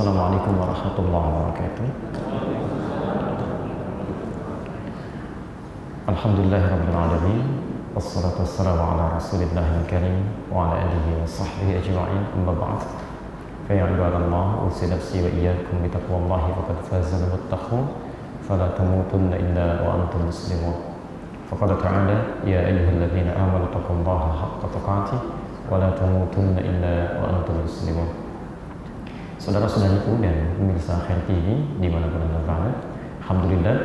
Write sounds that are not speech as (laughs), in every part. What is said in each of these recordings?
السلام عليكم ورحمة الله وبركاته. الحمد لله رب العالمين والصلاة والسلام على رسول الله الكريم وعلى آله وصحبه أجمعين أما بعد. فيا عباد الله أوصي نفسي وإياكم بتقوى الله فقد فاز المتقون فلا تموتن إلا وأنتم مسلمون. فقال تعالى يا أيها الذين آمنوا اتقوا الله حق تقاته ولا تموتن إلا وأنتم مسلمون. Saudara-saudariku dan pemirsa Khair TV di mana pun anda berada Alhamdulillah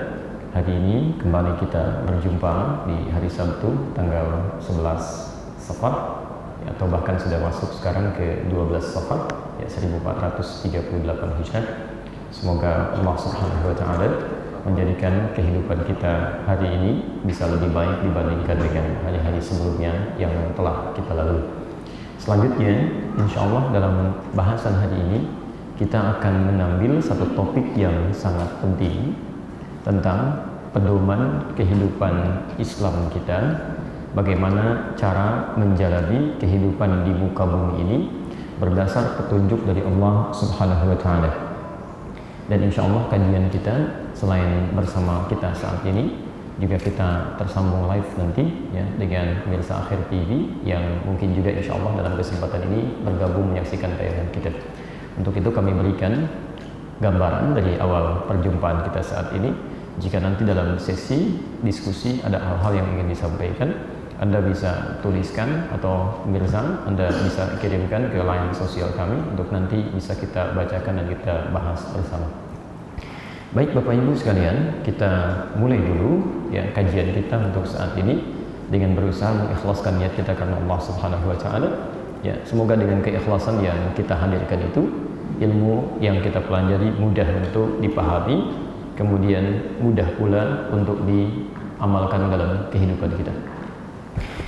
hari ini kembali kita berjumpa di hari Sabtu tanggal 11 Safar ya, atau bahkan sudah masuk sekarang ke 12 Safar ya 1438 Hijrah Semoga Allah Subhanahu wa taala menjadikan kehidupan kita hari ini bisa lebih baik dibandingkan dengan hari-hari sebelumnya yang telah kita lalui. Selanjutnya, insya Allah dalam bahasan hari ini kita akan mengambil satu topik yang sangat penting tentang pedoman kehidupan Islam kita, bagaimana cara menjalani kehidupan di muka bumi ini berdasar petunjuk dari Allah Subhanahu wa taala. Dan insya Allah kajian kita selain bersama kita saat ini juga kita tersambung live nanti ya dengan pemirsa akhir TV yang mungkin juga insya Allah dalam kesempatan ini bergabung menyaksikan tayangan kita. Untuk itu kami berikan gambaran dari awal perjumpaan kita saat ini. Jika nanti dalam sesi diskusi ada hal-hal yang ingin disampaikan, Anda bisa tuliskan atau pemirsa Anda bisa kirimkan ke line sosial kami untuk nanti bisa kita bacakan dan kita bahas bersama. Baik Bapak Ibu sekalian, kita mulai dulu ya kajian kita untuk saat ini dengan berusaha mengikhlaskan niat kita karena Allah Subhanahu wa taala. Ya, semoga dengan keikhlasan yang kita hadirkan itu ilmu yang kita pelajari mudah untuk dipahami, kemudian mudah pula untuk diamalkan dalam kehidupan kita.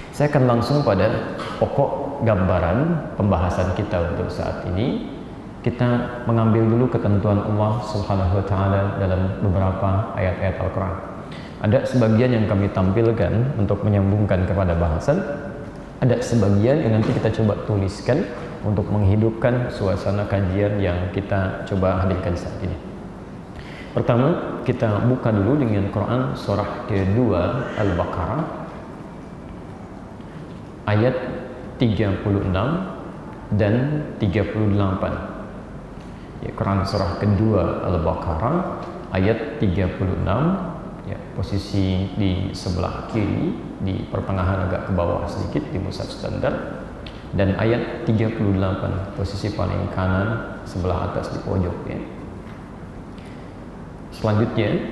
Saya akan langsung pada pokok gambaran pembahasan kita untuk saat ini kita mengambil dulu ketentuan Allah Subhanahu wa taala dalam beberapa ayat-ayat Al-Qur'an. Ada sebagian yang kami tampilkan untuk menyambungkan kepada bahasan, ada sebagian yang nanti kita coba tuliskan untuk menghidupkan suasana kajian yang kita coba hadirkan saat ini. Pertama, kita buka dulu dengan Quran surah kedua Al-Baqarah ayat 36 dan 38 ya, Quran surah kedua Al-Baqarah ayat 36 ya, posisi di sebelah kiri di pertengahan agak ke bawah sedikit di mushaf standar dan ayat 38 posisi paling kanan sebelah atas di pojok ya. Selanjutnya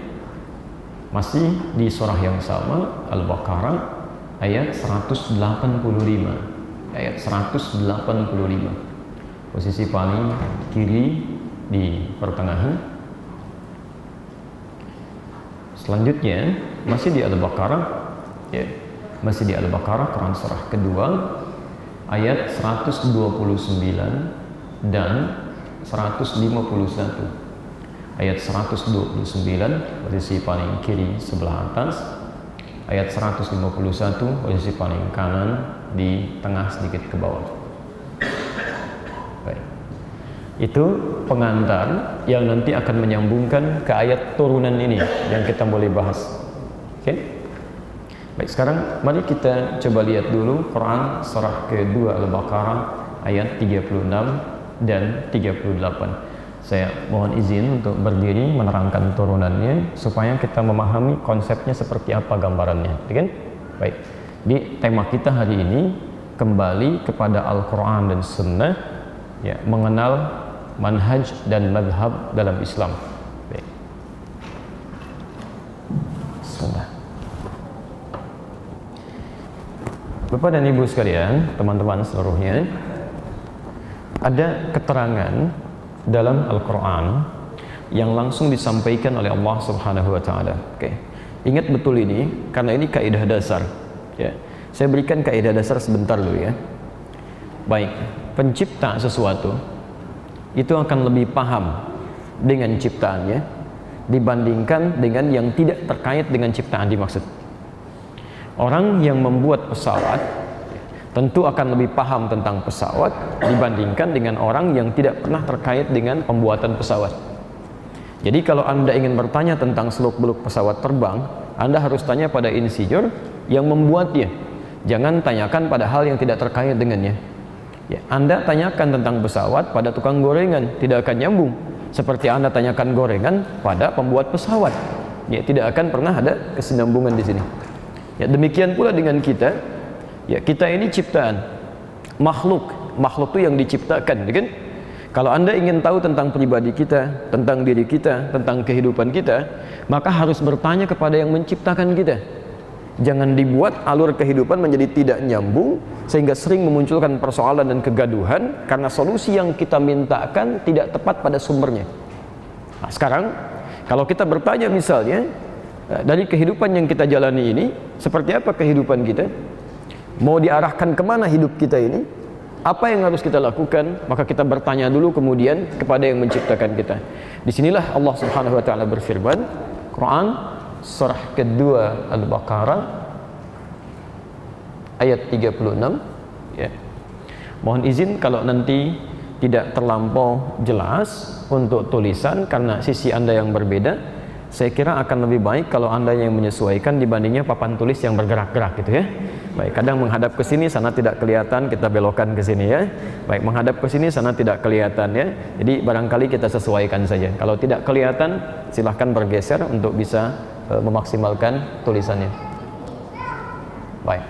masih di surah yang sama Al-Baqarah ayat 185 ayat 185 posisi paling kiri di pertengahan. Selanjutnya masih di Al-Baqarah ya, masih di Al-Baqarah Quran surah kedua ayat 129 dan 151. Ayat 129 posisi paling kiri sebelah atas. Ayat 151 posisi paling kanan di tengah sedikit ke bawah itu pengantar yang nanti akan menyambungkan ke ayat turunan ini yang kita boleh bahas. Oke? Okay? Baik, sekarang mari kita coba lihat dulu Quran surah kedua Al-Baqarah ayat 36 dan 38. Saya mohon izin untuk berdiri menerangkan turunannya supaya kita memahami konsepnya seperti apa gambarannya, kan? Baik. Di tema kita hari ini kembali kepada Al-Qur'an dan Sunnah ya, mengenal manhaj dan madhab dalam Islam. Baik. Bapak dan Ibu sekalian, teman-teman seluruhnya, ada keterangan dalam Al-Quran yang langsung disampaikan oleh Allah Subhanahu wa taala. Oke. Ingat betul ini karena ini kaidah dasar. Ya. Saya berikan kaidah dasar sebentar dulu ya. Baik, pencipta sesuatu itu akan lebih paham dengan ciptaannya dibandingkan dengan yang tidak terkait dengan ciptaan dimaksud. Orang yang membuat pesawat tentu akan lebih paham tentang pesawat dibandingkan dengan orang yang tidak pernah terkait dengan pembuatan pesawat. Jadi kalau Anda ingin bertanya tentang seluk-beluk pesawat terbang, Anda harus tanya pada insinyur yang membuatnya. Jangan tanyakan pada hal yang tidak terkait dengannya. Ya, anda tanyakan tentang pesawat pada tukang gorengan, tidak akan nyambung. Seperti Anda tanyakan gorengan pada pembuat pesawat. Ya, tidak akan pernah ada kesinambungan di sini. Ya, demikian pula dengan kita, Ya, kita ini ciptaan makhluk. Makhluk itu yang diciptakan, ya kan? Kalau Anda ingin tahu tentang pribadi kita, tentang diri kita, tentang kehidupan kita, maka harus bertanya kepada yang menciptakan kita. Jangan dibuat alur kehidupan menjadi tidak nyambung sehingga sering memunculkan persoalan dan kegaduhan karena solusi yang kita mintakan tidak tepat pada sumbernya. Nah, sekarang kalau kita bertanya misalnya eh, dari kehidupan yang kita jalani ini, seperti apa kehidupan kita? mau diarahkan ke mana hidup kita ini apa yang harus kita lakukan maka kita bertanya dulu kemudian kepada yang menciptakan kita di sinilah Allah subhanahu wa ta'ala berfirman Quran surah kedua Al-Baqarah ayat 36 ya. mohon izin kalau nanti tidak terlampau jelas untuk tulisan karena sisi anda yang berbeda saya kira akan lebih baik kalau anda yang menyesuaikan dibandingnya papan tulis yang bergerak-gerak gitu ya. Baik kadang menghadap ke sini sana tidak kelihatan kita belokkan ke sini ya. Baik menghadap ke sini sana tidak kelihatan ya. Jadi barangkali kita sesuaikan saja. Kalau tidak kelihatan silahkan bergeser untuk bisa uh, memaksimalkan tulisannya baik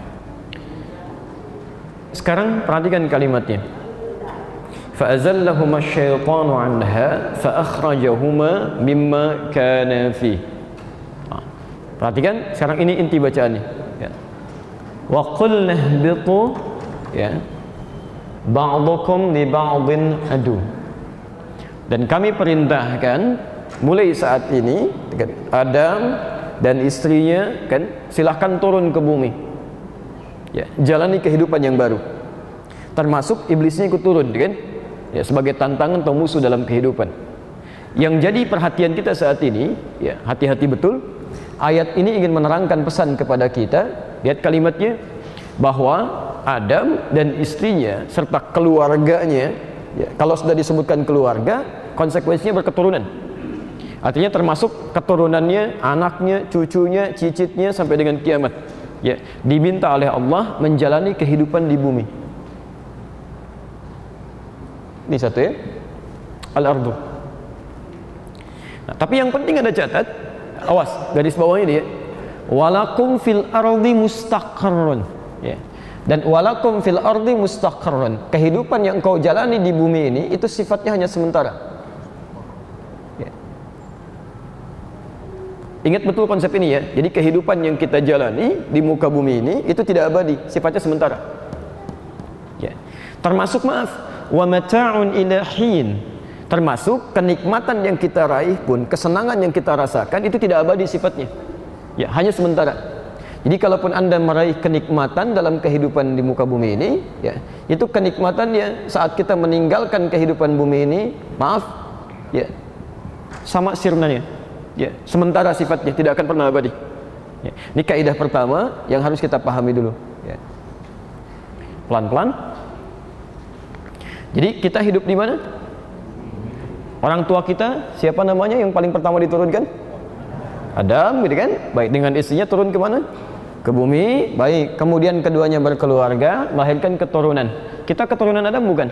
sekarang perhatikan kalimatnya فأزلهما الشيطان عنها فأخرجهما مما كان فيه perhatikan sekarang ini inti bacaannya ya. wa qulna ihbitu ya ba'dukum li ba'din adu dan kami perintahkan mulai saat ini Adam dan istrinya kan silahkan turun ke bumi ya jalani kehidupan yang baru termasuk iblisnya ikut turun kan ya sebagai tantangan atau musuh dalam kehidupan. Yang jadi perhatian kita saat ini, ya hati-hati betul. Ayat ini ingin menerangkan pesan kepada kita. Lihat kalimatnya bahwa Adam dan istrinya serta keluarganya, ya, kalau sudah disebutkan keluarga, konsekuensinya berketurunan. Artinya termasuk keturunannya, anaknya, cucunya, cicitnya sampai dengan kiamat. Ya, diminta oleh Allah menjalani kehidupan di bumi. Ini satu ya. Al-ardu. Nah, tapi yang penting ada catat. Awas, garis bawah ini ya. Walakum fil ardi mustaqarrun. Ya. Dan walakum fil ardi mustaqarrun. Kehidupan yang kau jalani di bumi ini itu sifatnya hanya sementara. Ingat betul konsep ini ya. Jadi kehidupan yang kita jalani di muka bumi ini itu tidak abadi, sifatnya sementara. Ya. Termasuk maaf, wa mata'un ilahin termasuk kenikmatan yang kita raih pun kesenangan yang kita rasakan itu tidak abadi sifatnya ya hanya sementara jadi kalaupun anda meraih kenikmatan dalam kehidupan di muka bumi ini ya itu kenikmatannya saat kita meninggalkan kehidupan bumi ini maaf ya sama sirnanya ya sementara sifatnya tidak akan pernah abadi ya. ini kaidah pertama yang harus kita pahami dulu ya pelan-pelan jadi kita hidup di mana? Orang tua kita siapa namanya yang paling pertama diturunkan? Adam, gitu kan? Baik dengan istrinya turun ke mana? Ke bumi. Baik, kemudian keduanya berkeluarga, melahirkan keturunan. Kita keturunan Adam bukan?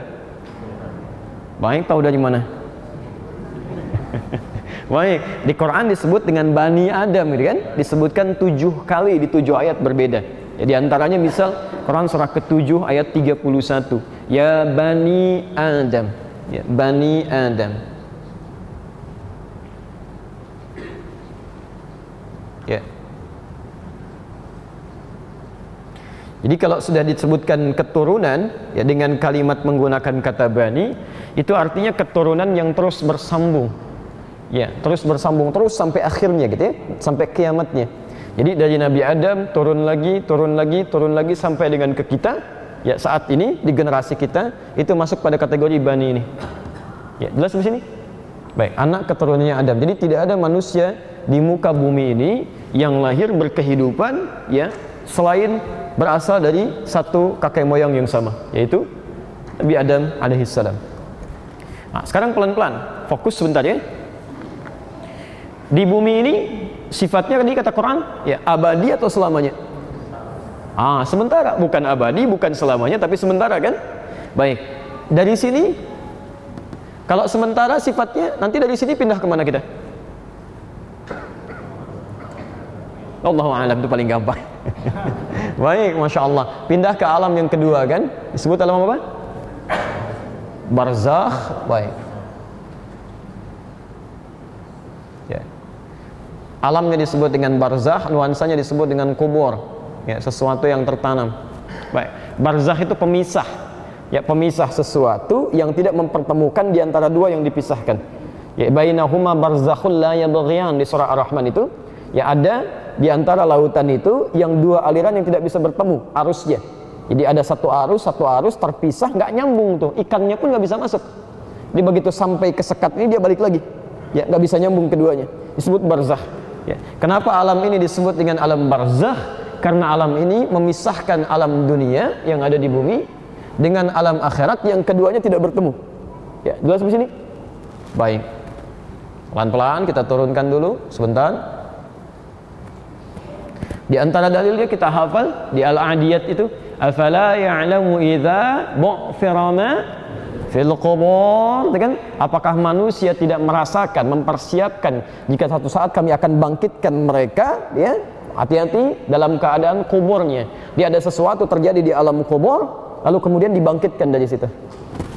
Baik, tahu dari mana? Baik, di Quran disebut dengan Bani Adam, gitu kan? Disebutkan tujuh kali di tujuh ayat berbeda. Jadi antaranya misal Quran surah ke-7 ayat 31. Ya Bani Adam. Ya, Bani Adam. Ya. Jadi kalau sudah disebutkan keturunan ya dengan kalimat menggunakan kata bani itu artinya keturunan yang terus bersambung. Ya, terus bersambung terus sampai akhirnya gitu ya, sampai kiamatnya. Jadi dari Nabi Adam turun lagi, turun lagi, turun lagi sampai dengan ke kita ya saat ini di generasi kita itu masuk pada kategori bani ini ya jelas di sini baik anak keturunannya Adam jadi tidak ada manusia di muka bumi ini yang lahir berkehidupan ya selain berasal dari satu kakek moyang yang sama, yaitu Nabi Adam alaihissalam. Nah, sekarang pelan-pelan, fokus sebentar ya. Di bumi ini sifatnya tadi kata Quran, ya abadi atau selamanya? Ah, sementara, bukan abadi, bukan selamanya, tapi sementara kan? Baik. Dari sini kalau sementara sifatnya nanti dari sini pindah ke mana kita? Allah alam itu paling gampang. (laughs) Baik, masya Allah. Pindah ke alam yang kedua kan? Disebut alam apa? Barzakh. Baik. Alamnya disebut dengan barzakh, nuansanya disebut dengan kubur. Ya, sesuatu yang tertanam. Baik. Barzakh itu pemisah. Ya, pemisah sesuatu yang tidak mempertemukan di antara dua yang dipisahkan. Ya, bainahuma barzakhul la yabghiyan di surah Ar-Rahman itu. Ya, ada di antara lautan itu yang dua aliran yang tidak bisa bertemu arusnya. Jadi ada satu arus, satu arus terpisah nggak nyambung tuh, ikannya pun nggak bisa masuk. Jadi begitu sampai ke sekat ini dia balik lagi, ya nggak bisa nyambung keduanya. Disebut barzah. Ya. Kenapa alam ini disebut dengan alam barzah? Karena alam ini memisahkan alam dunia yang ada di bumi dengan alam akhirat yang keduanya tidak bertemu. Ya, jelas di sini? Baik. Pelan-pelan kita turunkan dulu sebentar. Di antara dalilnya kita hafal di Al-Adiyat itu, afala ya'lamu idza bu'thira fil qubur, kan? Apakah manusia tidak merasakan, mempersiapkan jika satu saat kami akan bangkitkan mereka, ya? Hati-hati dalam keadaan kuburnya. Dia ada sesuatu terjadi di alam kubur, lalu kemudian dibangkitkan dari situ.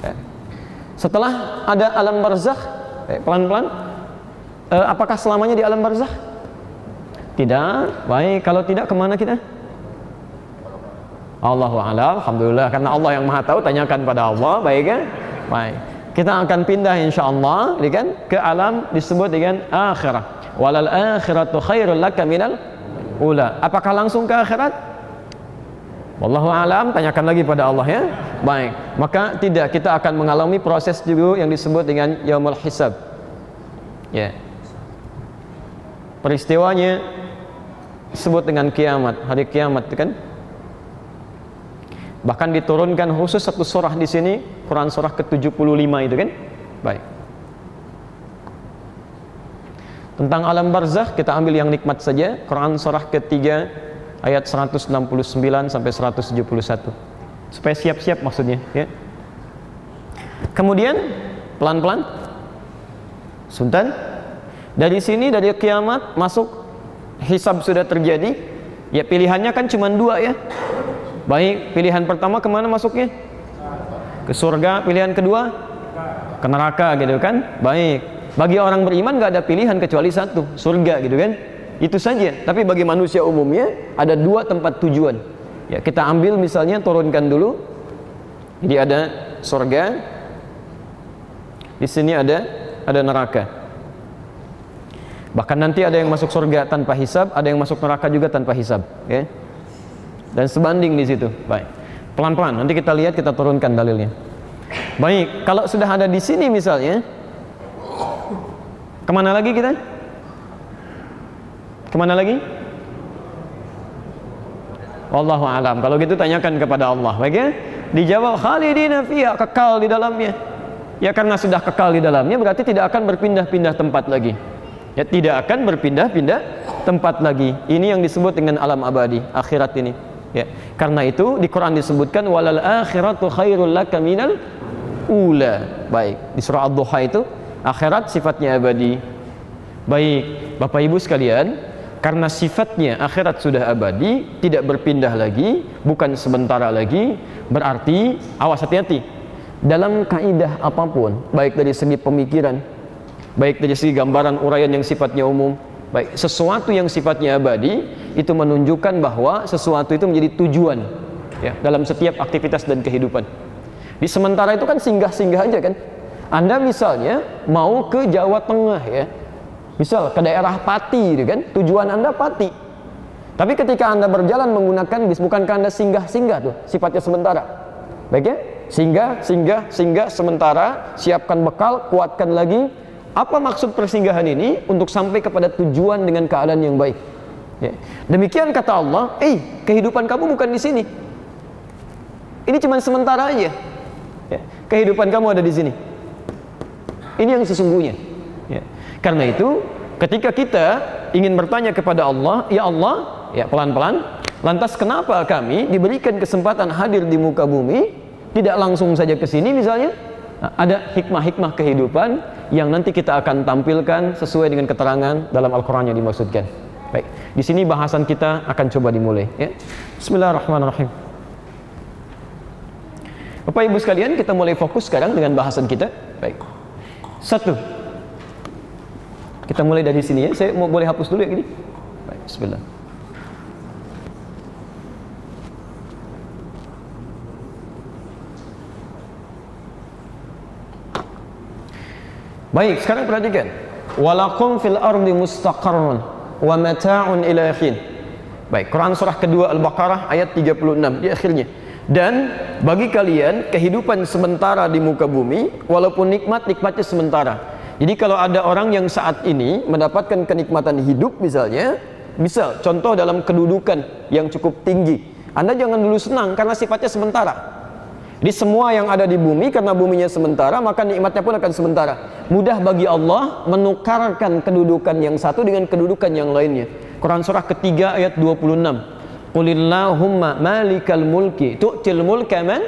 Ya. Setelah ada alam barzakh, eh, pelan-pelan, eh, apakah selamanya di alam barzakh? Tidak. Baik, kalau tidak ke mana kita? Allahu a'lam. Alhamdulillah karena Allah yang Maha tahu tanyakan pada Allah, baik kan? Baik. Kita akan pindah insyaallah, ini kan ke alam disebut dengan akhirah. Walal akhiratu khairul laka minal ula. Apakah langsung ke akhirat? Wallahu alam, tanyakan lagi pada Allah ya. Baik. Maka tidak kita akan mengalami proses dulu yang disebut dengan yaumul hisab. Ya. Peristiwanya disebut dengan kiamat, hari kiamat kan? Bahkan diturunkan khusus satu surah di sini, Quran surah ke-75 itu kan? Baik. Tentang alam barzakh kita ambil yang nikmat saja, Quran surah ketiga ayat 169 sampai 171. Supaya siap-siap maksudnya, ya. Kemudian pelan-pelan Sultan dari sini dari kiamat masuk hisab sudah terjadi ya pilihannya kan cuma dua ya baik pilihan pertama ke mana masuknya? Ke surga. Pilihan kedua? Ke neraka gitu kan? Baik. Bagi orang beriman gak ada pilihan kecuali satu surga gitu kan? Itu saja. Tapi bagi manusia umumnya ada dua tempat tujuan. Ya kita ambil misalnya turunkan dulu. Jadi ada surga di sini ada ada neraka. Bahkan nanti ada yang masuk surga tanpa hisab, ada yang masuk neraka juga tanpa hisab, ya. Dan sebanding di situ. Baik. Pelan-pelan nanti kita lihat kita turunkan dalilnya. Baik, kalau sudah ada di sini misalnya ke mana lagi kita? Ke mana lagi? Wallahu alam. Kalau gitu tanyakan kepada Allah. Baik ya? Dijawab khalidina fiha, kekal di dalamnya. Ya karena sudah kekal di dalamnya berarti tidak akan berpindah-pindah tempat lagi ya tidak akan berpindah-pindah tempat lagi ini yang disebut dengan alam abadi akhirat ini ya. Karena itu di Quran disebutkan walal akhiratu khairul laka minal ula. Baik. Di surah ad-duha itu akhirat sifatnya abadi. Baik. Bapak Ibu sekalian karena sifatnya akhirat sudah abadi tidak berpindah lagi bukan sementara lagi berarti awas hati-hati. Dalam kaidah apa pun baik dari segi pemikiran baik dari segi gambaran uraian yang sifatnya umum baik sesuatu yang sifatnya abadi itu menunjukkan bahwa sesuatu itu menjadi tujuan ya dalam setiap aktivitas dan kehidupan. Di sementara itu kan singgah-singgah aja kan. Anda misalnya mau ke Jawa Tengah ya. Misal ke daerah Pati gitu kan tujuan anda Pati. Tapi ketika anda berjalan menggunakan bis bukankah anda singgah-singgah tuh sifatnya sementara? Baik ya singgah singgah singgah sementara siapkan bekal kuatkan lagi apa maksud persinggahan ini? Untuk sampai kepada tujuan dengan keadaan yang baik. Ya. Demikian kata Allah, eh kehidupan kamu bukan di sini. Ini cuma sementara aja. Ya. Kehidupan kamu ada di sini. Ini yang sesungguhnya. Ya. Karena itu, ketika kita ingin bertanya kepada Allah, ya Allah, ya pelan-pelan, lantas kenapa kami diberikan kesempatan hadir di muka bumi, tidak langsung saja ke sini misalnya? Nah, ada hikmah-hikmah kehidupan yang nanti kita akan tampilkan sesuai dengan keterangan dalam Al-Quran yang dimaksudkan. Baik, di sini bahasan kita akan coba dimulai. Ya. Bismillahirrahmanirrahim. Bapak Ibu sekalian, kita mulai fokus sekarang dengan bahasan kita. Baik. Satu. Kita mulai dari sini ya. Saya mau boleh hapus dulu ya gini. Baik, bismillah. Baik, sekarang perhatikan. Walakum fil ardi mustaqarrun wa mata'un ila akhir. Baik, Quran surah kedua Al-Baqarah ayat 36 di akhirnya. Dan bagi kalian kehidupan sementara di muka bumi walaupun nikmat nikmatnya sementara. Jadi kalau ada orang yang saat ini mendapatkan kenikmatan hidup misalnya, misal contoh dalam kedudukan yang cukup tinggi, Anda jangan dulu senang karena sifatnya sementara. Di semua yang ada di bumi karena buminya sementara maka nikmatnya pun akan sementara. Mudah bagi Allah menukarkan kedudukan yang satu dengan kedudukan yang lainnya. Quran surah ketiga ayat 26. Qulillahumma malikal mulki tu'til mulka man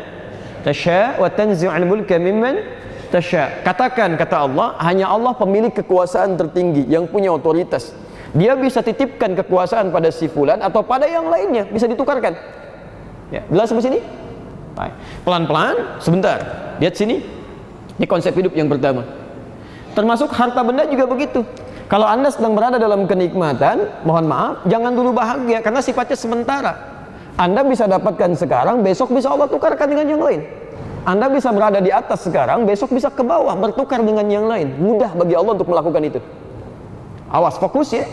tasha wa tanzi'ul mulka mimman tasha. Katakan kata Allah, hanya Allah pemilik kekuasaan tertinggi yang punya otoritas. Dia bisa titipkan kekuasaan pada si fulan atau pada yang lainnya, bisa ditukarkan. Ya, jelas sampai sini? Pelan-pelan, sebentar. Lihat sini. Ini konsep hidup yang pertama. Termasuk harta benda juga begitu. Kalau Anda sedang berada dalam kenikmatan, mohon maaf, jangan dulu bahagia karena sifatnya sementara. Anda bisa dapatkan sekarang, besok bisa Allah tukarkan dengan yang lain. Anda bisa berada di atas sekarang, besok bisa ke bawah, bertukar dengan yang lain. Mudah bagi Allah untuk melakukan itu. Awas, fokus ya.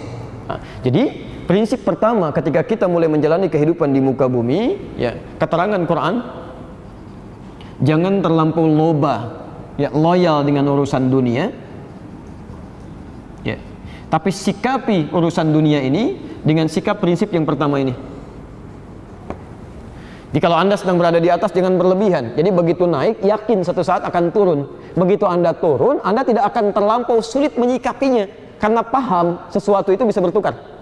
Nah, jadi prinsip pertama ketika kita mulai menjalani kehidupan di muka bumi, ya keterangan Quran jangan terlampau loba ya loyal dengan urusan dunia. Ya. Tapi sikapi urusan dunia ini dengan sikap prinsip yang pertama ini. Jadi kalau anda sedang berada di atas jangan berlebihan. Jadi begitu naik yakin satu saat akan turun. Begitu anda turun anda tidak akan terlampau sulit menyikapinya. Karena paham sesuatu itu bisa bertukar.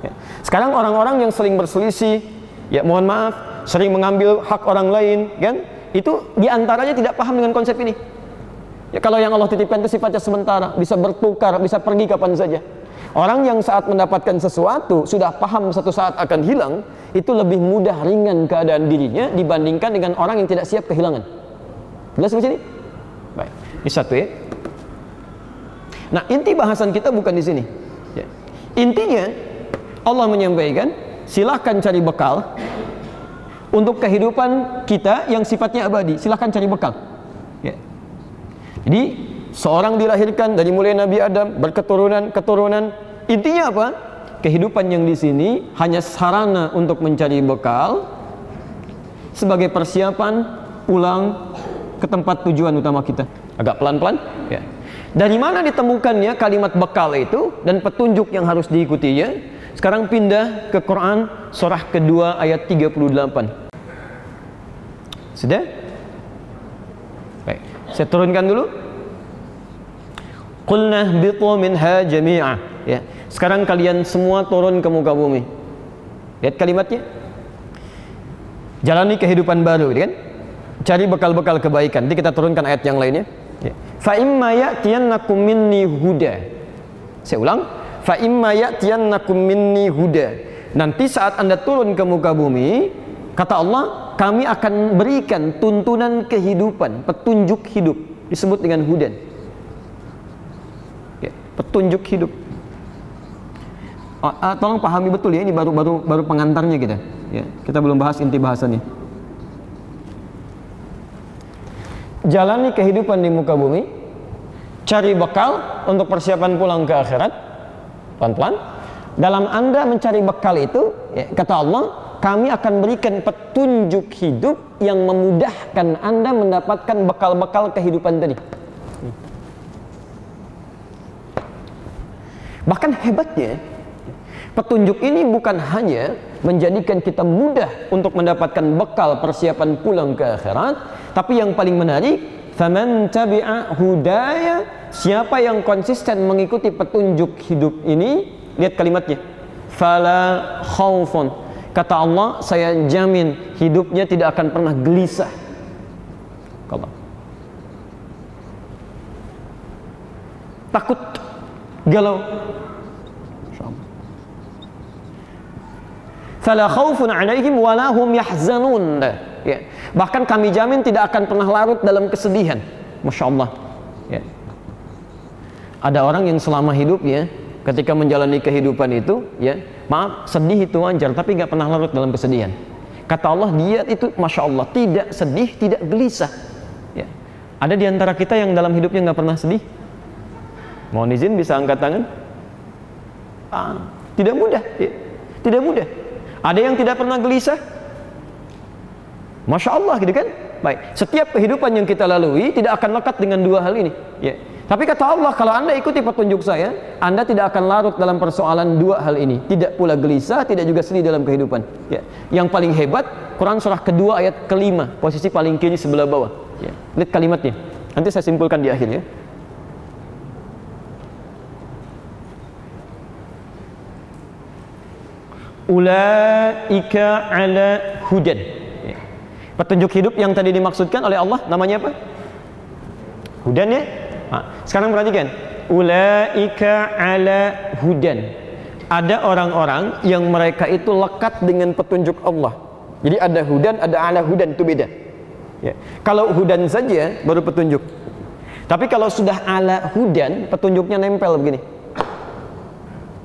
Ya. sekarang orang-orang yang sering berselisih ya mohon maaf sering mengambil hak orang lain kan itu di antaranya tidak paham dengan konsep ini. Ya, kalau yang Allah titipkan itu sifatnya sementara, bisa bertukar, bisa pergi kapan saja. Orang yang saat mendapatkan sesuatu sudah paham satu saat akan hilang, itu lebih mudah ringan keadaan dirinya dibandingkan dengan orang yang tidak siap kehilangan. Jelas di sini? Baik, ini satu ya. Nah, inti bahasan kita bukan di sini. Ya. Intinya Allah menyampaikan, silahkan cari bekal untuk kehidupan kita yang sifatnya abadi. Silahkan cari bekal. Ya. Jadi seorang dilahirkan dari mulai Nabi Adam berketurunan keturunan intinya apa? Kehidupan yang di sini hanya sarana untuk mencari bekal sebagai persiapan pulang ke tempat tujuan utama kita. Agak pelan-pelan. Ya. Dari mana ditemukannya kalimat bekal itu dan petunjuk yang harus diikutinya? Sekarang pindah ke Quran surah kedua ayat 38. Sudah? Baik. Saya turunkan dulu. Qulna bitu minha jami'a. Ya. Sekarang kalian semua turun ke muka bumi. Lihat kalimatnya. Jalani kehidupan baru, kan? Cari bekal-bekal kebaikan. Nanti kita turunkan ayat yang lainnya. Ya. Fa imma ya'tiyannakum minni huda. Saya ulang fa imma ya'tiyannakum minni huda. Nanti saat anda turun ke muka bumi kata Allah kami akan berikan tuntunan kehidupan petunjuk hidup. Disebut dengan hudan ya, petunjuk hidup. Oh, ah, tolong pahami betul ya ini baru baru baru pengantarnya kita. Ya kita belum bahas inti bahasannya. Jalani kehidupan di muka bumi cari bekal untuk persiapan pulang ke akhirat pelan-pelan dalam anda mencari bekal itu ya, kata Allah kami akan berikan petunjuk hidup yang memudahkan anda mendapatkan bekal-bekal kehidupan tadi. Bahkan hebatnya Petunjuk ini bukan hanya menjadikan kita mudah untuk mendapatkan bekal persiapan pulang ke akhirat, tapi yang paling menarik, faman tabi'a hudaya, siapa yang konsisten mengikuti petunjuk hidup ini, lihat kalimatnya. Fala khaufun. Kata Allah, saya jamin hidupnya tidak akan pernah gelisah. Kalau takut galau fala khaufun alaihim wala hum yahzanun ya. Bahkan kami jamin tidak akan pernah larut dalam kesedihan Masya Allah ya. ada orang yang selama hidupnya ketika menjalani kehidupan itu ya maaf sedih itu wajar tapi nggak pernah larut dalam kesedihan kata Allah dia itu Masya Allah tidak sedih tidak gelisah ya. ada di antara kita yang dalam hidupnya nggak pernah sedih mohon izin bisa angkat tangan ah, tidak mudah ya. tidak mudah ada yang tidak pernah gelisah? Masya Allah gitu kan? Baik, setiap kehidupan yang kita lalui tidak akan lekat dengan dua hal ini. Ya. Tapi kata Allah, kalau anda ikuti petunjuk saya, anda tidak akan larut dalam persoalan dua hal ini. Tidak pula gelisah, tidak juga sedih dalam kehidupan. Ya. Yang paling hebat, Quran surah kedua ayat kelima, posisi paling kiri sebelah bawah. Ya. Lihat kalimatnya. Nanti saya simpulkan di akhir ya. ulaika ala hudan. Petunjuk hidup yang tadi dimaksudkan oleh Allah namanya apa? Hudan ya? Nah, sekarang perhatikan. Ulaika ala hudan. Ada orang-orang yang mereka itu lekat dengan petunjuk Allah. Jadi ada hudan ada ala hudan itu beda. Ya. kalau hudan saja baru petunjuk. Tapi kalau sudah ala hudan petunjuknya nempel begini.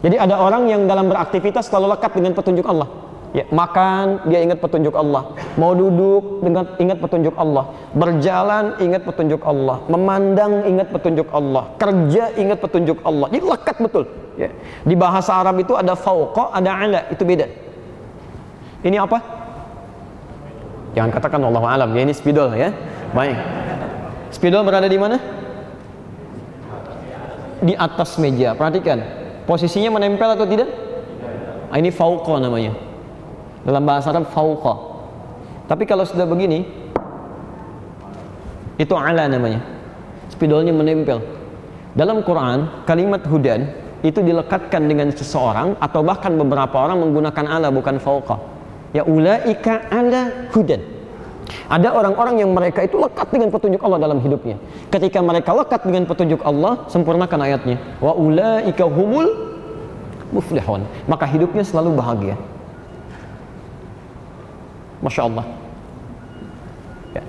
Jadi ada orang yang dalam beraktivitas selalu lekat dengan petunjuk Allah. Ya, makan dia ingat petunjuk Allah. Mau duduk dengan ingat petunjuk Allah. Berjalan ingat petunjuk Allah. Memandang ingat petunjuk Allah. Kerja ingat petunjuk Allah. Jadi lekat betul. Ya. Di bahasa Arab itu ada fauqa, ada ala, itu beda. Ini apa? Jangan katakan Allah alam ya ini spidol ya. Baik. Spidol berada di mana? Di atas meja. Perhatikan Posisinya menempel atau tidak? Ah, ini fauqa namanya. Dalam bahasa Arab fauqa. Tapi kalau sudah begini, itu ala namanya. Spidolnya menempel. Dalam Quran, kalimat hudan itu dilekatkan dengan seseorang atau bahkan beberapa orang menggunakan ala bukan fauqa. Ya ulaika ala hudan. Ada orang-orang yang mereka itu lekat dengan petunjuk Allah dalam hidupnya. Ketika mereka lekat dengan petunjuk Allah, sempurnakan ayatnya. Wa ulaika humul muflihun. Maka hidupnya selalu bahagia. Masya Allah. Ya.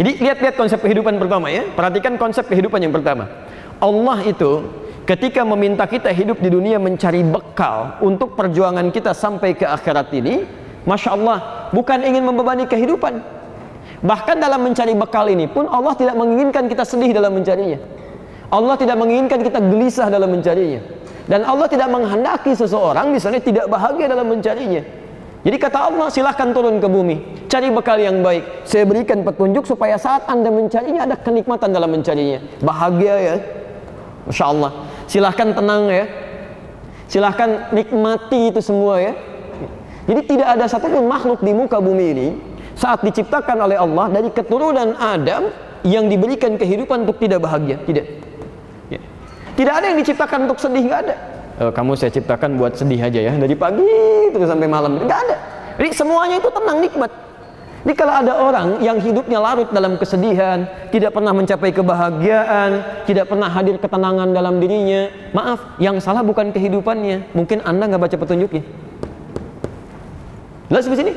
Jadi lihat-lihat konsep kehidupan pertama ya. Perhatikan konsep kehidupan yang pertama. Allah itu ketika meminta kita hidup di dunia mencari bekal untuk perjuangan kita sampai ke akhirat ini, Masya Allah, bukan ingin membebani kehidupan, Bahkan dalam mencari bekal ini pun Allah tidak menginginkan kita sedih dalam mencarinya. Allah tidak menginginkan kita gelisah dalam mencarinya. Dan Allah tidak menghendaki seseorang misalnya tidak bahagia dalam mencarinya. Jadi kata Allah silahkan turun ke bumi Cari bekal yang baik. Saya berikan petunjuk supaya saat anda mencarinya Ada kenikmatan dalam mencarinya. Bahagia ya? Masya Allah. Silahkan tenang ya. Silahkan nikmati itu semua ya. Jadi tidak ada satupun makhluk di muka bumi ini saat diciptakan oleh Allah dari keturunan Adam yang diberikan kehidupan untuk tidak bahagia. Tidak. Ya. tidak ada yang diciptakan untuk sedih nggak ada e, kamu saya ciptakan buat sedih aja ya dari pagi terus sampai malam nggak ada jadi semuanya itu tenang nikmat jadi kalau ada orang yang hidupnya larut dalam kesedihan, tidak pernah mencapai kebahagiaan, tidak pernah hadir ketenangan dalam dirinya, maaf, yang salah bukan kehidupannya. Mungkin Anda nggak baca petunjuknya. Jelas di sini?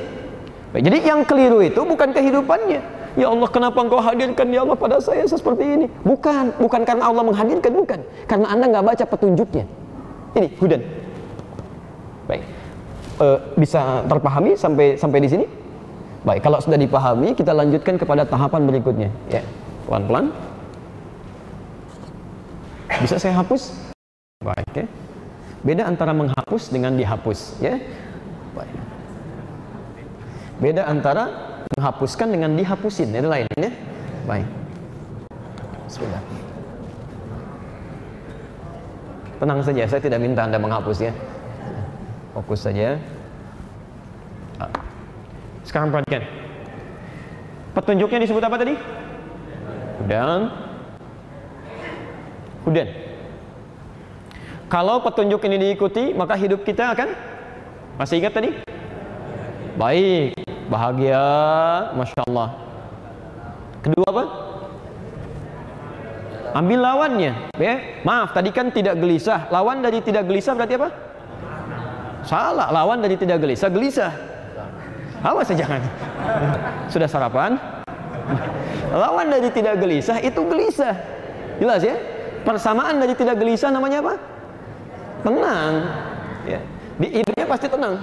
Jadi yang keliru itu bukan kehidupannya. Ya Allah, kenapa engkau hadirkan ya Allah pada saya seperti ini? Bukan, bukan karena Allah menghadirkan, bukan. Karena Anda nggak baca petunjuknya. Ini hudan. Baik. E, bisa terpahami sampai sampai di sini? Baik, kalau sudah dipahami, kita lanjutkan kepada tahapan berikutnya. Ya, pelan-pelan. Bisa saya hapus? Baik, ya. Beda antara menghapus dengan dihapus, ya. Baik. Beda antara menghapuskan dengan dihapusin, itu lain ya. Baik. Bismillah. Tenang saja, saya tidak minta Anda menghapus ya. fokus saja. Ah. Sekarang perhatikan. Petunjuknya disebut apa tadi? Hudan. Hudan. Kalau petunjuk ini diikuti, maka hidup kita akan masih ingat tadi? Baik, bahagia, masya Allah. Kedua apa? Ambil lawannya. Ya, maaf, tadi kan tidak gelisah. Lawan dari tidak gelisah berarti apa? Salah. Lawan dari tidak gelisah, gelisah. Awas jangan. (laughs) Sudah sarapan? (laughs) Lawan dari tidak gelisah itu gelisah. Jelas ya? Persamaan dari tidak gelisah namanya apa? Tenang. Ya. Di hidupnya pasti tenang.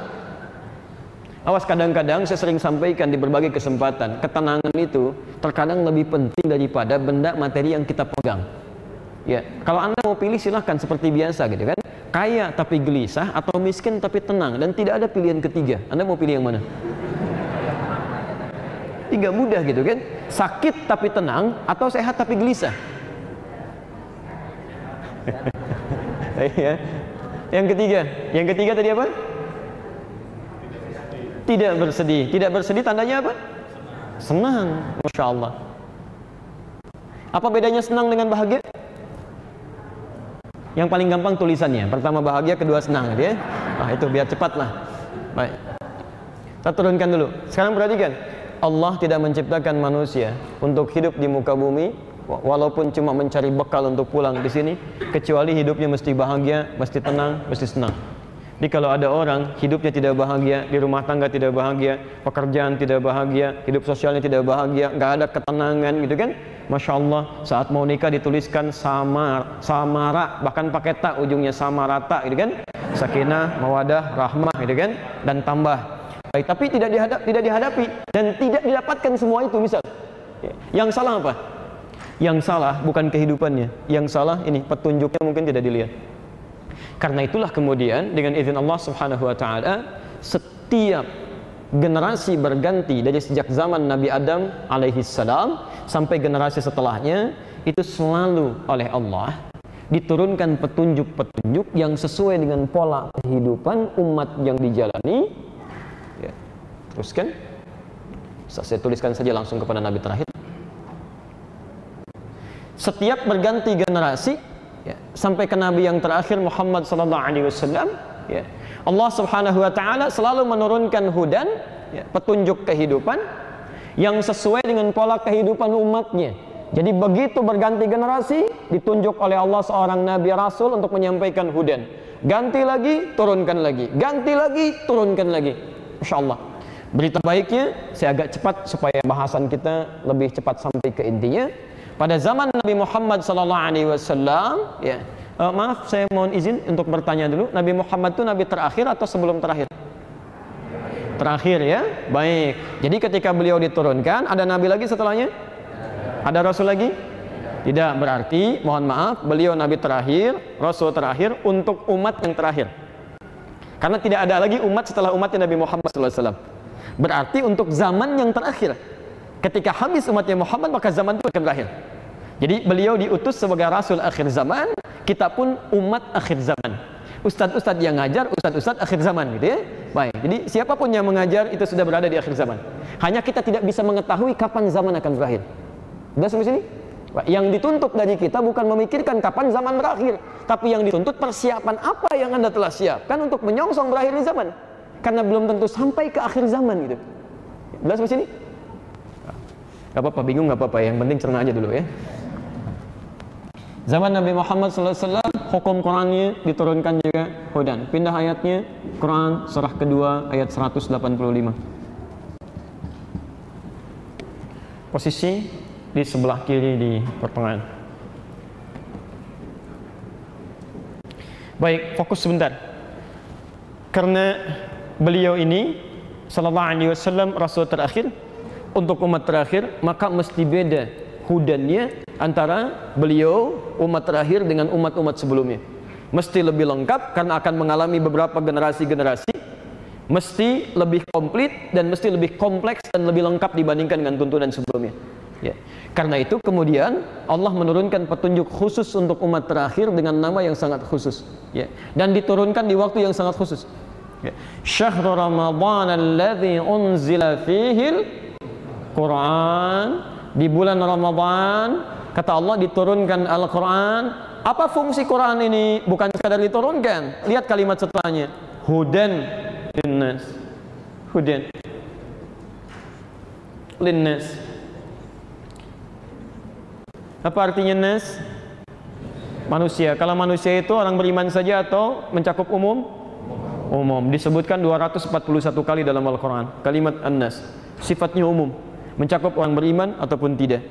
Awas kadang-kadang saya sering sampaikan di berbagai kesempatan, ketenangan itu terkadang lebih penting daripada benda materi yang kita pegang. Ya, kalau Anda mau pilih silahkan seperti biasa gitu kan. Kaya tapi gelisah atau miskin tapi tenang dan tidak ada pilihan ketiga. Anda mau pilih yang mana? Tiga mudah gitu kan. Sakit tapi tenang atau sehat tapi gelisah. (laughs) ya. Yang ketiga, yang ketiga tadi apa? Tidak bersedih. Tidak bersedih tandanya apa? Senang. Masya Allah. Apa bedanya senang dengan bahagia? Yang paling gampang tulisannya. Pertama bahagia, kedua senang. Gitu ya. Nah itu biar cepat lah. Baik. Kita turunkan dulu. Sekarang perhatikan. Allah tidak menciptakan manusia untuk hidup di muka bumi walaupun cuma mencari bekal untuk pulang di sini kecuali hidupnya mesti bahagia, mesti tenang, mesti senang. Jadi kalau ada orang hidupnya tidak bahagia, di rumah tangga tidak bahagia, pekerjaan tidak bahagia, hidup sosialnya tidak bahagia, nggak ada ketenangan gitu kan? Masya Allah saat mau nikah dituliskan samar, samara, bahkan pakai tak ujungnya sama rata gitu kan? Sakinah, mawadah, rahmah gitu kan? Dan tambah. Baik, tapi tidak dihadap, tidak dihadapi dan tidak didapatkan semua itu misal. Yang salah apa? Yang salah bukan kehidupannya, yang salah ini petunjuknya mungkin tidak dilihat. Karena itulah kemudian dengan izin Allah Subhanahu wa taala setiap generasi berganti dari sejak zaman Nabi Adam alaihi salam sampai generasi setelahnya itu selalu oleh Allah diturunkan petunjuk-petunjuk yang sesuai dengan pola kehidupan umat yang dijalani. Ya. Teruskan. Saya tuliskan saja langsung kepada Nabi terakhir. Setiap berganti generasi ya, sampai ke nabi yang terakhir Muhammad sallallahu alaihi wasallam ya. Allah Subhanahu wa taala selalu menurunkan hudan ya, petunjuk kehidupan yang sesuai dengan pola kehidupan umatnya. Jadi begitu berganti generasi ditunjuk oleh Allah seorang nabi rasul untuk menyampaikan hudan. Ganti lagi, turunkan lagi. Ganti lagi, turunkan lagi. Masya Allah. Berita baiknya, saya agak cepat supaya bahasan kita lebih cepat sampai ke intinya pada zaman Nabi Muhammad sallallahu alaihi wasallam ya. Uh, maaf saya mohon izin untuk bertanya dulu. Nabi Muhammad itu nabi terakhir atau sebelum terakhir? Terakhir ya. Baik. Jadi ketika beliau diturunkan ada nabi lagi setelahnya? Ada rasul lagi? Tidak berarti mohon maaf beliau nabi terakhir rasul terakhir untuk umat yang terakhir. Karena tidak ada lagi umat setelah umatnya Nabi Muhammad SAW berarti untuk zaman yang terakhir ketika habis umatnya Muhammad maka zaman itu akan berakhir. Jadi beliau diutus sebagai rasul akhir zaman kita pun umat akhir zaman. Ustadz-ustadz yang ngajar ustadz-ustadz akhir zaman gitu ya. Baik jadi siapa pun yang mengajar itu sudah berada di akhir zaman. Hanya kita tidak bisa mengetahui kapan zaman akan berakhir. Sudah sampai sini? Yang dituntut dari kita bukan memikirkan kapan zaman berakhir tapi yang dituntut persiapan apa yang anda telah siapkan untuk menyongsong berakhirnya zaman. Karena belum tentu sampai ke akhir zaman gitu. Sudah sampai sini Gak apa-apa, bingung gak apa-apa. Yang penting cerna aja dulu ya. Zaman Nabi Muhammad SAW, hukum Qurannya diturunkan juga hudan. Pindah ayatnya, Quran surah kedua ayat 185. Posisi di sebelah kiri di pertengahan. Baik, fokus sebentar. Karena beliau ini sallallahu alaihi wasallam rasul terakhir untuk umat terakhir maka mesti beda hudannya antara beliau umat terakhir dengan umat-umat sebelumnya mesti lebih lengkap karena akan mengalami beberapa generasi-generasi mesti lebih komplit dan mesti lebih kompleks dan lebih lengkap dibandingkan dengan tuntunan sebelumnya ya. karena itu kemudian Allah menurunkan petunjuk khusus untuk umat terakhir dengan nama yang sangat khusus ya. dan diturunkan di waktu yang sangat khusus Ya. Syahrul Ramadan alladzi unzila fihi Quran di bulan Ramadan kata Allah diturunkan Al-Quran. Apa fungsi Quran ini? Bukan sekadar diturunkan. Lihat kalimat setelahnya. Hudan linnas. Hudan linnas. Apa artinya nas? Manusia. Kalau manusia itu orang beriman saja atau mencakup umum? Umum. Disebutkan 241 kali dalam Al-Quran. Kalimat an-nas. Sifatnya umum mencakup orang beriman ataupun tidak.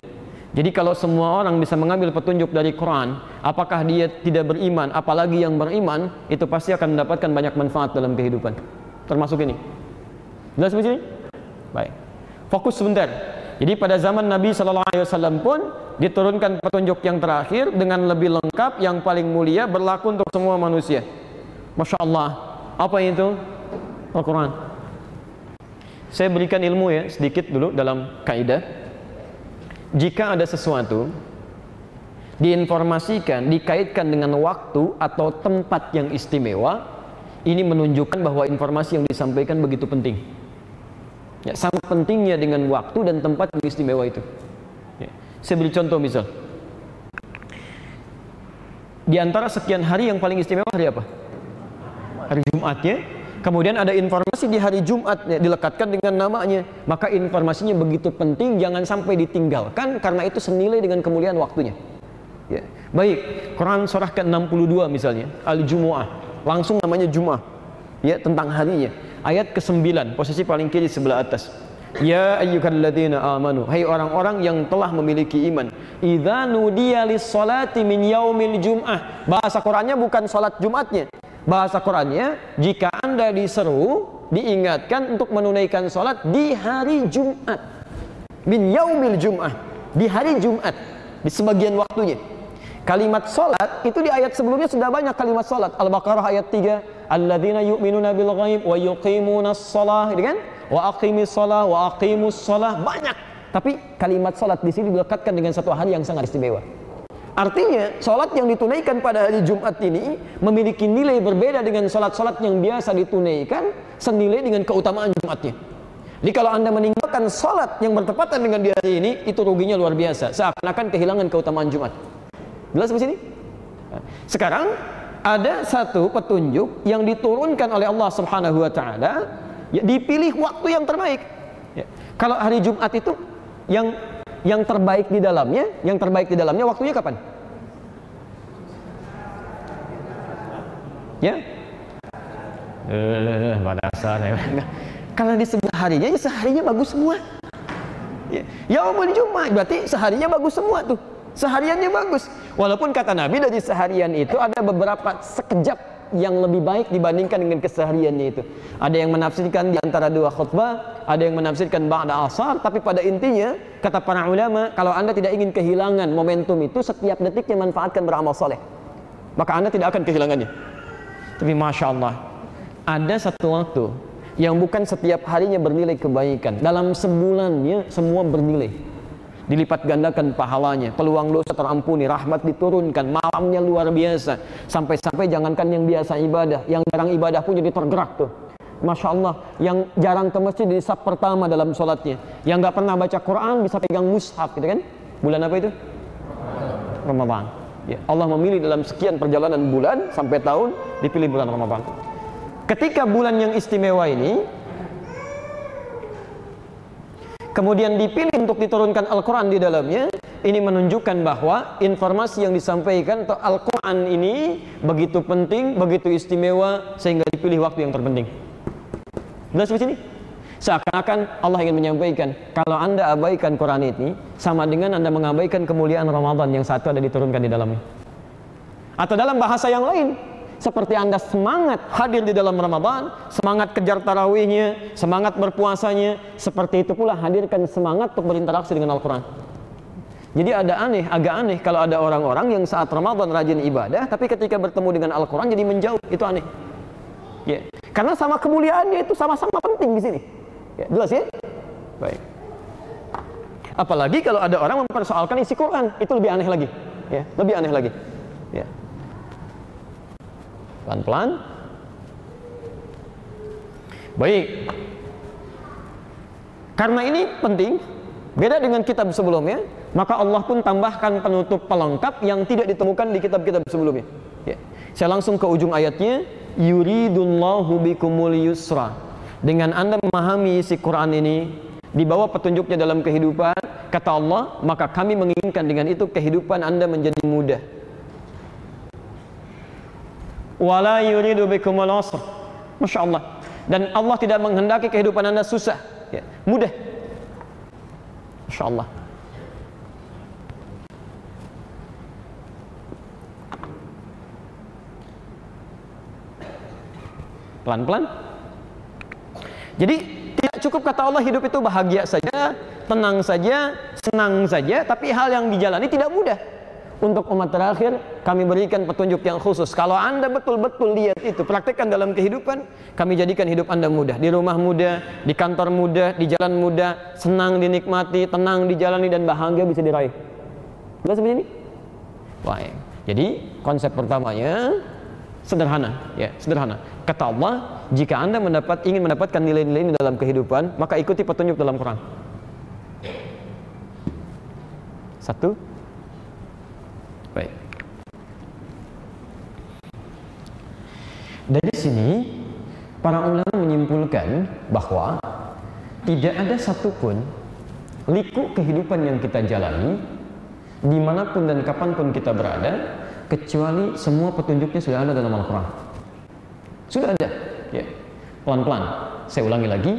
Jadi kalau semua orang bisa mengambil petunjuk dari Quran apakah dia tidak beriman apalagi yang beriman itu pasti akan mendapatkan banyak manfaat dalam kehidupan. Termasuk ini. Jelas begini? baik. Fokus sebentar. Jadi pada zaman Nabi SAW pun diturunkan petunjuk yang terakhir dengan lebih lengkap yang paling mulia berlaku untuk semua manusia. Masya Allah. Apa itu? Al-Quran. Saya berikan ilmu ya sedikit dulu dalam kaidah. Jika ada sesuatu diinformasikan, dikaitkan dengan waktu atau tempat yang istimewa, ini menunjukkan bahwa informasi yang disampaikan begitu penting. Ya, sangat pentingnya dengan waktu dan tempat yang istimewa itu. Ya. Saya beri contoh misal. Di antara sekian hari yang paling istimewa hari apa? hari Jumatnya kemudian ada informasi di hari Jumatnya dilekatkan dengan namanya. Maka informasinya begitu penting jangan sampai ditinggalkan karena itu senilai dengan kemuliaan waktunya. Ya. baik Quran surah ke-62 misalnya Al-Jumu'ah. Langsung namanya Jum'ah ya tentang harinya. Ayat ke-9 posisi paling kiri sebelah atas. Ya ayyuhalladzina amanu Hai orang-orang yang telah memiliki iman. Idza nudiya lis-salati min yaumil jum'ah. Bahasa Qur'annya bukan salat Jumatnya bahasa Qurannya jika anda diseru diingatkan untuk menunaikan sholat di hari Jumat. Bin yaumil Jum'ah di hari Jumat di sebagian waktunya. Kalimat sholat itu di ayat sebelumnya sudah banyak kalimat sholat. Al-Baqarah ayat 3 alladzina yu'minuna bil ghaib wa yuqimuna sholah gitu kan? Wa aqimis sholah wa aqimus sholah banyak. Tapi kalimat sholat di sini dilekatkan dengan satu hari yang sangat istimewa Artinya, sholat yang ditunaikan pada hari Jumat ini memiliki nilai berbeda dengan sholat-sholat yang biasa ditunaikan senilai dengan keutamaan Jumatnya. Jadi kalau anda meninggalkan sholat yang bertepatan dengan di hari ini, itu ruginya luar biasa. Seakan-akan kehilangan keutamaan Jumat. Jelas di sini? Sekarang ada satu petunjuk yang diturunkan oleh Allah Subhanahu Wa Taala, ya, dipilih waktu yang terbaik. Ya. Kalau hari Jumat itu yang yang terbaik di dalamnya, yang terbaik di dalamnya waktunya kapan? Ya? Eh, pada ya. Kalau disebut harinya, ya seharinya bagus semua. Ya, Yaumul Jumat berarti seharinya bagus semua tuh. Sehariannya bagus. Walaupun kata Nabi dari seharian itu ada beberapa sekejap yang lebih baik dibandingkan dengan kesehariannya itu. Ada yang menafsirkan di antara dua khutbah, ada yang menafsirkan ba'da asar, tapi pada intinya kata para ulama, kalau Anda tidak ingin kehilangan momentum itu setiap detiknya manfaatkan beramal soleh. Maka Anda tidak akan kehilangannya. Tapi Masya Allah, ada satu waktu yang bukan setiap harinya bernilai kebaikan. Dalam sebulannya semua bernilai dilipat gandakan pahalanya. Peluang dosa terampuni rahmat diturunkan malamnya luar biasa. Sampai-sampai jangankan yang biasa ibadah yang jarang ibadah pun jadi tergerak tuh. Masya Allah yang jarang ke masjid di sab pertama dalam sholatnya. Yang nggak pernah baca Quran bisa pegang mushaf gitu kan? Bulan apa itu? Ramadan. Ya, Allah memilih dalam sekian perjalanan bulan sampai tahun dipilih bulan Ramadan. Ketika bulan yang istimewa ini kemudian dipilih untuk diturunkan Al-Quran di dalamnya ini menunjukkan bahwa informasi yang disampaikan atau Al-Quran ini begitu penting, begitu istimewa sehingga dipilih waktu yang terpenting jelas di sini? seakan-akan Allah ingin menyampaikan kalau anda abaikan Quran ini sama dengan anda mengabaikan kemuliaan Ramadan yang satu ada diturunkan di dalamnya atau dalam bahasa yang lain seperti Anda semangat hadir di dalam Ramadan, semangat kejar tarawihnya, semangat berpuasanya, seperti itu pula hadirkan semangat untuk berinteraksi dengan Al-Quran. Jadi ada aneh, agak aneh kalau ada orang-orang yang saat Ramadan rajin ibadah, tapi ketika bertemu dengan Al-Quran jadi menjauh, itu aneh. Ya. Karena sama kemuliaannya itu sama-sama penting di sini. Ya, jelas ya? Baik. Apalagi kalau ada orang mempersoalkan isi Quran, itu lebih aneh lagi. Ya, lebih aneh lagi. Pelan-pelan Baik. Karena ini penting, beda dengan kitab sebelumnya, maka Allah pun tambahkan penutup pelengkap yang tidak ditemukan di kitab-kitab sebelumnya. Ya. Saya langsung ke ujung ayatnya, yuridullahu bikumul yusra. Dengan Anda memahami isi Quran ini, dibawa petunjuknya dalam kehidupan, kata Allah, maka kami menginginkan dengan itu kehidupan Anda menjadi mudah. Wala yuridu bikumul usra. Masya Allah. Dan Allah tidak menghendaki kehidupan Anda susah, ya, mudah. Masya Allah. Pelan-pelan. Jadi tidak cukup kata Allah hidup itu bahagia saja, tenang saja, senang saja, tapi hal yang dijalani tidak mudah. Untuk umat terakhir, kami berikan petunjuk yang khusus. Kalau Anda betul-betul lihat itu, praktekkan dalam kehidupan, kami jadikan hidup Anda mudah. Di rumah mudah, di kantor mudah, di jalan mudah, senang dinikmati, tenang dijalani, dan bahagia bisa diraih. Bukan seperti ini? Baik. Jadi, konsep pertamanya, sederhana. ya Sederhana. Kata Allah, jika Anda mendapat ingin mendapatkan nilai-nilai ini dalam kehidupan, maka ikuti petunjuk dalam Quran. Satu. Baik. Dari sini, para ulama menyimpulkan bahwa tidak ada satupun liku kehidupan yang kita jalani, di mana pun dan kapan pun kita berada, kecuali semua petunjuknya sudah ada dalam Al-Quran. Sudah ada. Ya. Pelan-pelan. Saya ulangi lagi.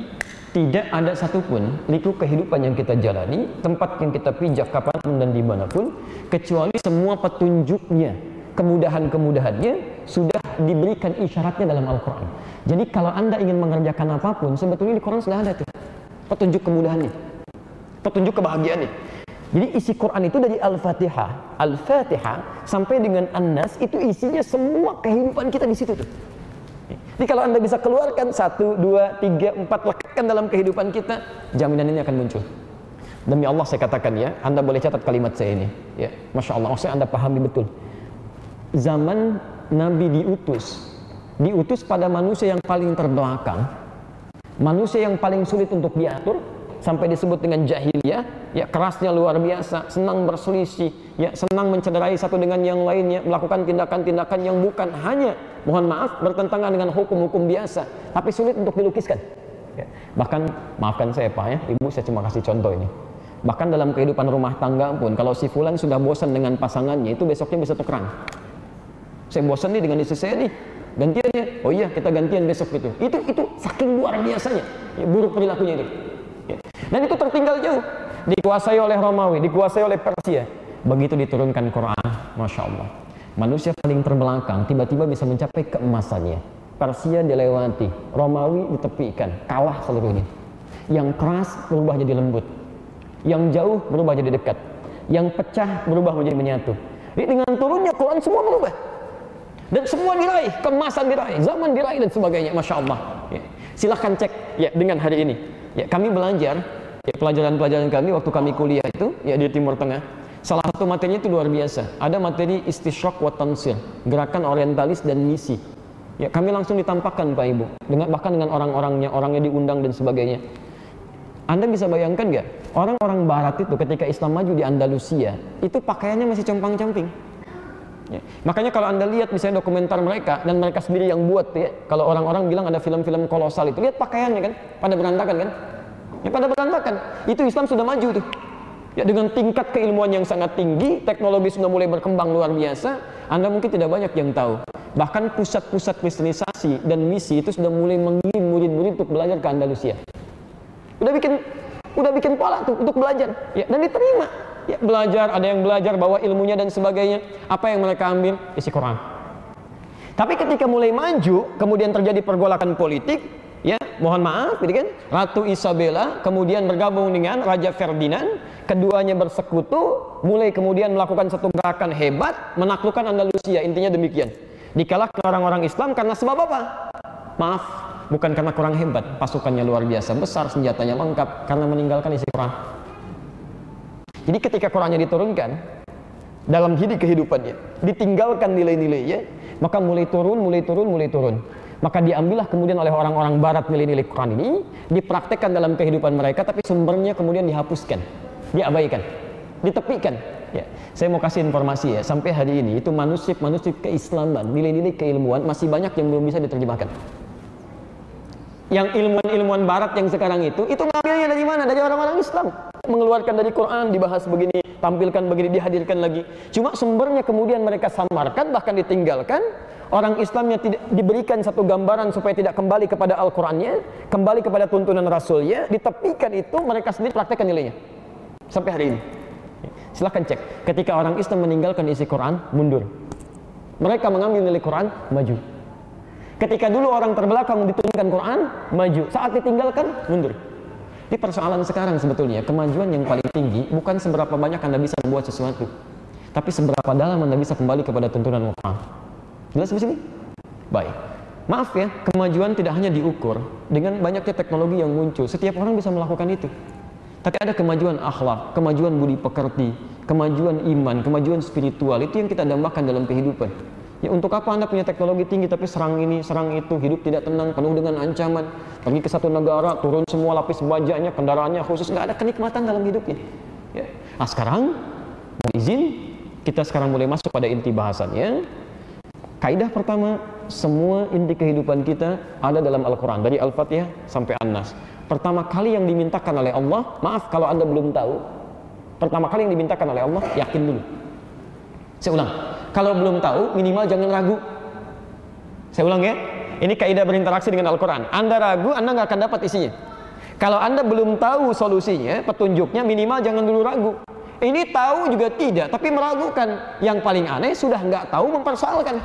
Tidak ada satupun liku kehidupan yang kita jalani, tempat yang kita pijak kapan pun dan di mana pun, kecuali semua petunjuknya, kemudahan-kemudahannya sudah diberikan isyaratnya dalam Al-Quran. Jadi kalau anda ingin mengerjakan apa pun, sebetulnya di Quran sudah ada tuh petunjuk kemudahannya, petunjuk kebahagiaannya. Jadi isi Quran itu dari Al-Fatihah, Al-Fatihah sampai dengan An-Nas itu isinya semua kehidupan kita di situ tuh. Jadi kalau anda bisa keluarkan satu, dua, tiga, empat lekatkan dalam kehidupan kita, jaminan ini akan muncul. Demi Allah saya katakan ya, anda boleh catat kalimat saya ini. Ya, masya Allah, maksudnya anda pahami betul. Zaman Nabi diutus, diutus pada manusia yang paling terdoakan, manusia yang paling sulit untuk diatur, sampai disebut dengan jahiliyah ya. Kerasnya luar biasa senang berselisih ya senang mencederai satu dengan yang lainnya melakukan tindakan-tindakan yang bukan hanya mohon maaf bertentangan dengan hukum-hukum biasa tapi sulit untuk dilukiskan. Ya. bahkan maafkan saya Pak ya Ibu saya cuma kasih contoh ini. Bahkan dalam kehidupan rumah tangga pun kalau si fulan sudah bosan dengan pasangannya itu besoknya bisa tukeran saya bosan nih dengan istri saya nih gantiannya oh iya kita gantian besok gitu itu itu saking luar biasanya ya, buruk perilakunya itu dan itu tertinggal jauh. Dikuasai oleh Romawi, dikuasai oleh Persia. Begitu diturunkan Quran, Masya Allah. Manusia paling terbelakang tiba-tiba bisa mencapai keemasannya. Persia dilewati, Romawi ditepikan, kalah seluruhnya. Yang keras berubah jadi lembut. Yang jauh berubah jadi dekat. Yang pecah berubah menjadi menyatu. Jadi dengan turunnya Quran semua berubah. Dan semua diraih, kemasan diraih, zaman diraih dan sebagainya. Masya Allah. Ya. Silahkan cek ya dengan hari ini. Ya, kami belajar ya, pelajaran-pelajaran kami waktu kami kuliah itu ya di Timur Tengah. Salah satu materinya itu luar biasa. Ada materi istishraq wa tansir, gerakan orientalis dan misi. Ya, kami langsung ditampakkan Pak Ibu, dengan bahkan dengan orang-orangnya, orangnya diundang dan sebagainya. Anda bisa bayangkan nggak? Orang-orang Barat itu ketika Islam maju di Andalusia, itu pakaiannya masih compang-camping. Ya. Makanya kalau anda lihat misalnya dokumenter mereka dan mereka sendiri yang buat ya, kalau orang-orang bilang ada film-film kolosal itu lihat pakaiannya kan, pada berantakan kan? Ya pada berantakan. Itu Islam sudah maju tuh. Ya dengan tingkat keilmuan yang sangat tinggi, teknologi sudah mulai berkembang luar biasa, Anda mungkin tidak banyak yang tahu. Bahkan pusat-pusat kristenisasi dan misi itu sudah mulai mengirim murid-murid untuk belajar ke Andalusia. Udah bikin udah bikin pola tuh untuk belajar. Ya, dan diterima ya, belajar, ada yang belajar bawa ilmunya dan sebagainya. Apa yang mereka ambil? Isi Quran. Tapi ketika mulai maju, kemudian terjadi pergolakan politik, ya mohon maaf, gitu kan? Ratu Isabella kemudian bergabung dengan Raja Ferdinand, keduanya bersekutu, mulai kemudian melakukan satu gerakan hebat, menaklukkan Andalusia. Intinya demikian. Dikalahkan orang-orang Islam karena sebab apa? Maaf, bukan karena kurang hebat, pasukannya luar biasa besar, senjatanya lengkap, karena meninggalkan isi Quran. Jadi ketika Qurannya diturunkan dalam hidup kehidupannya, ditinggalkan nilai-nilainya, maka mulai turun, mulai turun, mulai turun. Maka diambillah kemudian oleh orang-orang barat nilai-nilai Quran ini, dipraktekkan dalam kehidupan mereka, tapi sumbernya kemudian dihapuskan, diabaikan, ditepikan. Ya, saya mau kasih informasi ya, sampai hari ini itu manuskrip-manuskrip keislaman, nilai-nilai keilmuan masih banyak yang belum bisa diterjemahkan. Yang ilmuwan-ilmuwan barat yang sekarang itu, itu ngambilnya dari mana? Dari orang-orang Islam. Mengeluarkan dari Quran, dibahas begini, tampilkan begini, dihadirkan lagi. Cuma sumbernya kemudian mereka samarkan, bahkan ditinggalkan. Orang Islamnya tidak diberikan satu gambaran supaya tidak kembali kepada Al-Qurannya, kembali kepada tuntunan Rasulnya, ditepikan itu mereka sendiri praktekkan nilainya. Sampai hari ini. Silahkan cek. Ketika orang Islam meninggalkan isi Quran, mundur. Mereka mengambil nilai Quran, maju. Ketika dulu orang terbelakang diturunkan Quran, maju. Saat ditinggalkan, mundur. Ini persoalan sekarang sebetulnya. Kemajuan yang paling tinggi bukan seberapa banyak Anda bisa membuat sesuatu. Tapi seberapa dalam Anda bisa kembali kepada tuntunan Quran. Jelas di sini? Baik. Maaf ya, kemajuan tidak hanya diukur dengan banyaknya teknologi yang muncul. Setiap orang bisa melakukan itu. Tapi ada kemajuan akhlak, kemajuan budi pekerti, kemajuan iman, kemajuan spiritual. Itu yang kita dambakan dalam kehidupan. Ya untuk apa Anda punya teknologi tinggi tapi serang ini, serang itu, hidup tidak tenang, penuh dengan ancaman. Pergi ke satu negara, turun semua lapis bajaknya, kendaraannya khusus, nggak ada kenikmatan dalam hidupnya. Ya. Nah sekarang, izin, kita sekarang mulai masuk pada inti bahasannya. Kaidah pertama, semua inti kehidupan kita ada dalam Al-Quran. Dari Al-Fatihah sampai An-Nas. Pertama kali yang dimintakan oleh Allah, maaf kalau Anda belum tahu, pertama kali yang dimintakan oleh Allah, yakin dulu. Saya ulang, kalau belum tahu, minimal jangan ragu. Saya ulang ya. Ini kaidah berinteraksi dengan Al-Quran. Anda ragu, Anda nggak akan dapat isinya. Kalau Anda belum tahu solusinya, petunjuknya, minimal jangan dulu ragu. Ini tahu juga tidak, tapi meragukan. Yang paling aneh sudah nggak tahu mempersoalkan.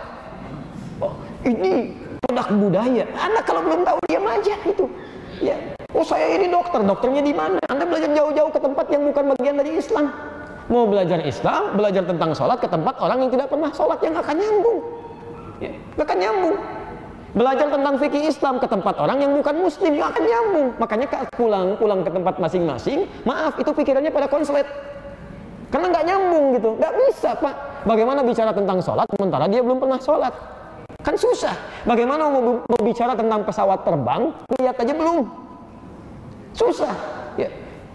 Oh, ini produk budaya. Anda kalau belum tahu diam aja itu. Ya. Oh saya ini dokter, dokternya di mana? Anda belajar jauh-jauh ke tempat yang bukan bagian dari Islam. Mau belajar Islam, belajar tentang sholat ke tempat orang yang tidak pernah sholat yang akan nyambung. Ya, akan nyambung. Belajar tentang fikih Islam ke tempat orang yang bukan muslim yang akan nyambung. Makanya pulang pulang ke tempat masing-masing, maaf itu pikirannya pada konslet. Karena nggak nyambung gitu, nggak bisa pak. Bagaimana bicara tentang sholat sementara dia belum pernah sholat? Kan susah. Bagaimana mau, mau bicara tentang pesawat terbang, lihat aja belum. Susah.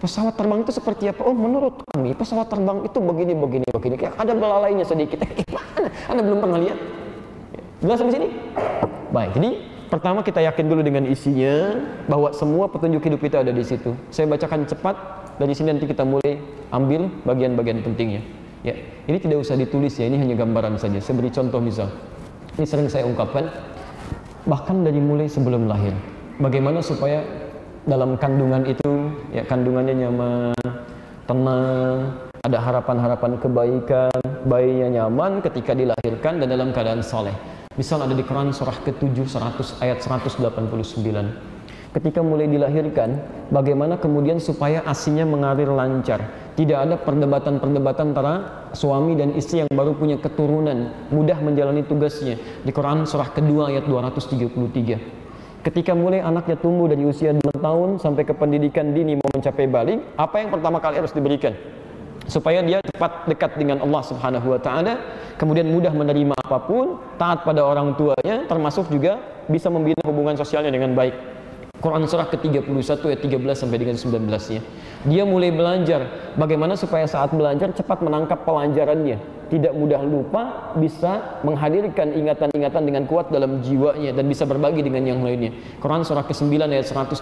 Pesawat terbang itu seperti apa? Oh, menurut kami pesawat terbang itu begini, begini, begini. Kayak ada belalainya sedikit. Gimana? Anda belum pernah lihat? Jelas sampai sini? Baik, jadi pertama kita yakin dulu dengan isinya bahwa semua petunjuk hidup kita ada di situ. Saya bacakan cepat dari sini nanti kita mulai ambil bagian-bagian pentingnya. Ya, ini tidak usah ditulis ya, ini hanya gambaran saja. Saya beri contoh misal. Ini sering saya ungkapkan bahkan dari mulai sebelum lahir. Bagaimana supaya dalam kandungan itu ya kandungannya nyaman, tenang, ada harapan-harapan kebaikan, bayinya nyaman ketika dilahirkan dan dalam keadaan soleh. Misal ada di Quran surah ke-7 100 ayat 189. Ketika mulai dilahirkan, bagaimana kemudian supaya asinya mengalir lancar. Tidak ada perdebatan-perdebatan antara suami dan istri yang baru punya keturunan, mudah menjalani tugasnya. Di Quran surah kedua ayat 233. Ketika mulai anaknya tumbuh dari usia 2 tahun sampai ke pendidikan dini mau mencapai balik, apa yang pertama kali harus diberikan? Supaya dia cepat dekat dengan Allah Subhanahu wa taala, kemudian mudah menerima apa pun, taat pada orang tuanya, termasuk juga bisa membina hubungan sosialnya dengan baik. Quran surah ke-31 ayat 13 sampai dengan 19-nya. Dia mulai belajar bagaimana supaya saat belajar cepat menangkap pelajarannya, tidak mudah lupa, bisa menghadirkan ingatan-ingatan dengan kuat dalam jiwanya dan bisa berbagi dengan yang lainnya. Quran surah ke-9 ayat 122.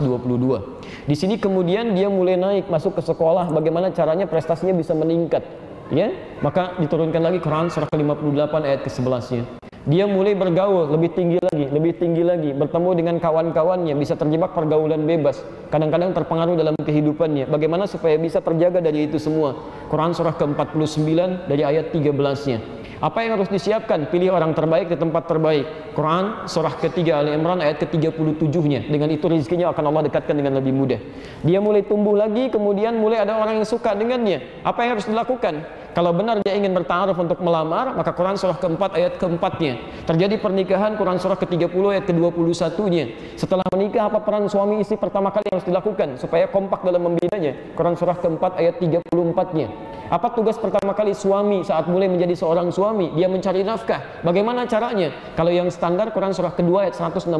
Di sini kemudian dia mulai naik masuk ke sekolah, bagaimana caranya prestasinya bisa meningkat. Ya, maka diturunkan lagi Quran surah ke-58 ayat ke-11-nya. Dia mulai bergaul lebih tinggi lagi, lebih tinggi lagi, bertemu dengan kawan-kawannya, bisa terjebak pergaulan bebas. Kadang-kadang terpengaruh dalam kehidupannya. Bagaimana supaya bisa terjaga dari itu semua? Quran surah ke-49 dari ayat 13-nya. Apa yang harus disiapkan? Pilih orang terbaik di tempat terbaik. Quran surah ketiga Ali Imran ayat ke-37-nya. Dengan itu rezekinya akan Allah dekatkan dengan lebih mudah. Dia mulai tumbuh lagi, kemudian mulai ada orang yang suka dengannya. Apa yang harus dilakukan? Kalau benar dia ingin bertaruh untuk melamar, maka Quran surah keempat ayat keempatnya. Terjadi pernikahan Quran surah ke-30 ayat ke-21-nya. Setelah menikah apa peran suami istri pertama kali yang harus dilakukan supaya kompak dalam membinanya? Quran surah keempat ayat 34-nya. Apa tugas pertama kali suami saat mulai menjadi seorang suami? Dia mencari nafkah. Bagaimana caranya? Kalau yang standar Quran surah kedua ayat 168.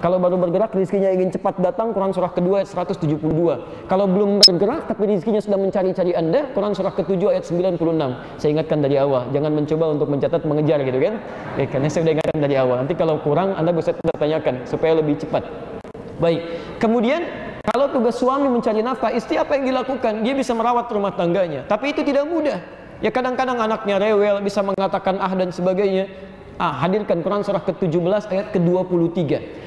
Kalau baru bergerak rezekinya ingin cepat datang Quran surah kedua ayat 172. Kalau belum bergerak tapi rezekinya sudah mencari-cari Anda Quran surah ketujuh ayat 96. Saya ingatkan dari awal, jangan mencoba untuk mencatat mengejar gitu kan. Eh, karena saya sudah ingatkan dari awal. Nanti kalau kurang Anda bisa tanyakan supaya lebih cepat. Baik. Kemudian kalau tugas suami mencari nafkah, istri apa yang dilakukan? Dia bisa merawat rumah tangganya. Tapi itu tidak mudah. Ya kadang-kadang anaknya rewel, bisa mengatakan ah dan sebagainya. Ah, hadirkan Quran surah ke-17 ayat ke-23.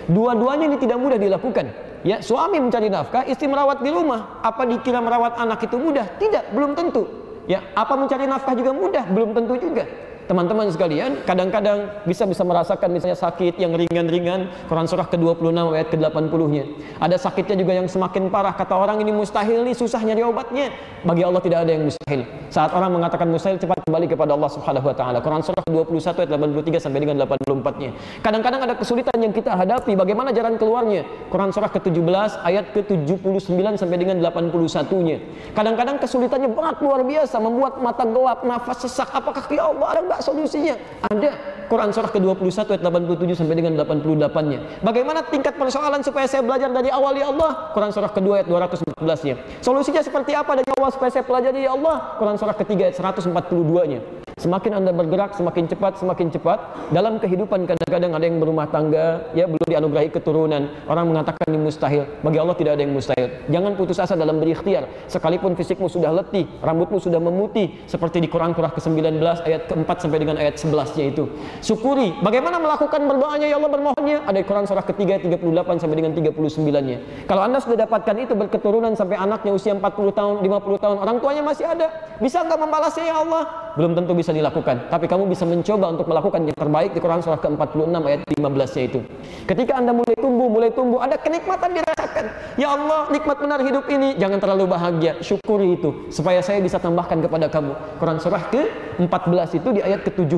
Dua-duanya ini tidak mudah dilakukan. Ya, suami mencari nafkah, istri merawat di rumah. Apa dikira merawat anak itu mudah? Tidak, belum tentu. Ya, apa mencari nafkah juga mudah? Belum tentu juga. Teman-teman sekalian, kadang-kadang bisa bisa merasakan misalnya sakit yang ringan-ringan, Quran surah ke-26 ayat ke-80-nya. Ada sakitnya juga yang semakin parah, kata orang ini mustahil nih, susah nyari obatnya. Bagi Allah tidak ada yang mustahil. Saat orang mengatakan mustahil, cepat kembali kepada Allah Subhanahu wa taala. Quran surah ke-21 ayat 83 sampai dengan 84-nya. Kadang-kadang ada kesulitan yang kita hadapi, bagaimana jalan keluarnya? Quran surah ke-17 ayat ke-79 sampai dengan 81-nya. Kadang-kadang kesulitannya berat luar biasa, membuat mata gelap, nafas sesak. Apakah ya Allah ada enggak solusinya? Ada. Quran surah ke-21 ayat 87 sampai dengan 88-nya. Bagaimana tingkat persoalan supaya saya belajar dari awal ya Allah? Quran surah kedua ayat 214-nya. Solusinya seperti apa dari awal supaya saya pelajari ya Allah? Quran surah ketiga ayat 142-nya. Semakin Anda bergerak semakin cepat, semakin cepat. Dalam kehidupan kadang-kadang ada yang berumah tangga, ya belum dianugerahi keturunan. Orang mengatakan ini mustahil. Bagi Allah tidak ada yang mustahil. Jangan putus asa dalam berikhtiar. Sekalipun fisikmu sudah letih, rambutmu sudah memutih, seperti di Quran surah ke-19 ayat ke-4 sampai dengan ayat 11-nya itu. Syukuri. Bagaimana melakukan berdoanya ya Allah bermohonnya? Ada di Quran surah ketiga 38 sampai dengan 39-nya. Kalau Anda sudah dapatkan itu berketurunan sampai anaknya usia 40 tahun, 50 tahun, orang tuanya masih ada. Bisa enggak membalasnya ya Allah? Belum tentu bisa bisa dilakukan. Tapi kamu bisa mencoba untuk melakukan yang terbaik di Quran surah ke-46 ayat 15 nya itu ketika anda mulai tumbuh mulai tumbuh ada kenikmatan dirasakan. Ya Allah nikmat benar hidup ini. Jangan terlalu bahagia. Syukuri itu supaya saya bisa tambahkan kepada kamu. Quran surah ke-14 itu di ayat ke-7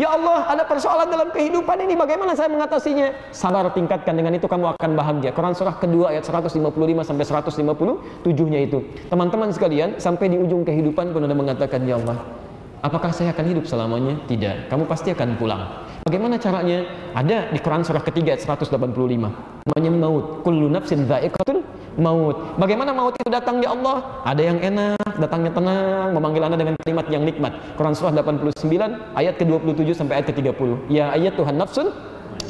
ya Allah ada persoalan dalam kehidupan ini. Bagaimana saya mengatasinya? Sabar tingkatkan. Dengan itu kamu akan bahagia. Quran surah kedua ayat 155 sampai 157 nya itu. Teman-teman sekalian sampai di ujung kehidupan pun anda mengatakan ya Allah Apakah saya akan hidup selamanya? Tidak. Kamu pasti akan pulang. Bagaimana caranya? Ada di Quran surah ketiga 185. Namanya maut. Kullu nafsin dha'iqatul maut. Bagaimana maut itu datang ya Allah? Ada yang enak, datangnya tenang, memanggil Anda dengan kalimat yang nikmat. Quran surah 89 ayat ke-27 sampai ayat ke-30. Ya ayat Tuhan nafsun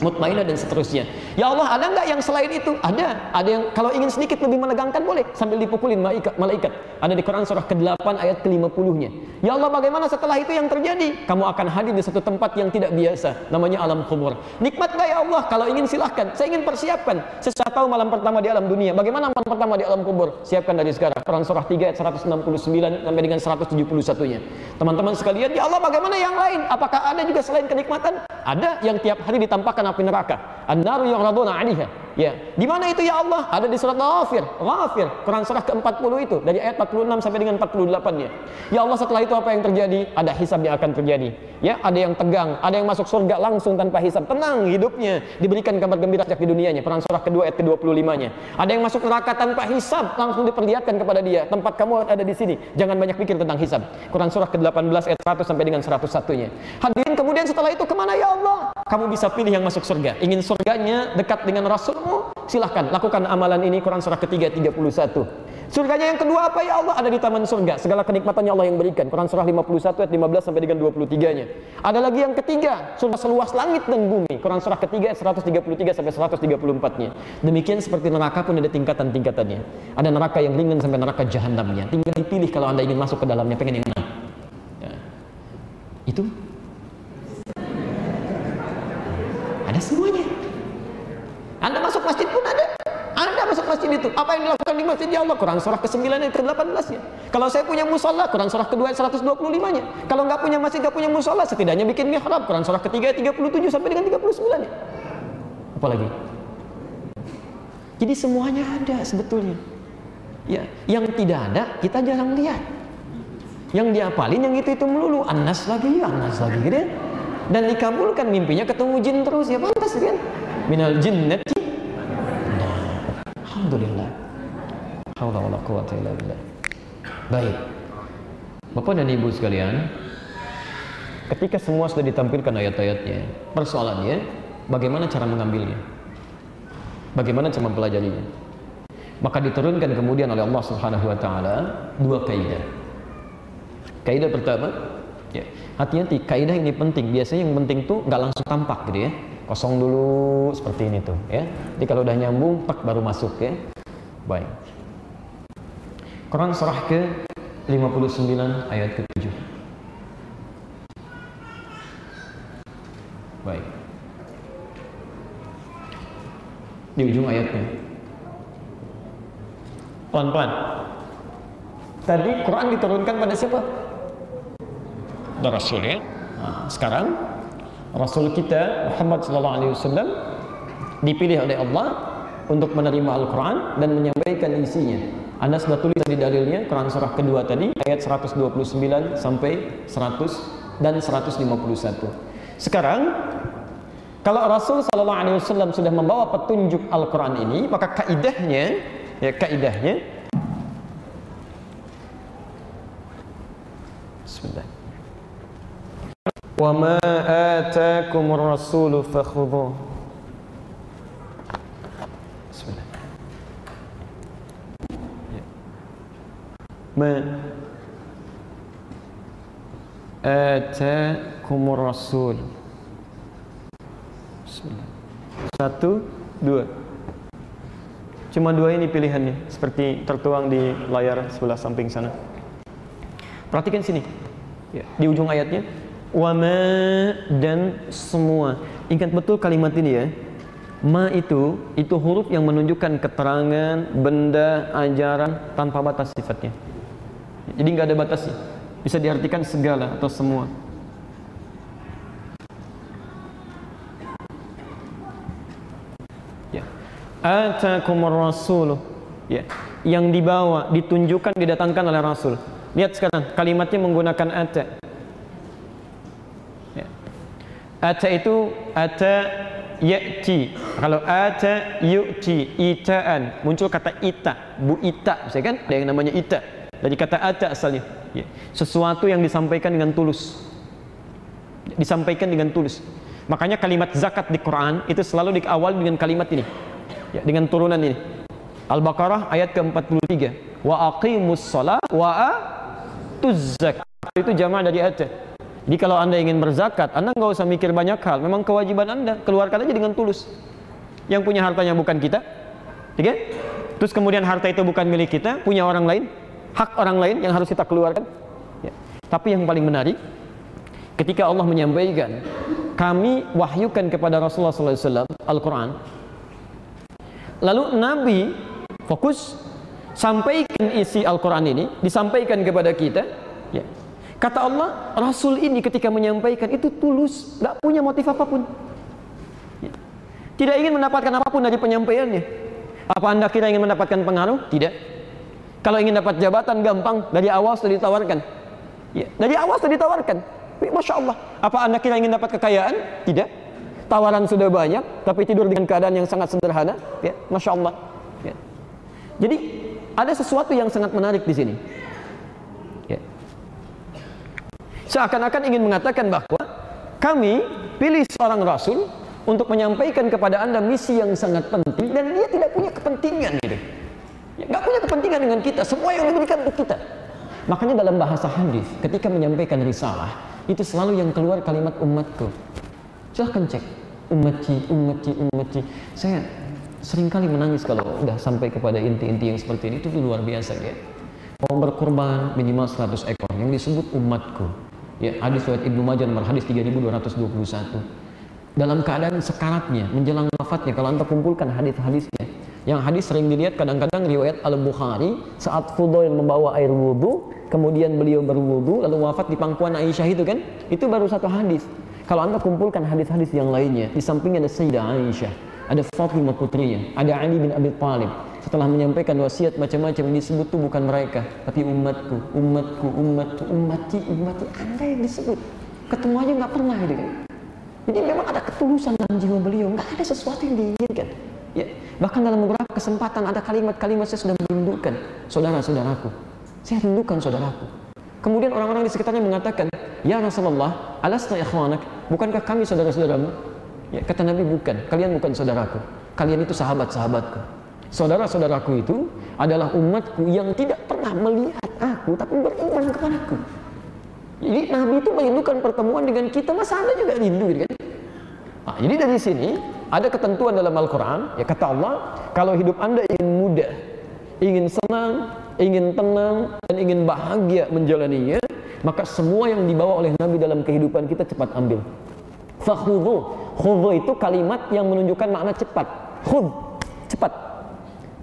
mutmainah dan seterusnya. Ya Allah, ada nggak yang selain itu? Ada. Ada yang kalau ingin sedikit lebih menegangkan boleh sambil dipukulin malaikat. malaikat. Ada di Quran surah ke-8 ayat ke-50-nya. Ya Allah, bagaimana setelah itu yang terjadi? Kamu akan hadir di satu tempat yang tidak biasa, namanya alam kubur. Nikmat nggak ya Allah? Kalau ingin silahkan. Saya ingin persiapkan. Saya tahu malam pertama di alam dunia. Bagaimana malam pertama di alam kubur? Siapkan dari sekarang. Quran surah 3 ayat 169 sampai dengan 171-nya. Teman-teman sekalian, ya Allah, bagaimana yang lain? Apakah ada juga selain kenikmatan? Ada yang tiap hari ditampakkan api neraka. An-naru yu'raduna 'alaiha. Ya. Di mana itu ya Allah? Ada di surat Ghafir. Ghafir, Quran surah ke-40 itu dari ayat 46 sampai dengan 48-nya. Ya Allah, setelah itu apa yang terjadi? Ada hisab yang akan terjadi. Ya, ada yang tegang, ada yang masuk surga langsung tanpa hisab. Tenang hidupnya, diberikan kabar gembira sejak di dunianya. Quran surah kedua ayat ke-25-nya. Ada yang masuk neraka tanpa hisab, langsung diperlihatkan kepada dia, tempat kamu ada di sini. Jangan banyak pikir tentang hisab. Quran surah ke-18 ayat 100 sampai dengan 101-nya. Hadirin kemudian setelah itu ke mana ya Allah? Kamu bisa pilih yang masuk surga. Ingin surganya dekat dengan Rasulmu, silahkan lakukan amalan ini Quran surah ketiga 31 surganya yang kedua apa? Ya Allah ada di taman surga. Segala kenikmatannya Allah yang berikan. Quran surah 51 ayat 15 sampai dengan 23 nya ada lagi yang ketiga surga seluas langit dan bumi. Quran surah ketiga ayat 133 sampai 134 nya demikian seperti neraka pun ada tingkatan-tingkatannya. Ada neraka yang ringan sampai neraka jahanamnya tinggal dipilih kalau anda ingin masuk ke dalamnya pengen yang mana. Ya. itu ada semuanya anda masuk masjid pun ada. Anda masuk masjid itu. Apa yang dilakukan di masjid ya Allah? Quran surah ke-9 ayat ke-18 nya. Kalau saya punya musola, Quran surah kedua ayat 125 nya. Kalau nggak punya masjid, nggak punya musola, setidaknya bikin mihrab. Quran surah ketiga ayat 37 sampai dengan 39 nya. Apalagi? Jadi semuanya ada sebetulnya. Ya, yang tidak ada kita jarang lihat. Yang diapalin yang itu itu melulu, anas lagi, anas lagi gitu ya. Dan dikabulkan mimpinya ketemu jin terus ya pantas kan? minal jinnati alhamdulillah haula wala quwata illa billah baik Bapak dan Ibu sekalian, ketika semua sudah ditampilkan ayat-ayatnya, persoalannya bagaimana cara mengambilnya? Bagaimana cara mempelajarinya? Maka diturunkan kemudian oleh Allah Subhanahu wa taala dua kaidah. Kaidah pertama, ya, hati-hati kaidah ini penting. Biasanya yang penting tuh nggak langsung tampak gitu ya. Kosong dulu seperti ini tuh ya. Jadi kalau udah nyambung, pak baru masuk ya. Baik. Quran surah ke 59 ayat ke-7. Baik. Di ujung ayatnya. Pelan-pelan. Tadi Quran diturunkan pada siapa? Pada Rasul ya. Nah, sekarang Rasul kita Muhammad sallallahu alaihi wasallam dipilih oleh Allah untuk menerima Al-Quran dan menyampaikan isinya. Anda sudah tulis di dalilnya Quran surah kedua tadi ayat 129 sampai 100 dan 151. Sekarang kalau Rasul Sallallahu Alaihi Wasallam sudah membawa petunjuk Al-Quran ini, maka kaidahnya, ya kaidahnya, Bismillah. Wa ma atakumur rasulu. Ya. Ma atakumur rasul. Bismillah. Satu, dua. Cuma dua ini pilihannya, seperti tertuang di layar sebelah samping sana. Perhatikan sini, di ujung ayatnya, wama dan semua. Ingat betul kalimat ini ya. Ma itu itu huruf yang menunjukkan keterangan, benda, ajaran tanpa batas sifatnya. Jadi nggak ada batasnya. Bisa diartikan segala atau semua. Ya. Atakumur rasul. Ya. Yang dibawa, ditunjukkan, didatangkan oleh Rasul. Lihat sekarang kalimatnya menggunakan ata. Ya. Ata itu ata ya'ti. Kalau ata yu'ti, itaan. Muncul kata ita, bu ita, saya kan? Ada yang namanya ita. Dari kata ata asalnya. Ya. Sesuatu yang disampaikan dengan tulus. Disampaikan dengan tulus. Makanya kalimat zakat di Quran itu selalu diawali dengan kalimat ini. Ya, dengan turunan ini. Al-Baqarah ayat ke-43. Wa aqimus shalah wa atuz zakat. Itu jamaah dari ata. Jadi kalau Anda ingin berzakat, Anda nggak usah mikir banyak hal. Memang kewajiban Anda, keluarkan aja dengan tulus. Yang punya hartanya bukan kita. Oke? Terus kemudian harta itu bukan milik kita, punya orang lain, hak orang lain yang harus kita keluarkan. Ya. Tapi yang paling menarik, ketika Allah menyampaikan, kami wahyukan kepada Rasulullah SAW Al-Quran, lalu Nabi fokus sampaikan isi Al-Quran ini, disampaikan kepada kita, ya. Kata Allah, Rasul ini ketika menyampaikan itu tulus, nggak punya motif apa pun. Ya. Tidak ingin mendapatkan apa pun dari penyampaiannya. Apa anda kira ingin mendapatkan pengaruh? Tidak. Kalau ingin dapat jabatan gampang, dari awal sudah ditawarkan. Ya. Dari awal sudah ditawarkan. Masya Allah. Apa anda kira ingin dapat kekayaan? Tidak. Tawaran sudah banyak, tapi tidur dengan keadaan yang sangat sederhana. Ya. Masya Allah. Ya. Jadi ada sesuatu yang sangat menarik di sini. Ya. Seakan-akan ingin mengatakan bahwa kami pilih seorang rasul untuk menyampaikan kepada anda misi yang sangat penting dan dia tidak punya kepentingan gitu. Ya, gak punya kepentingan dengan kita, semua yang diberikan untuk kita. Makanya dalam bahasa hadis ketika menyampaikan risalah itu selalu yang keluar kalimat umatku. Silahkan cek umatci, umatci, umatci. Saya sering kali menangis kalau udah sampai kepada inti-inti yang seperti ini itu luar biasa ya. Mau berkorban minimal 100 ekor yang disebut umatku. Ya, hadis riwayat Ibnu Majah nomor hadis 3221. Dalam keadaan sekaratnya, menjelang wafatnya, kalau anda kumpulkan hadis-hadisnya, yang hadis sering dilihat kadang-kadang riwayat Al-Bukhari saat Fudail membawa air wudhu, kemudian beliau berwudhu, lalu wafat di pangkuan Aisyah itu kan, itu baru satu hadis. Kalau anda kumpulkan hadis-hadis yang lainnya, di sampingnya ada Sayyidah Aisyah, ada Fatimah putrinya, ada Ali bin Abi Thalib. Setelah menyampaikan wasiat macam-macam disebut tuh bukan mereka, tapi umatku, umatku, umatku, umati, umati. Anda yang disebut. Ketemu aja nggak pernah gitu kan. Jadi memang ada ketulusan dalam jiwa beliau, nggak ada sesuatu yang diinginkan. Ya, bahkan dalam beberapa kesempatan ada kalimat-kalimat saya sudah merindukan saudara-saudaraku. Saya rindukan saudaraku. Kemudian orang-orang di sekitarnya mengatakan, "Ya Rasulullah, alasna ikhwanak? Bukankah kami saudara-saudaramu?" Ya, kata Nabi, "Bukan. Kalian bukan saudaraku. Kalian itu sahabat-sahabatku." Saudara-saudaraku itu adalah umatku yang tidak pernah melihat aku tapi beriman kepadaku. Jadi Nabi itu merindukan pertemuan dengan kita, masa Anda juga rindu gitu kan? Nah, jadi dari sini ada ketentuan dalam Al-Quran, ya kata Allah, kalau hidup Anda ingin mudah, ingin senang, ingin tenang, dan ingin bahagia menjalaninya, maka semua yang dibawa oleh Nabi dalam kehidupan kita cepat ambil. Fakhudhu. Khudhu itu kalimat yang menunjukkan makna cepat. Khudh, cepat.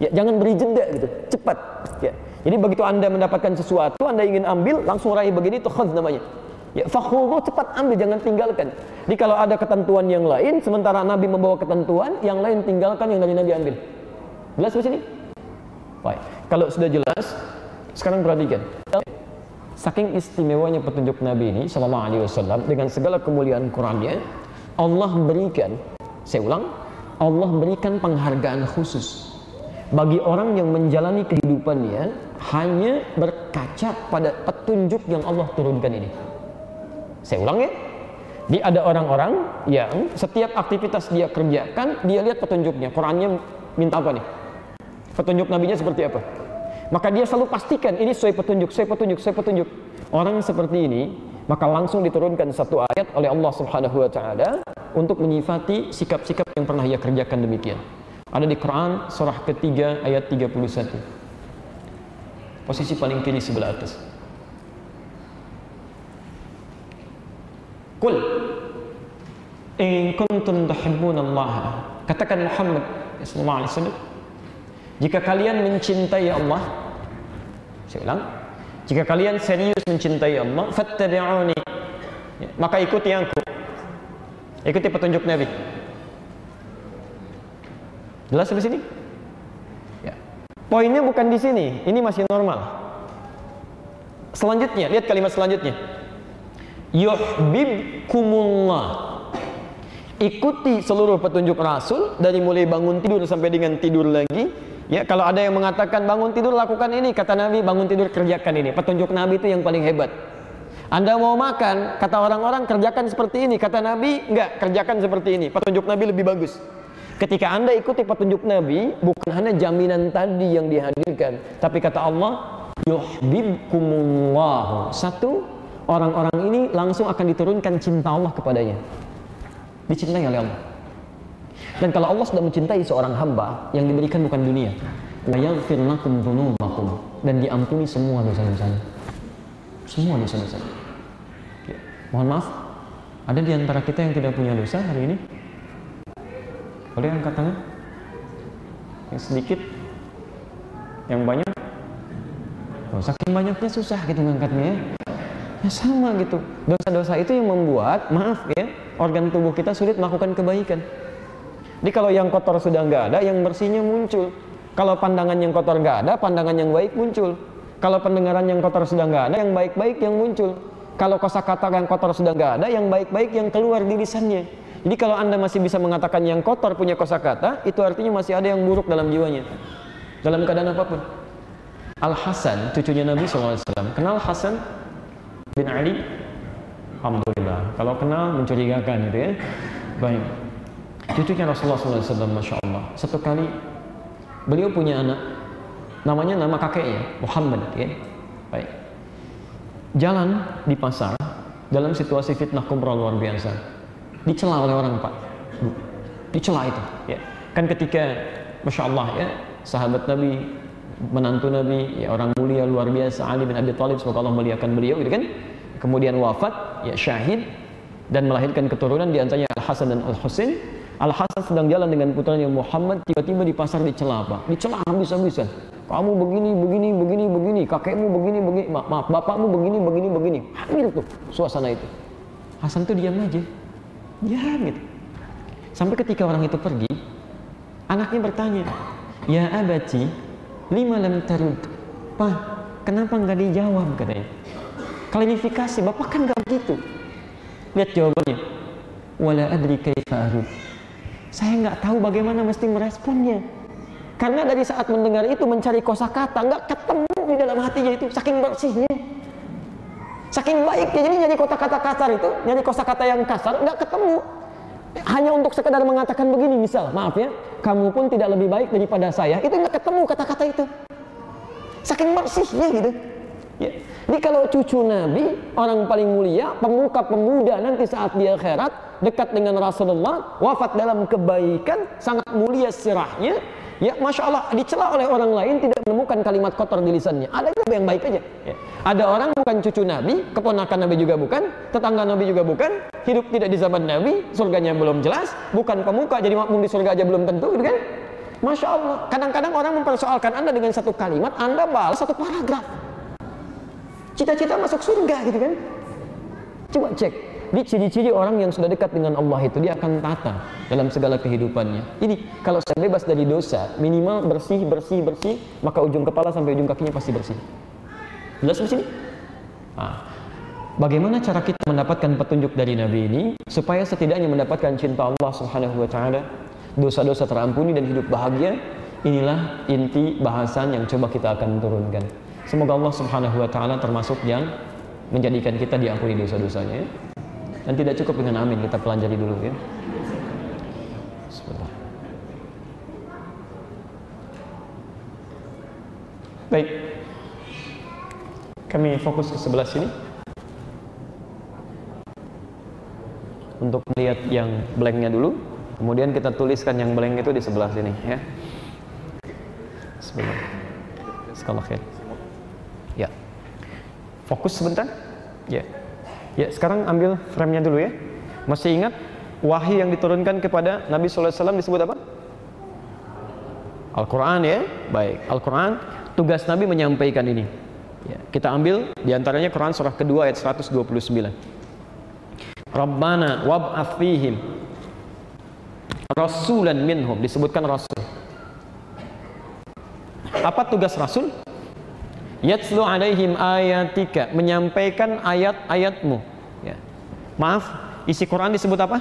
Ya, jangan beri jeda gitu, cepat. Ya. Jadi begitu Anda mendapatkan sesuatu, Anda ingin ambil, langsung raih begini itu khudh namanya. Ya, fakhudhu cepat ambil, jangan tinggalkan. Jadi kalau ada ketentuan yang lain, sementara Nabi membawa ketentuan, yang lain tinggalkan, yang dari Nabi ambil. Jelas di sini? Baik. Kalau sudah jelas, sekarang perhatikan. Saking istimewanya petunjuk Nabi ini Sallallahu Alaihi Wasallam dengan segala kemuliaan Qurannya, Allah berikan, saya ulang, Allah berikan penghargaan khusus bagi orang yang menjalani kehidupannya hanya berkaca pada petunjuk yang Allah turunkan ini. Saya ulang ya. Ini ada orang-orang yang setiap aktivitas dia kerjakan, dia lihat petunjuknya. Qurannya minta apa nih? Petunjuk nabinya seperti apa? Maka dia selalu pastikan ini sesuai petunjuk, sesuai petunjuk, sesuai petunjuk. Orang seperti ini, maka langsung diturunkan satu ayat oleh Allah Subhanahu wa taala untuk menyifati sikap-sikap yang pernah ia kerjakan demikian. Ada di Quran surah ketiga ayat 31. Posisi paling kiri sebelah atas. Qul in kuntum Allah katakan Muhammad sallallahu alaihi wasallam jika kalian mencintai Allah saya ulang jika kalian serius mencintai Allah fattabi'uni ya, maka ikuti aku ikuti petunjuk Nabi jelas di sini? Ya. poinnya bukan di sini ini masih normal. Selanjutnya lihat kalimat selanjutnya. Yuhibbukumullah ikuti seluruh petunjuk Rasul dari mulai bangun tidur sampai dengan tidur lagi. Ya kalau ada yang mengatakan bangun tidur lakukan ini. Kata Nabi bangun tidur kerjakan ini. Petunjuk Nabi itu yang paling hebat. Anda mau makan kata orang-orang kerjakan seperti ini. Kata Nabi enggak kerjakan seperti ini. Petunjuk Nabi lebih bagus ketika anda ikuti petunjuk Nabi bukan hanya jaminan tadi yang dihadirkan tapi kata Allah yuhibbukumullah satu orang-orang ini langsung akan diturunkan cinta Allah kepadanya. Dicintai oleh Allah. Dan kalau Allah sudah mencintai seorang hamba, yang diberikan bukan dunia. Wa yaghfir lakum dzunubakum dan diampuni semua dosa-dosanya. Semua dosa-dosa. Ya. Mohon maaf, ada di antara kita yang tidak punya dosa hari ini? Boleh angkat tangan? Yang sedikit? Yang banyak? Oh, saking banyaknya susah gitu ngangkatnya ya. Ya sama gitu. Dosa-dosa itu yang membuat, maaf ya, organ tubuh kita sulit melakukan kebaikan. Jadi kalau yang kotor sudah nggak ada, yang bersihnya muncul. Kalau pandangan yang kotor nggak ada, pandangan yang baik muncul. Kalau pendengaran yang kotor sudah nggak ada, yang baik-baik yang muncul. Kalau kosakata yang kotor sudah nggak ada, yang baik-baik yang keluar di lisannya. Jadi kalau anda masih bisa mengatakan yang kotor punya kosakata, itu artinya masih ada yang buruk dalam jiwanya. Dalam keadaan apa pun. Al Hasan, cucunya Nabi SAW. Kenal Hasan? bin Ali Alhamdulillah kalau kenal mencurigakan gitu ya baik cucunya Rasulullah SAW Masya Allah satu kali beliau punya anak namanya nama kakeknya Muhammad ya baik jalan di pasar dalam situasi fitnah kumrah luar biasa dicela oleh orang pak dicela itu ya kan ketika Masya Allah ya sahabat Nabi menantu Nabi, ya orang mulia luar biasa Ali bin Abi Thalib semoga Allah muliakan beliau gitu kan. Kemudian wafat, ya syahid dan melahirkan keturunan di antaranya Al Hasan dan Al Husain. Al Hasan sedang jalan dengan putranya Muhammad tiba-tiba di pasar dicela apa? Dicela habis-habisan. Kamu begini, begini, begini, begini, kakekmu begini, begini, ma maaf, bapakmu begini, begini, begini. Hamil tuh suasana itu. Hasan tuh diam aja. Diam gitu. Sampai ketika orang itu pergi, anaknya bertanya, "Ya abati, lima lam tarud? Pak kenapa nggak dijawab? katanya. Klarifikasi bapak kan nggak begitu. Lihat jawabannya. Wala adri kaifa saya nggak tahu bagaimana mesti meresponnya. Karena dari saat mendengar itu mencari kosakata nggak ketemu di dalam hatinya itu saking bersihnya Saking baiknya, jadi nyari kata-kata kasar itu, nyari kata-kata yang kasar, nggak ketemu. Hanya untuk sekedar mengatakan begini, misal, maaf ya, kamu pun tidak lebih baik daripada saya, itu nggak ketemu kata-kata itu. Saking bersihnya gitu. Ya. Jadi kalau cucu Nabi, orang paling mulia, pemuka pemuda nanti saat dia akhirat, dekat dengan Rasulullah, wafat dalam kebaikan, sangat mulia sirahnya, Ya, masya Allah, dicela oleh orang lain tidak menemukan kalimat kotor di lisannya. Ada juga yang baik aja. Ya. Ada orang bukan cucu Nabi, keponakan Nabi juga bukan, tetangga Nabi juga bukan, hidup tidak di zaman Nabi, surganya belum jelas, bukan pemuka, jadi makmum di surga aja belum tentu, gitu kan? Masya Allah. Kadang-kadang orang mempersoalkan Anda dengan satu kalimat, Anda balas satu paragraf. Cita-cita masuk surga, gitu kan? Coba cek, di ciri-ciri orang yang sudah dekat dengan Allah itu dia akan tata dalam segala kehidupannya. Jadi kalau saya bebas dari dosa, minimal bersih, bersih, bersih, maka ujung kepala sampai ujung kakinya pasti bersih. Jelas di sini? Nah, bagaimana cara kita mendapatkan petunjuk dari Nabi ini supaya setidaknya mendapatkan cinta Allah Subhanahu wa taala, dosa-dosa terampuni dan hidup bahagia? Inilah inti bahasan yang coba kita akan turunkan. Semoga Allah Subhanahu wa taala termasuk yang menjadikan kita diampuni dosa-dosanya dan tidak cukup dengan amin, kita pelajari dulu ya. Sebentar. Baik. Kami fokus ke sebelah sini. Untuk melihat yang blanknya dulu, kemudian kita tuliskan yang blank itu di sebelah sini ya. Sebentar. Khair. Ya. Fokus sebentar. Ya. Ya, sekarang ambil frame-nya dulu ya. Masih ingat wahyu yang diturunkan kepada Nabi wasallam disebut apa? Al-Qur'an ya. Baik, Al-Qur'an tugas Nabi menyampaikan ini. Ya, kita ambil di antaranya Quran surah kedua ayat 129. Rabbana wab'ath fihim rasulan minhum disebutkan rasul. Apa tugas rasul? Yatslu alaihim ayatika, menyampaikan ayat-ayatmu. Ya. Maaf, isi Quran disebut apa?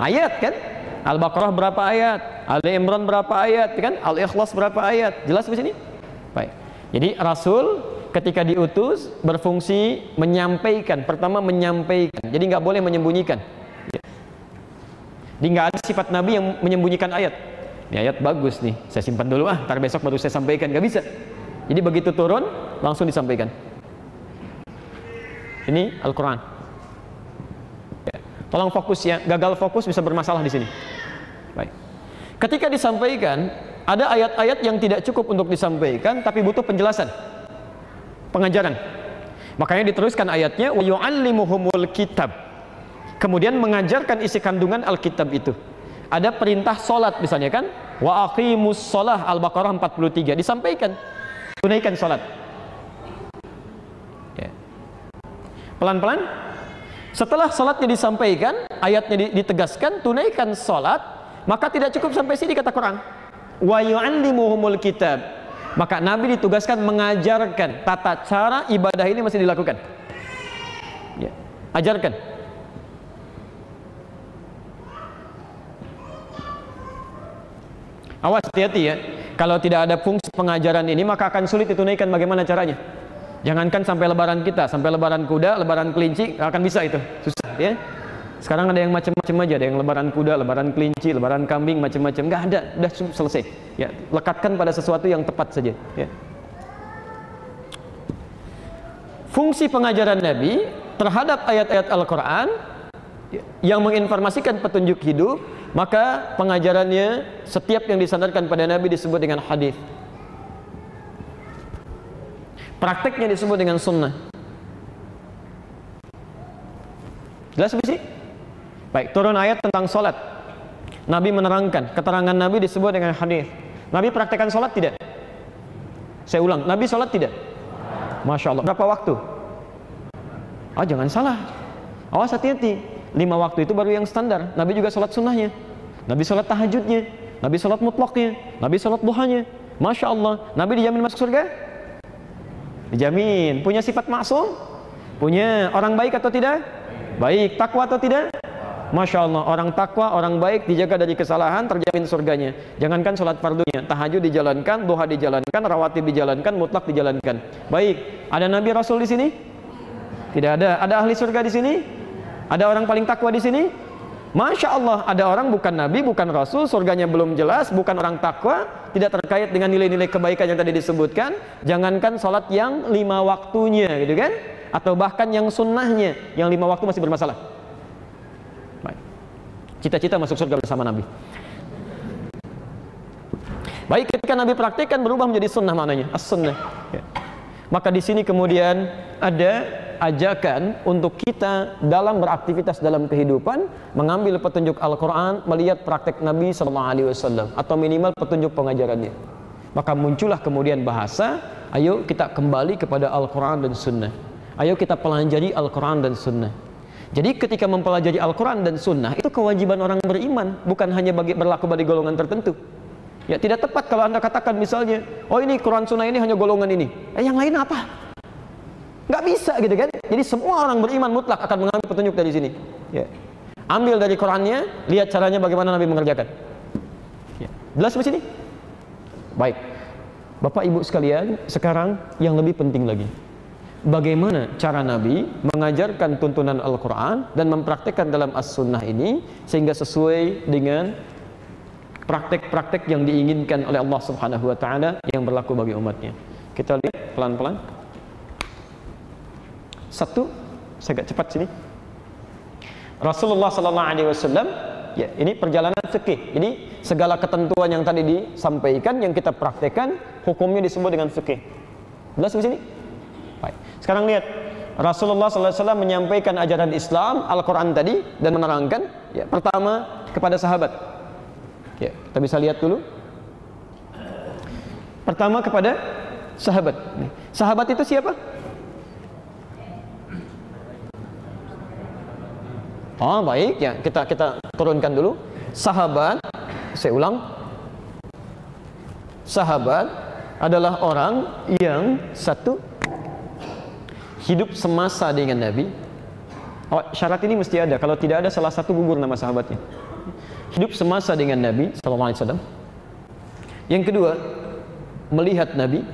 Ayat kan? Al-Baqarah berapa ayat? Ali Imran berapa ayat? Kan? Al-Ikhlas berapa ayat? Jelas di sini? Baik. Jadi Rasul ketika diutus berfungsi menyampaikan. Pertama menyampaikan. Jadi nggak boleh menyembunyikan. Ya. Jadi nggak ada sifat Nabi yang menyembunyikan ayat. Ini ayat bagus nih. Saya simpan dulu ah. Ntar besok baru saya sampaikan. Nggak bisa. Jadi begitu turun langsung disampaikan. Ini Al-Quran. Ya. Tolong fokus ya, gagal fokus bisa bermasalah di sini. Baik. Ketika disampaikan, ada ayat-ayat yang tidak cukup untuk disampaikan, tapi butuh penjelasan, pengajaran. Makanya diteruskan ayatnya, wa yu'allimuhumul kitab. Kemudian mengajarkan isi kandungan Alkitab itu. Ada perintah solat misalnya kan, wa aqimus solah Al-Baqarah 43 disampaikan tunaikan sholat ya. pelan-pelan. Setelah sholatnya disampaikan ayatnya ditegaskan tunaikan sholat maka tidak cukup sampai sini kata Quran. Wa yu'allimuhumul kitab. Maka Nabi ditugaskan mengajarkan tata cara ibadah ini masih dilakukan. Ya. ajarkan awas hati-hati ya kalau tidak ada fungsi pengajaran ini maka akan sulit ditunaikan bagaimana caranya. Jangankan sampai lebaran kita, sampai lebaran kuda, lebaran kelinci akan bisa itu. Susah ya. Sekarang ada yang macam-macam aja, ada yang lebaran kuda, lebaran kelinci, lebaran kambing, macam-macam. Enggak ada, sudah selesai. Ya, lekatkan pada sesuatu yang tepat saja, ya. Fungsi pengajaran Nabi terhadap ayat-ayat Al-Qur'an yang menginformasikan petunjuk hidup maka pengajarannya setiap yang disandarkan pada Nabi disebut dengan hadis. Prakteknya disebut dengan sunnah. Jelas sih? Baik, turun ayat tentang solat. Nabi menerangkan, keterangan Nabi disebut dengan hadis. Nabi praktekkan solat tidak? Saya ulang, Nabi solat tidak? Masya Allah. Berapa waktu? Oh, jangan salah. Awas hati-hati lima waktu itu baru yang standar. Nabi juga sholat sunnahnya. Nabi sholat tahajudnya. Nabi sholat mutlaknya. Nabi sholat duhanya. Masya Allah. Nabi dijamin masuk surga? Dijamin. Punya sifat maksum? Punya. Orang baik atau tidak? Baik. Takwa atau tidak? Masya Allah, orang takwa, orang baik dijaga dari kesalahan, terjamin surganya. Jangankan sholat fardunya, tahajud dijalankan, duha dijalankan, rawatib dijalankan, mutlak dijalankan. Baik, Ada nabi rasul di sini? Tidak ada. Ada ahli surga di sini? Ada orang paling takwa di sini? Masya Allah, ada orang bukan nabi, bukan rasul, surganya belum jelas, bukan orang takwa, tidak terkait dengan nilai-nilai kebaikan yang tadi disebutkan. Jangankan sholat yang lima waktunya, gitu kan? Atau bahkan yang sunnahnya, yang lima waktu masih bermasalah. Baik. Cita-cita masuk surga bersama Nabi. Baik, ketika Nabi praktikkan berubah menjadi sunnah maknanya, as-sunnah. Ya. Maka di sini kemudian ada ajakan untuk kita dalam beraktivitas dalam kehidupan mengambil petunjuk Al-Quran, melihat praktek Nabi Wasallam atau minimal petunjuk pengajarannya. Maka muncullah kemudian bahasa, ayo kita kembali kepada Al-Quran dan Sunnah. Ayo kita pelajari Al-Quran dan Sunnah. Jadi ketika mempelajari Al-Quran dan Sunnah itu kewajiban orang beriman, bukan hanya bagi berlaku bagi golongan tertentu. Ya tidak tepat kalau anda katakan misalnya, oh ini Quran Sunnah ini hanya golongan ini. Eh yang lain apa? Nggak bisa gitu kan? Jadi semua orang beriman mutlak akan mengambil petunjuk dari sini. Ya. Ambil dari Qurannya, lihat caranya bagaimana Nabi mengerjakan. Ya. Jelas di sini? Baik. Bapak Ibu sekalian, sekarang yang lebih penting lagi. Bagaimana cara Nabi mengajarkan tuntunan Al-Quran dan mempraktekkan dalam As-Sunnah ini sehingga sesuai dengan praktek-praktek yang diinginkan oleh Allah Subhanahu wa taala yang berlaku bagi umatnya. Kita lihat pelan-pelan. Satu, saya agak cepat sini. Rasulullah sallallahu alaihi wasallam ya, ini perjalanan fikih. Jadi segala ketentuan yang tadi disampaikan yang kita praktekkan hukumnya disebut dengan fikih. Jelas di sini? Baik. Sekarang lihat Rasulullah sallallahu alaihi wasallam menyampaikan ajaran Islam, Al-Qur'an tadi dan menerangkan ya, pertama kepada sahabat Ya, kita bisa lihat dulu. Pertama kepada sahabat. Sahabat itu siapa? Oh, baik ya. Kita kita turunkan dulu. Sahabat, saya ulang. Sahabat adalah orang yang satu hidup semasa dengan Nabi. Oh, syarat ini mesti ada. Kalau tidak ada salah satu gugur nama sahabatnya hidup semasa dengan Nabi SAW. Yang kedua, melihat Nabi.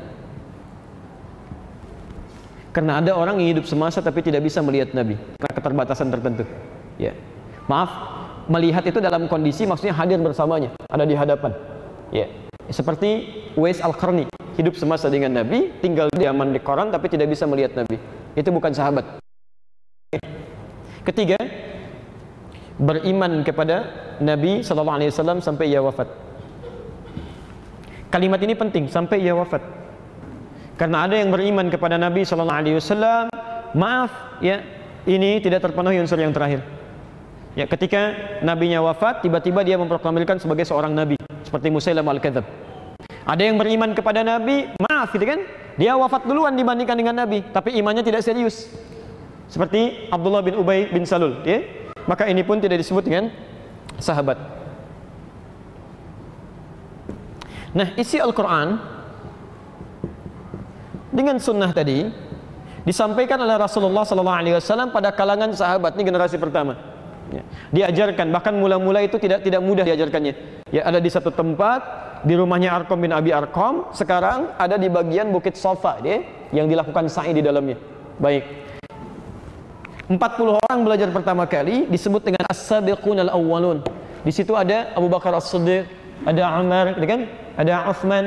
Karena ada orang yang hidup semasa tapi tidak bisa melihat Nabi karena keterbatasan tertentu. Ya. Maaf, melihat itu dalam kondisi maksudnya hadir bersamanya, ada di hadapan. Ya. Seperti Wais Al-Qarni, hidup semasa dengan Nabi, tinggal di aman di koran tapi tidak bisa melihat Nabi. Itu bukan sahabat. Ketiga, beriman kepada Nabi wasallam sampai ia wafat. Kalimat ini penting sampai ia wafat. Karena ada yang beriman kepada Nabi sallallahu alaihi wasallam, maaf ya, ini tidak terpenuhi unsur yang terakhir. Ya, ketika nabinya wafat, tiba-tiba dia memproklamirkan sebagai seorang nabi, seperti Musailam al-Kadzab. Ada yang beriman kepada nabi, maaf gitu kan? Dia wafat duluan dibandingkan dengan nabi, tapi imannya tidak serius. Seperti Abdullah bin Ubay bin Salul, ya. Maka ini pun tidak disebut dengan sahabat. Nah, isi Al-Quran dengan sunnah tadi disampaikan oleh Rasulullah SAW pada kalangan sahabat ini generasi pertama. Ya. Diajarkan bahkan mula-mula itu tidak tidak mudah diajarkannya. Ya ada di satu tempat di rumahnya Arkom bin Abi Arkom. Sekarang ada di bagian Bukit Sofa dia yang dilakukan sa'i di dalamnya. Baik. 40 orang belajar pertama kali disebut dengan as-sabiqun al-awwalun. Di situ ada Abu Bakar As-Siddiq, ada Umar, gitu kan? Ada Uthman,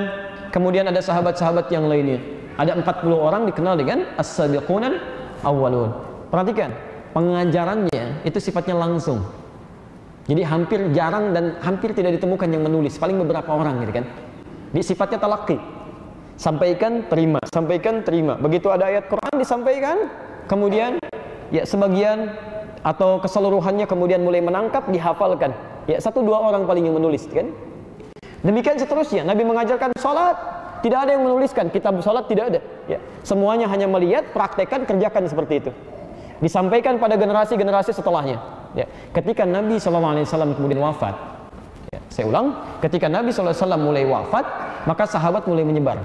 kemudian ada sahabat-sahabat yang lainnya. Ada 40 orang dikenal dengan as-sabiqun al-awwalun. Perhatikan, pengajarannya itu sifatnya langsung. Jadi hampir jarang dan hampir tidak ditemukan yang menulis, paling beberapa orang gitu kan. Di sifatnya talaki. Sampaikan, terima, sampaikan, terima. Begitu ada ayat Quran disampaikan, kemudian ya sebagian atau keseluruhannya kemudian mulai menangkap dihafalkan ya satu dua orang paling yang menulis kan demikian seterusnya Nabi mengajarkan sholat tidak ada yang menuliskan kitab sholat tidak ada ya semuanya hanya melihat praktekkan kerjakan seperti itu disampaikan pada generasi-generasi setelahnya ya ketika Nabi SAW kemudian wafat ya, saya ulang ketika Nabi SAW mulai wafat maka sahabat mulai menyebar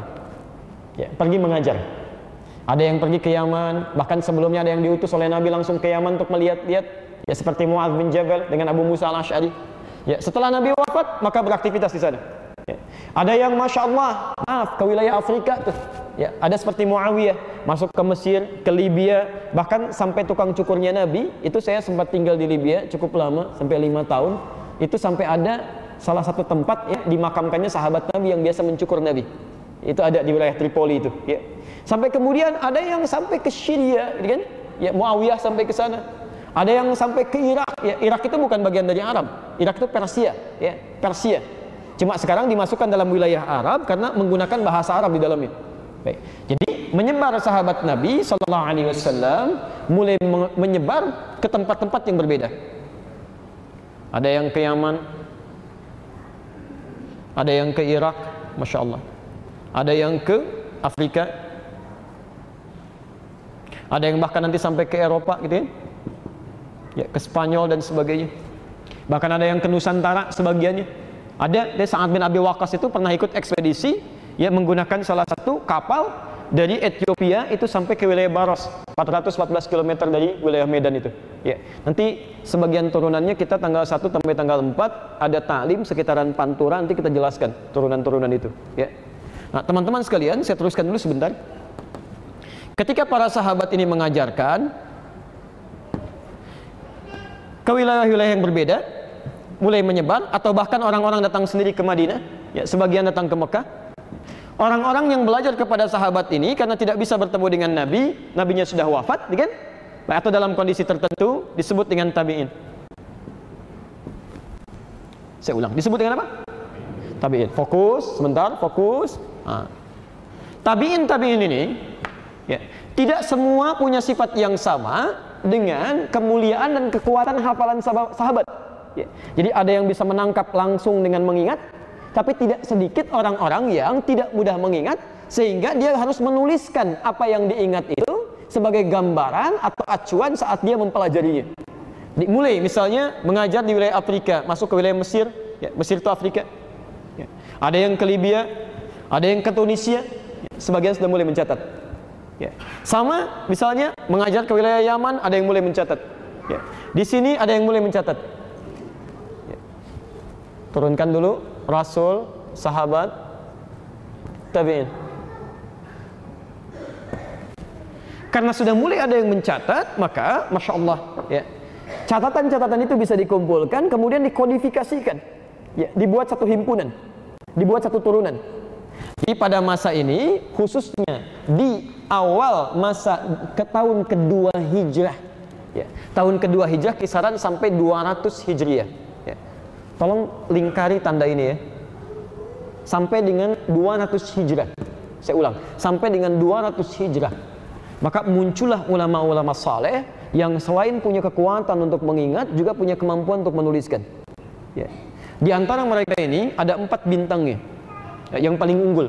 ya pergi mengajar ada yang pergi ke Yaman, bahkan sebelumnya ada yang diutus oleh Nabi langsung ke Yaman untuk melihat-lihat, ya seperti Muaz bin Jabal dengan Abu Musa al-Ash'ari. Ya, setelah Nabi wafat, maka beraktivitas di sana. Ya. Ada yang Masya Allah, maaf, ke wilayah Afrika tuh. Ya, ada seperti Muawiyah masuk ke Mesir, ke Libya, bahkan sampai tukang cukurnya Nabi. Itu saya sempat tinggal di Libya cukup lama, sampai lima tahun. Itu sampai ada salah satu tempat ya dimakamkannya sahabat Nabi yang biasa mencukur Nabi. Itu ada di wilayah Tripoli itu. Ya. Sampai kemudian ada yang sampai ke Syria, gitu kan? Ya Muawiyah sampai ke sana. Ada yang sampai ke Irak. Ya, Irak itu bukan bagian dari Arab. Irak itu Persia, ya Persia. Cuma sekarang dimasukkan dalam wilayah Arab karena menggunakan bahasa Arab di dalamnya. Baik. Jadi menyebar sahabat Nabi Shallallahu Alaihi Wasallam mulai menyebar ke tempat-tempat yang berbeda. Ada yang ke Yaman, ada yang ke Irak, masya Allah. Ada yang ke Afrika, ada yang bahkan nanti sampai ke Eropa, gitu ya, ya ke Spanyol dan sebagainya. Bahkan ada yang ke Nusantara sebagiannya. Ada, dia Sa'ad bin Abi Waqqas itu pernah ikut ekspedisi ya menggunakan salah satu kapal dari Ethiopia itu sampai ke wilayah Baros 414 km dari wilayah Medan itu. Ya nanti sebagian turunannya kita tanggal 1 sampai tanggal 4 ada taklim sekitaran Pantura nanti kita jelaskan turunan-turunan itu. Ya. Nah teman-teman sekalian saya teruskan dulu sebentar. Ketika para sahabat ini mengajarkan ke wilayah-wilayah yang berbeda mulai menyebar atau bahkan orang-orang datang sendiri ke Madinah ya sebagian datang ke Mekah Orang-orang yang belajar kepada sahabat ini karena tidak bisa bertemu dengan Nabi, nabinya sudah wafat, kan? Atau dalam kondisi tertentu disebut dengan tabi'in. Saya ulang, disebut dengan apa? Tabi'in. Fokus, sebentar, fokus. Tabi'in tabi'in ini ya, tidak semua punya sifat yang sama dengan kemuliaan dan kekuatan hafalan sahabat. Ya. Jadi ada yang bisa menangkap langsung dengan mengingat, tapi tidak sedikit orang-orang yang tidak mudah mengingat sehingga dia harus menuliskan apa yang diingat itu sebagai gambaran atau acuan saat dia mempelajarinya. Dimulai misalnya mengajar di wilayah Afrika, masuk ke wilayah Mesir, ya, Mesir itu Afrika. Ya. Ada yang ke Libya, ada yang ke Tunisia, ya, sebagian sudah mulai mencatat. Ya. Sama misalnya mengajar ke wilayah Yaman, ada yang mulai mencatat. Ya. Di sini ada yang mulai mencatat. Ya. Turunkan dulu Rasul, sahabat, tabi'in. Karena sudah mulai ada yang mencatat, maka Masya Allah, ya, catatan-catatan itu bisa dikumpulkan, kemudian dikodifikasikan, ya, dibuat satu himpunan, dibuat satu turunan. Jadi pada masa ini, khususnya di awal masa ke tahun kedua hijrah, ya, tahun kedua hijrah kisaran sampai 200 hijriah Tolong lingkari tanda ini ya. Sampai dengan 200 hijrah. Saya ulang, sampai dengan 200 hijrah. Maka muncullah ulama-ulama saleh yang selain punya kekuatan untuk mengingat, juga punya kemampuan untuk menuliskan. Ya. Di antara mereka ini ada empat bintangnya, ya, yang paling unggul.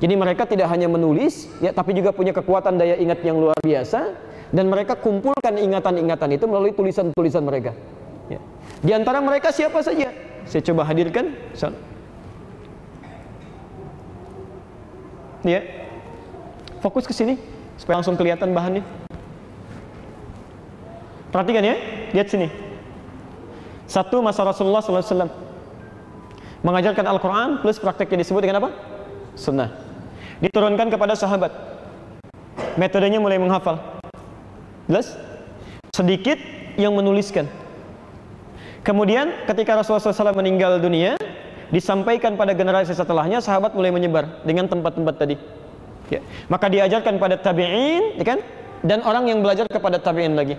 Jadi mereka tidak hanya menulis, ya, tapi juga punya kekuatan daya ingat yang luar biasa, dan mereka kumpulkan ingatan-ingatan itu melalui tulisan-tulisan mereka. Di antara mereka siapa saja? Saya coba hadirkan. Ya. Fokus ke sini supaya langsung kelihatan bahannya. Perhatikan ya, lihat sini. Satu masa Rasulullah SAW mengajarkan Al-Quran plus prakteknya disebut dengan apa? Sunnah. Diturunkan kepada sahabat. Metodenya mulai menghafal. Jelas? Sedikit yang menuliskan Kemudian ketika Rasulullah SAW meninggal dunia, disampaikan pada generasi setelahnya, sahabat mulai menyebar dengan tempat-tempat tadi. Ya. Maka diajarkan pada tabi'in, ya kan? Dan orang yang belajar kepada tabi'in lagi.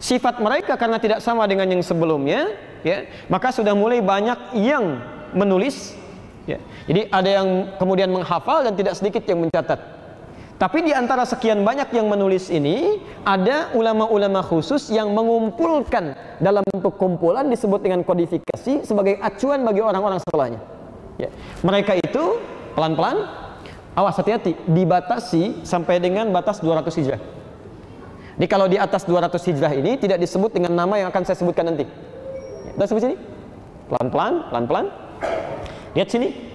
Sifat mereka karena tidak sama dengan yang sebelumnya, ya, maka sudah mulai banyak yang menulis. Ya. Jadi ada yang kemudian menghafal dan tidak sedikit yang mencatat. Tapi di antara sekian banyak yang menulis ini, ada ulama-ulama khusus yang mengumpulkan dalam bentuk kumpulan disebut dengan kodifikasi sebagai acuan bagi orang-orang setelahnya. Ya. Mereka itu pelan-pelan, awas hati-hati, dibatasi sampai dengan batas 200 hijrah. Jadi kalau di atas 200 hijrah ini tidak disebut dengan nama yang akan saya sebutkan nanti. Ya, sebut sini? Pelan-pelan, pelan-pelan. Lihat sini.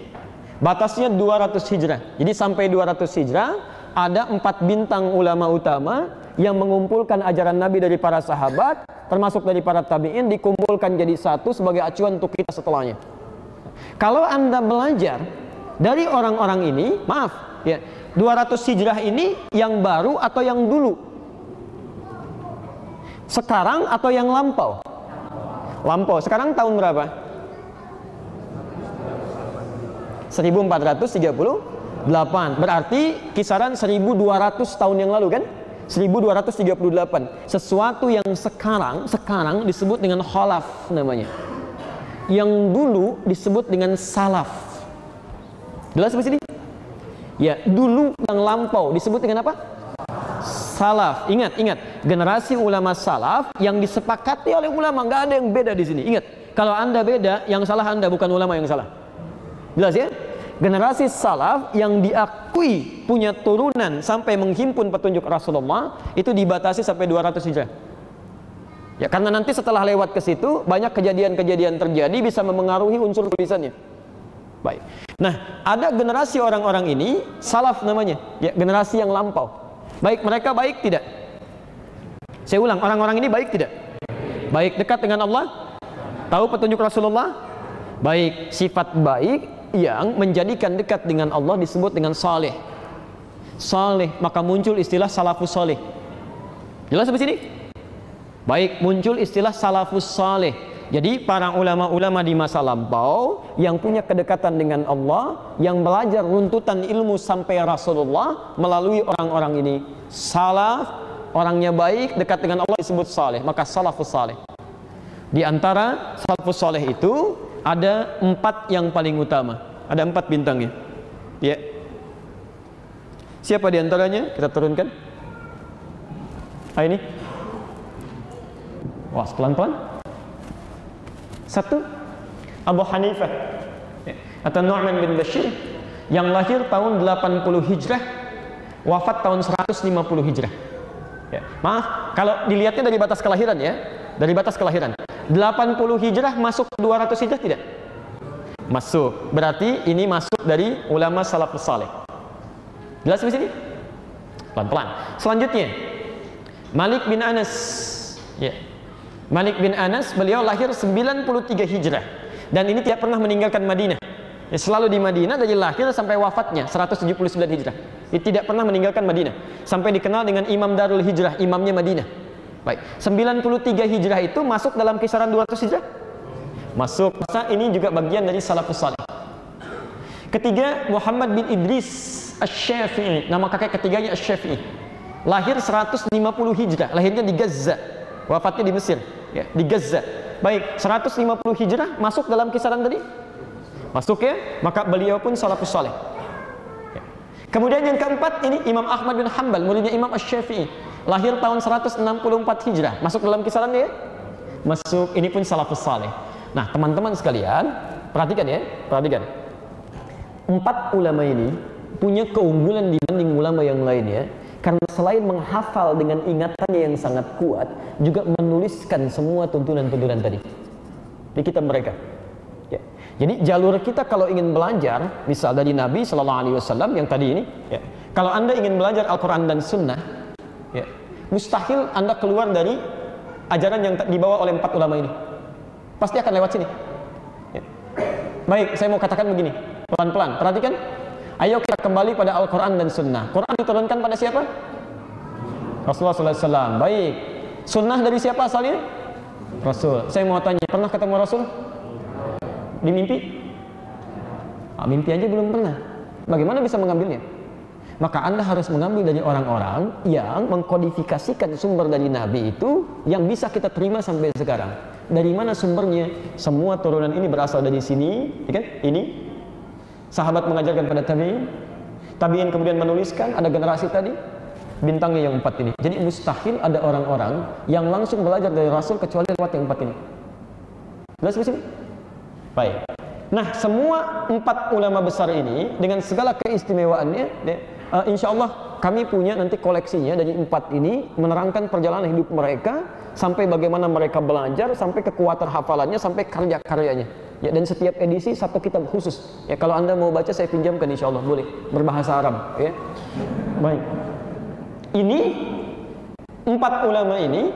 Batasnya 200 hijrah. Jadi sampai 200 hijrah ada empat bintang ulama utama yang mengumpulkan ajaran Nabi dari para sahabat, termasuk dari para tabi'in, dikumpulkan jadi satu sebagai acuan untuk kita setelahnya. Kalau Anda belajar dari orang-orang ini, maaf, ya, 200 hijrah ini yang baru atau yang dulu? Sekarang atau yang lampau? Lampau. Sekarang tahun berapa? 1438. Berarti kisaran 1200 tahun yang lalu kan? 1238. Sesuatu yang sekarang sekarang disebut dengan khalaf namanya. Yang dulu disebut dengan salaf. Jelas di sini? Ya, dulu yang lampau disebut dengan apa? Salaf. Ingat, ingat. Generasi ulama salaf yang disepakati oleh ulama, nggak ada yang beda di sini. Ingat, kalau Anda beda, yang salah Anda bukan ulama yang salah. Jelas ya? Generasi salaf yang diakui punya turunan sampai menghimpun petunjuk Rasulullah itu dibatasi sampai 200 hijrah. Ya karena nanti setelah lewat ke situ banyak kejadian-kejadian terjadi bisa memengaruhi unsur tulisannya. Baik. Nah, ada generasi orang-orang ini salaf namanya, ya generasi yang lampau. Baik mereka baik tidak? Saya ulang, orang-orang ini baik tidak? Baik dekat dengan Allah? Tahu petunjuk Rasulullah? Baik, sifat baik yang menjadikan dekat dengan Allah disebut dengan saleh. Saleh, maka muncul istilah salafus saleh. Jelas sampai sini? Baik, muncul istilah salafus saleh. Jadi para ulama-ulama di masa lampau yang punya kedekatan dengan Allah, yang belajar runtutan ilmu sampai Rasulullah melalui orang-orang ini. Salaf, orangnya baik, dekat dengan Allah disebut saleh, maka salafus saleh. Di antara salafus saleh itu ada empat yang paling utama. Ada empat bintangnya. Ya. Siapa di antaranya? Kita turunkan. Ah ini. Wah, pelan-pelan. Satu, Abu Hanifah ya. atau Nu'man bin Bashir yang lahir tahun 80 Hijrah, wafat tahun 150 Hijrah. Ya. Maaf, kalau dilihatnya dari batas kelahiran ya, dari batas kelahiran. 80 hijrah masuk 200 hijrah tidak? Masuk. Berarti ini masuk dari ulama salafus saleh. Jelas di sini? Pelan-pelan. Selanjutnya Malik bin Anas. Ya. Malik bin Anas beliau lahir 93 hijrah dan ini tidak pernah meninggalkan Madinah. Ya, selalu di Madinah dari lahir sampai wafatnya 179 hijrah. Dia tidak pernah meninggalkan Madinah sampai dikenal dengan Imam Darul Hijrah, imamnya Madinah. Baik, 93 hijrah itu masuk dalam kisaran 200 hijrah? Masuk. Masa ini juga bagian dari salafus salih. Ketiga, Muhammad bin Idris Asy-Syafi'i. Nama kakek ketiganya Asy-Syafi'i. Lahir 150 hijrah, lahirnya di Gaza. Wafatnya di Mesir, ya, di Gaza. Baik, 150 hijrah masuk dalam kisaran tadi? Masuk ya, maka beliau pun salafus salih. Ya. Kemudian yang keempat ini Imam Ahmad bin Hanbal, muridnya Imam Asy-Syafi'i lahir tahun 164 Hijrah. Masuk dalam kisaran ya? Masuk. Ini pun salafus saleh. Nah, teman-teman sekalian, perhatikan ya, perhatikan. Empat ulama ini punya keunggulan dibanding ulama yang lain ya. Karena selain menghafal dengan ingatannya yang sangat kuat, juga menuliskan semua tuntunan-tuntunan tadi di kitab mereka. Ya. Jadi jalur kita kalau ingin belajar, misal dari Nabi Shallallahu Alaihi Wasallam yang tadi ini, ya. kalau anda ingin belajar Al-Quran dan Sunnah, ya, mustahil anda keluar dari ajaran yang dibawa oleh empat ulama ini pasti akan lewat sini ya. baik saya mau katakan begini pelan-pelan perhatikan ayo kita kembali pada Al-Quran dan Sunnah Quran diturunkan pada siapa? Rasulullah SAW baik Sunnah dari siapa asalnya? Rasul saya mau tanya pernah ketemu Rasul? di mimpi? Ah, mimpi aja belum pernah bagaimana bisa mengambilnya? Maka Anda harus mengambil dari orang-orang yang mengkodifikasikan sumber dari Nabi itu yang bisa kita terima sampai sekarang. Dari mana sumbernya? Semua turunan ini berasal dari sini, ya kan? Ini sahabat mengajarkan pada tabi'in. Tabi'in kemudian menuliskan ada generasi tadi bintangnya yang empat ini. Jadi mustahil ada orang-orang yang langsung belajar dari Rasul kecuali lewat yang empat ini. Jelas sini? Baik. Nah, semua empat ulama besar ini dengan segala keistimewaannya, uh, insya Allah kami punya nanti koleksinya dari empat ini menerangkan perjalanan hidup mereka sampai bagaimana mereka belajar sampai kekuatan hafalannya sampai karya-karyanya. Ya dan setiap edisi satu kitab khusus. Ya kalau anda mau baca saya pinjamkan insya Allah boleh. Berbahasa Arab ya. Baik. Ini empat ulama ini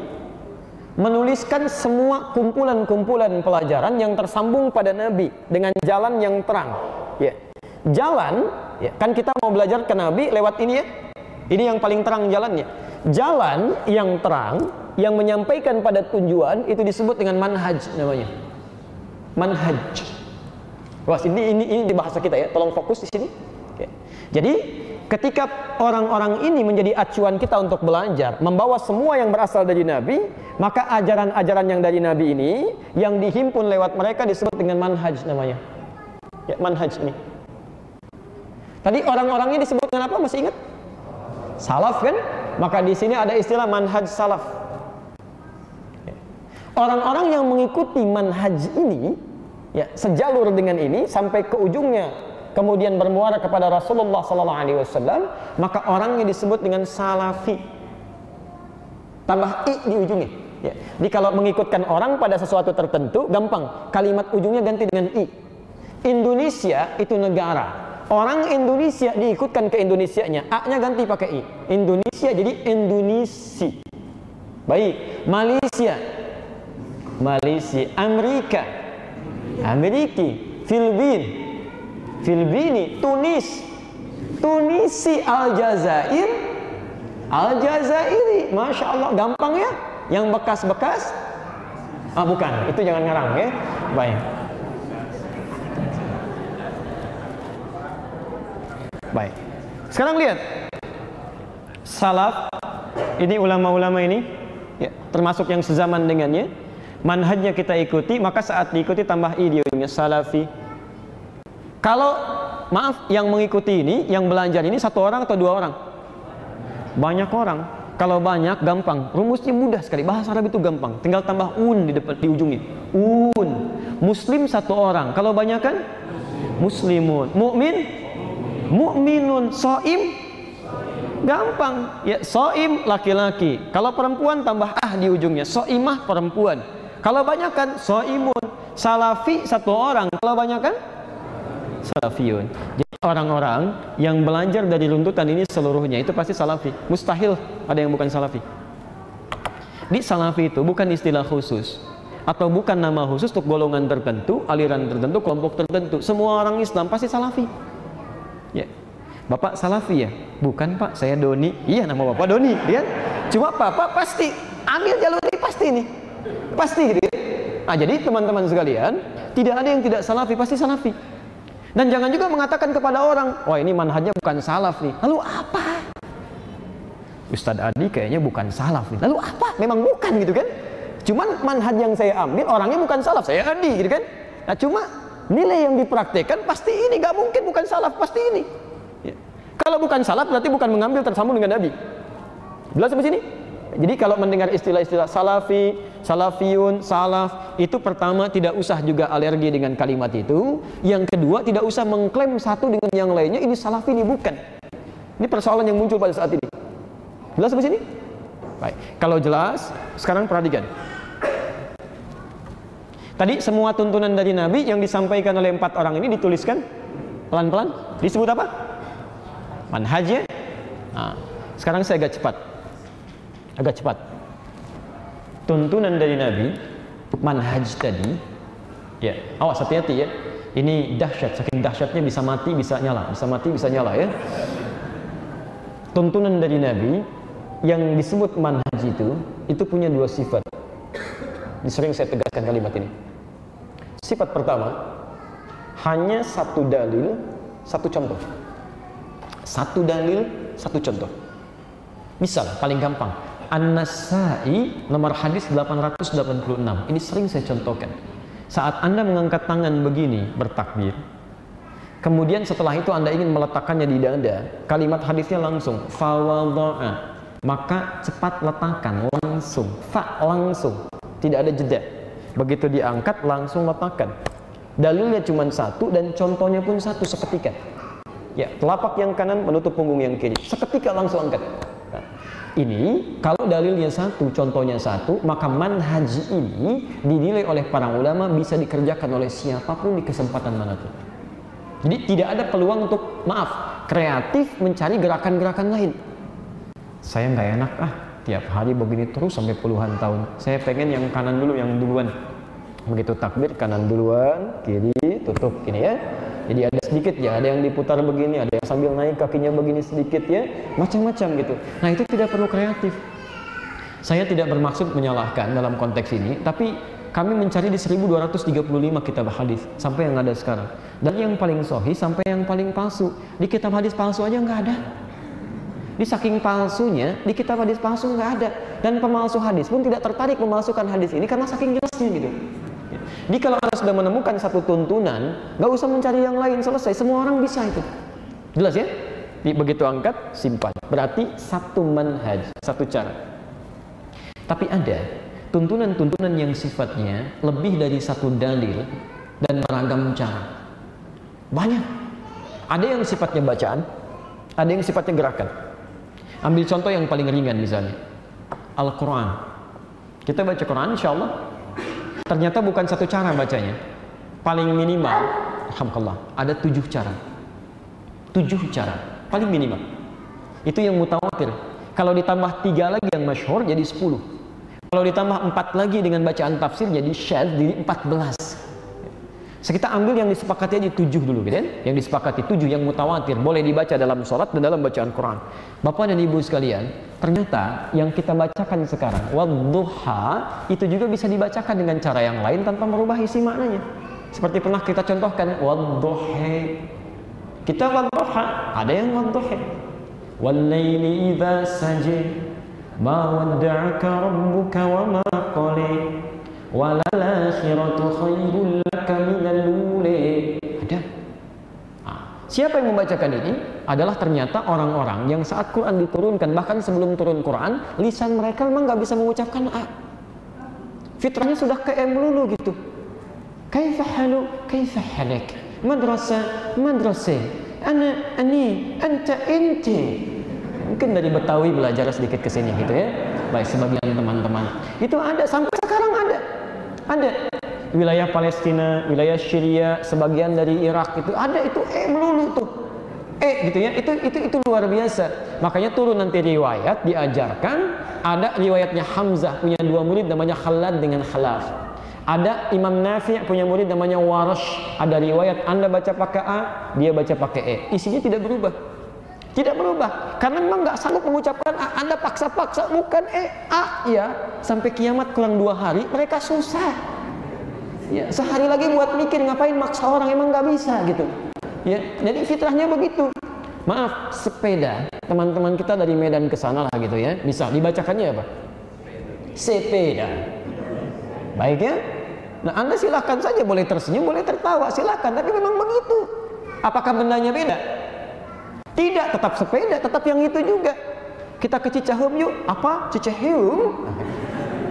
menuliskan semua kumpulan-kumpulan pelajaran yang tersambung pada Nabi dengan jalan yang terang jalan Ya, kan kita mau belajar ke Nabi lewat ini ya. Ini yang paling terang jalannya. Jalan yang terang yang menyampaikan pada tujuan itu disebut dengan manhaj namanya. Manhaj. Wah, ini ini ini di bahasa kita ya. Tolong fokus di sini. Oke. Jadi ketika orang-orang ini menjadi acuan kita untuk belajar, membawa semua yang berasal dari Nabi, maka ajaran-ajaran yang dari Nabi ini yang dihimpun lewat mereka disebut dengan manhaj namanya. Ya, manhaj ini. Tadi orang-orangnya disebut dengan apa? Masih ingat? Salaf kan? Maka di sini ada istilah manhaj salaf. Orang-orang yang mengikuti manhaj ini, ya sejalur dengan ini sampai ke ujungnya, kemudian bermuara kepada Rasulullah Sallallahu Alaihi Wasallam, maka orangnya disebut dengan salafi. Tambah i di ujungnya. Ya. Jadi kalau mengikutkan orang pada sesuatu tertentu, gampang. Kalimat ujungnya ganti dengan i. Indonesia itu negara, Orang Indonesia diikutkan ke Indonesianya, A-nya ganti pakai I. Indonesia jadi Indonesia. Baik, Malaysia. Malaysia, Amerika. Ameriki, Filipin. Filipini, Tunis. Tunisi, Aljazair. Aljazairi. Masya Allah, gampang ya? Yang bekas-bekas? Ah, bukan, itu jangan ngarang ya. Baik. Baik. Sekarang lihat. Salaf ini ulama-ulama ini ya, termasuk yang sezaman dengannya. Manhajnya kita ikuti, maka saat diikuti tambah i di ujungnya salafi. Kalau maaf yang mengikuti ini, yang belajar ini satu orang atau dua orang? Banyak orang. Kalau banyak gampang, rumusnya mudah sekali. Bahasa Arab itu gampang. Tinggal tambah un di depan di ujungnya. Un. Muslim satu orang. Kalau banyak kan? Muslimun. Mukmin mukminun soim. Gampang. Ya soim laki-laki. Kalau perempuan tambah ah di ujungnya. Soimah perempuan. Kalau banyak kan soimun. Salafi satu orang. Kalau banyak kan salafiyun. Jadi orang-orang yang belajar dari runtutan ini seluruhnya itu pasti salafi. Mustahil ada yang bukan salafi. Di salafi itu bukan istilah khusus. Atau bukan nama khusus untuk golongan tertentu, aliran tertentu, kelompok tertentu. Semua orang Islam pasti salafi. Ya. Bapak Salafi ya? Bukan Pak, saya Doni. Iya nama Bapak Doni, lihat. Cuma Bapak pasti ambil jalur ini pasti nih. Pasti gitu ya. Nah, jadi teman-teman sekalian, tidak ada yang tidak Salafi, pasti Salafi. Dan jangan juga mengatakan kepada orang, wah ini manhajnya bukan salaf nih. Lalu apa? Ustadz Adi kayaknya bukan salaf nih. Lalu apa? Memang bukan gitu kan? Cuman manhaj yang saya ambil orangnya bukan salaf, saya Adi gitu kan? Nah cuma nilai yang dipraktekkan pasti ini gak mungkin bukan salaf pasti ini. Ya. kalau bukan salaf berarti bukan mengambil tersambung dengan Nabi. Jelas sampai sini? Jadi kalau mendengar istilah-istilah salafi salafiyun salaf itu pertama tidak usah juga alergi dengan kalimat itu. Yang kedua tidak usah mengklaim satu dengan yang lainnya ini salafi ini bukan. Ini persoalan yang muncul pada saat ini. Jelas sampai sini? Baik. Kalau jelas sekarang perhatikan Tadi semua tuntunan dari Nabi yang disampaikan oleh empat orang ini dituliskan pelan-pelan. Disebut apa? Manhaj ya. Nah, sekarang saya agak cepat. Agak cepat. Tuntunan dari Nabi, manhaj tadi, ya, awas hati-hati ya. Ini dahsyat, saking dahsyatnya bisa mati, bisa nyala, bisa mati, bisa nyala ya. Tuntunan dari Nabi yang disebut manhaj itu, itu punya dua sifat. Ini sering saya tegaskan kalimat ini. Sifat pertama, hanya satu dalil, satu contoh. Satu dalil, satu contoh. Misal, paling gampang, An-Nasai nomor hadis 886. Ini sering saya contohkan. Saat Anda mengangkat tangan begini bertakbir, kemudian setelah itu Anda ingin meletakkannya di dada, kalimat hadisnya langsung fawadha'a. Maka cepat letakkan langsung, fa langsung, tidak ada jeda begitu diangkat langsung letakkan. Dalilnya cuma satu dan contohnya pun satu seketika. Ya telapak yang kanan menutup punggung yang kiri seketika langsung angkat. Nah, ini kalau dalilnya satu contohnya satu maka manhaj ini dinilai oleh para ulama bisa dikerjakan oleh siapa pun di kesempatan mana pun. Jadi tidak ada peluang untuk maaf kreatif mencari gerakan-gerakan lain. Saya nggak enak ah tiap hari begini terus sampai puluhan tahun saya pengen yang kanan dulu yang duluan begitu takbir kanan duluan kiri tutup gini ya Jadi ada sedikit ya, ada yang diputar begini, ada yang sambil naik kakinya begini sedikit ya, macam-macam gitu. Nah itu tidak perlu kreatif. Saya tidak bermaksud menyalahkan dalam konteks ini, tapi kami mencari di 1235 kitab hadis sampai yang ada sekarang. Dan yang paling sohi sampai yang paling palsu. Di kitab hadis palsu aja nggak ada. Di saking palsunya, di kitab hadis palsu nggak ada. Dan pemalsu hadis pun tidak tertarik memalsukan hadis ini karena saking jelasnya gitu. Jadi kalau Anda sudah menemukan satu tuntunan, nggak usah mencari yang lain, selesai. Semua orang bisa itu. Jelas ya? Begitu angkat, simpan. Berarti satu manhaj, satu cara. Tapi ada tuntunan-tuntunan yang sifatnya lebih dari satu dalil dan beragam cara. Banyak. Ada yang sifatnya bacaan, ada yang sifatnya gerakan. Ambil contoh yang paling ringan misalnya. Al-Quran. Kita baca Quran insya Allah. Ternyata bukan satu cara bacanya. Paling minimal, Alhamdulillah, ada tujuh cara. Tujuh cara. Paling minimal. Itu yang mutawatir. Kalau ditambah tiga lagi yang masyhur jadi sepuluh. Kalau ditambah empat lagi dengan bacaan tafsir jadi syadz jadi empat belas. So, kita ambil yang disepakati aja tujuh dulu, gitu kan? Yang disepakati tujuh, yang mutawatir, boleh dibaca dalam sholat dan dalam bacaan Quran. Bapak dan Ibu sekalian, ternyata yang kita bacakan sekarang, wadduha, itu juga bisa dibacakan dengan cara yang lain tanpa merubah isi maknanya. Seperti pernah kita contohkan, wadduhi. Kita wadduha, ada yang wadduhi. Wallayli idha saji, ma wadda'aka rabbuka wa ma qali, walalakhiratu khairul Siapa yang membacakan ini adalah ternyata orang-orang yang saat Quran diturunkan bahkan sebelum turun Quran lisan mereka memang nggak bisa mengucapkan A. Fitrahnya sudah ke M lulu gitu. Kaifa halu, kaifa halak. Madrasah, madrasah. Ana, ani, anta, inti mungkin dari Betawi belajar sedikit ke sini gitu ya. Baik sebagian teman-teman. Itu ada sampai sekarang ada. Ada wilayah Palestina wilayah Syria sebagian dari Irak itu ada itu eh melulu tuh. Eh gitu ya itu itu itu luar biasa. Makanya turun nanti riwayat diajarkan ada riwayatnya Hamzah punya dua murid namanya Khalad dengan Khalaf. Ada Imam Nafi' punya murid namanya Warash ada riwayat Anda baca pakai A dia baca pakai E. Isinya tidak berubah. Tidak berubah. Karena memang nggak sanggup mengucapkan A. Anda paksa-paksa bukan eh A ya. Sampai kiamat kurang dua hari mereka susah ya sehari lagi buat mikir ngapain maksa orang emang nggak bisa gitu ya jadi fitrahnya begitu maaf sepeda teman-teman kita dari Medan ke sana lah gitu ya bisa dibacakannya apa sepeda baik ya nah anda silahkan saja boleh tersenyum boleh tertawa silahkan tapi memang begitu apakah bendanya beda tidak, tetap sepeda, tetap yang itu juga. Kita ke Cicahum yuk. Apa? Cicahum?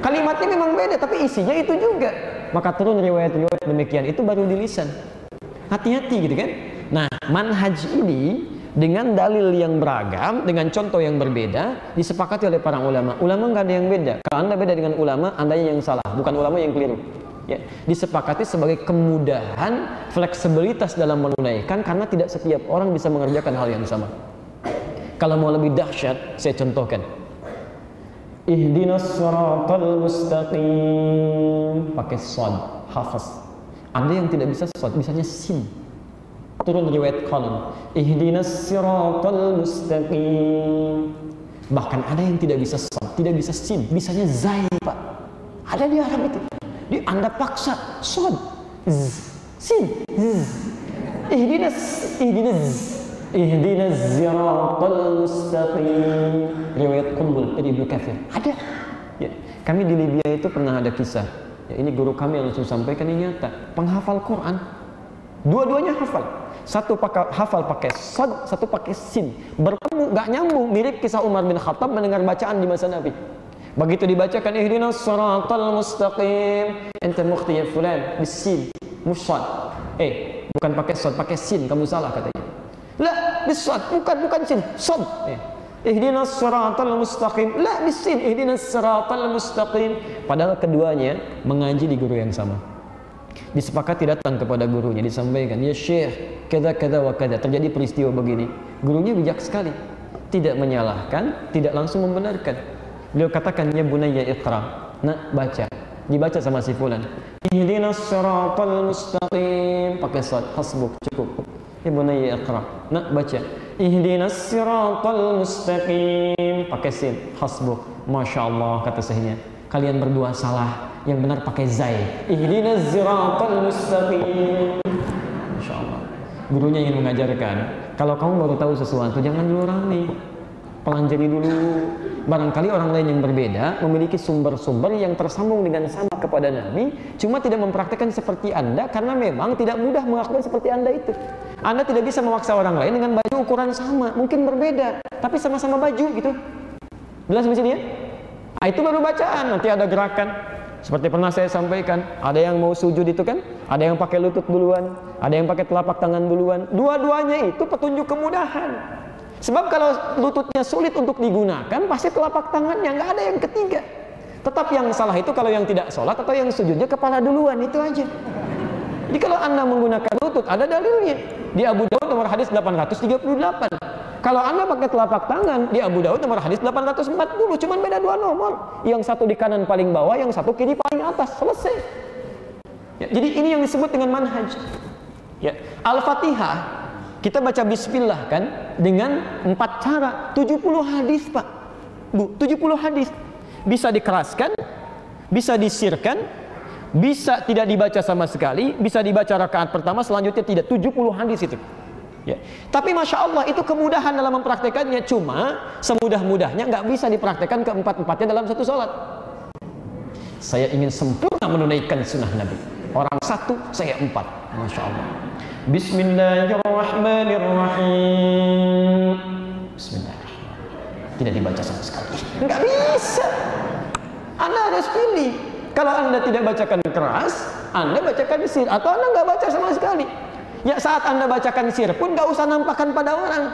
Kalimatnya memang beda, tapi isinya itu juga. Maka turun riwayat-riwayat demikian. Itu baru di lisan. Hati-hati gitu kan. Nah, manhaj ini dengan dalil yang beragam, dengan contoh yang berbeda, disepakati oleh para ulama. Ulama nggak ada yang beda. Kalau anda beda dengan ulama, anda yang salah, bukan ulama yang keliru ya, disepakati sebagai kemudahan fleksibilitas dalam menunaikan karena tidak setiap orang bisa mengerjakan hal yang sama kalau mau lebih dahsyat saya contohkan ihdinas siratal mustaqim. Pakai sod hafaz. Ada yang tidak bisa sod misalnya sin. Turun riwayat kolon ihdinas siratal mustaqim. Bahkan ada yang tidak bisa sod tidak bisa sin. Bisanya zai pak. Ada di Arab itu. Di Anda paksa sod. Sin. Ihdinas ihdinas ihdinas ziratal mustaqim. Riwayat kumbul dari Ibnu Katsir. Ada. Ya. kami di Libya itu pernah ada kisah. Ya, ini guru kami yang langsung sampaikan ini nyata. Penghafal Quran. Dua-duanya hafal. Satu pakai hafal pakai sod satu pakai sin. Bertemu gak nyambung. Mirip kisah Umar bin Khattab mendengar bacaan di masa Nabi. Begitu dibacakan ihdinas siratal mustaqim, ente mukhti ya fulan bisin, musad. Eh, bukan pakai sad, pakai sin, kamu salah katanya. La, bisad, bukan bukan sin, sad. Eh. Ihdinas siratal mustaqim. La, bisin, ihdinas siratal mustaqim. Padahal keduanya mengaji di guru yang sama. Disepakati datang kepada gurunya disampaikan, "Ya Syekh, kada kada wa kada terjadi peristiwa begini." Gurunya bijak sekali. Tidak menyalahkan, tidak langsung membenarkan Beliau katakan ya bunayya iqra. Nak baca. Dibaca sama si fulan. Ihdinas siratal mustaqim. Pakai sad hasbuk cukup. Ya bunayya iqra. Nak baca. Ihdinas siratal mustaqim. Pakai sin. Hasbuk. Masya Allah kata sahihnya. Kalian berdua salah. Yang benar pakai zai. Ihdinas siratal mustaqim. Masya Allah. Gurunya ingin mengajarkan. Kalau kamu baru tahu sesuatu, jangan dulu rame. Pelajari dulu. Barangkali orang lain yang berbeda memiliki sumber-sumber yang tersambung dengan sama kepada Nabi, cuma tidak mempraktekkan seperti Anda karena memang tidak mudah melakukan seperti Anda itu. Anda tidak bisa memaksa orang lain dengan baju ukuran sama, mungkin berbeda, tapi sama-sama baju gitu. Jelas di sini ya? Nah, itu baru bacaan, nanti ada gerakan. Seperti pernah saya sampaikan, ada yang mau sujud itu kan, ada yang pakai lutut duluan, ada yang pakai telapak tangan duluan. Dua-duanya itu petunjuk kemudahan. Sebab kalau lututnya sulit untuk digunakan, pasti telapak tangannya nggak ada yang ketiga. Tetap yang salah itu kalau yang tidak sholat atau yang sujudnya kepala duluan itu aja. Jadi kalau anda menggunakan lutut ada dalilnya di Abu Daud nomor hadis 838. Kalau anda pakai telapak tangan di Abu Daud nomor hadis 840, cuman beda dua nomor. Yang satu di kanan paling bawah, yang satu kiri paling atas. Selesai. Ya, jadi ini yang disebut dengan manhaj. Ya, Al-Fatihah kita baca bismillah kan dengan empat cara, 70 hadis, Pak. Bu, 70 hadis. Bisa dikeraskan, bisa disirkan, bisa tidak dibaca sama sekali, bisa dibaca rakaat pertama, selanjutnya tidak. 70 hadis itu. Ya. Tapi masya Allah itu kemudahan dalam mempraktekannya. Cuma semudah-mudahnya nggak bisa dipraktekkan keempat-empatnya dalam satu sholat. Saya ingin sempurna menunaikan sunnah Nabi. Orang satu, saya empat. Masya Allah. Bismillahirrahmanirrahim. Bismillahirrahmanirrahim. Tidak dibaca sama sekali. Enggak bisa. Anda harus pilih. Kalau Anda tidak bacakan keras, Anda bacakan sir atau Anda nggak baca sama sekali. Ya saat Anda bacakan sir pun nggak usah nampakkan pada orang.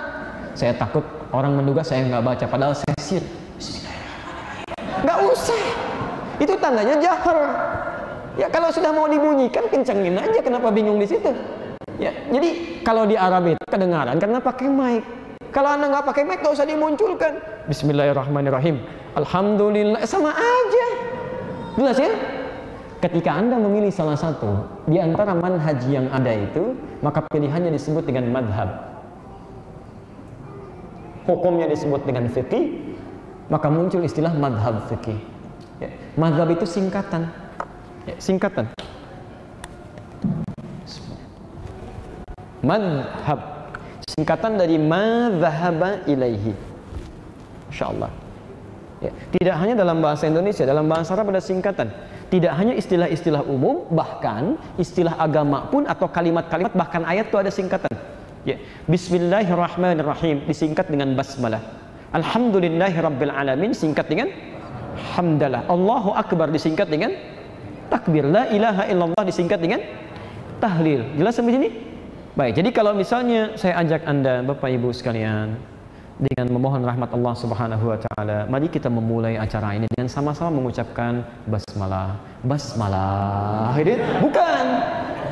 Saya takut orang menduga saya nggak baca padahal saya sir. Bismillahirrahmanirrahim. Nggak usah. Itu tandanya jahar. Ya kalau sudah mau dibunyikan kencengin aja kenapa bingung di situ? Ya, jadi kalau di Arab itu kedengaran karena pakai mic. Kalau anda nggak pakai mic, nggak usah dimunculkan. Bismillahirrahmanirrahim. Alhamdulillah, sama aja. Jelas ya? Ketika anda memilih salah satu di antara manhaj yang ada itu, maka pilihannya disebut dengan madhab. Hukumnya disebut dengan fikih, maka muncul istilah madhab fikih. Ya, madhab itu singkatan. Ya, singkatan. Madhab. Singkatan dari madhaba ilaihi. Insyaallah ya. tidak hanya dalam bahasa Indonesia dalam bahasa Arab ada singkatan. Tidak hanya istilah-istilah umum bahkan istilah agama pun atau kalimat-kalimat bahkan ayat itu ada singkatan. Ya. Bismillahirrahmanirrahim. Disingkat dengan basmalah. Alhamdulillahirabbil alamin singkat dengan hamdalah. Allahu akbar disingkat dengan takbir. La ilaha illallah disingkat dengan tahlil. Jelas sampai sini Baik, jadi kalau misalnya saya ajak Anda Bapak Ibu sekalian dengan memohon rahmat Allah Subhanahu wa taala, mari kita memulai acara ini dengan sama-sama mengucapkan basmalah. Basmalah. Bukan.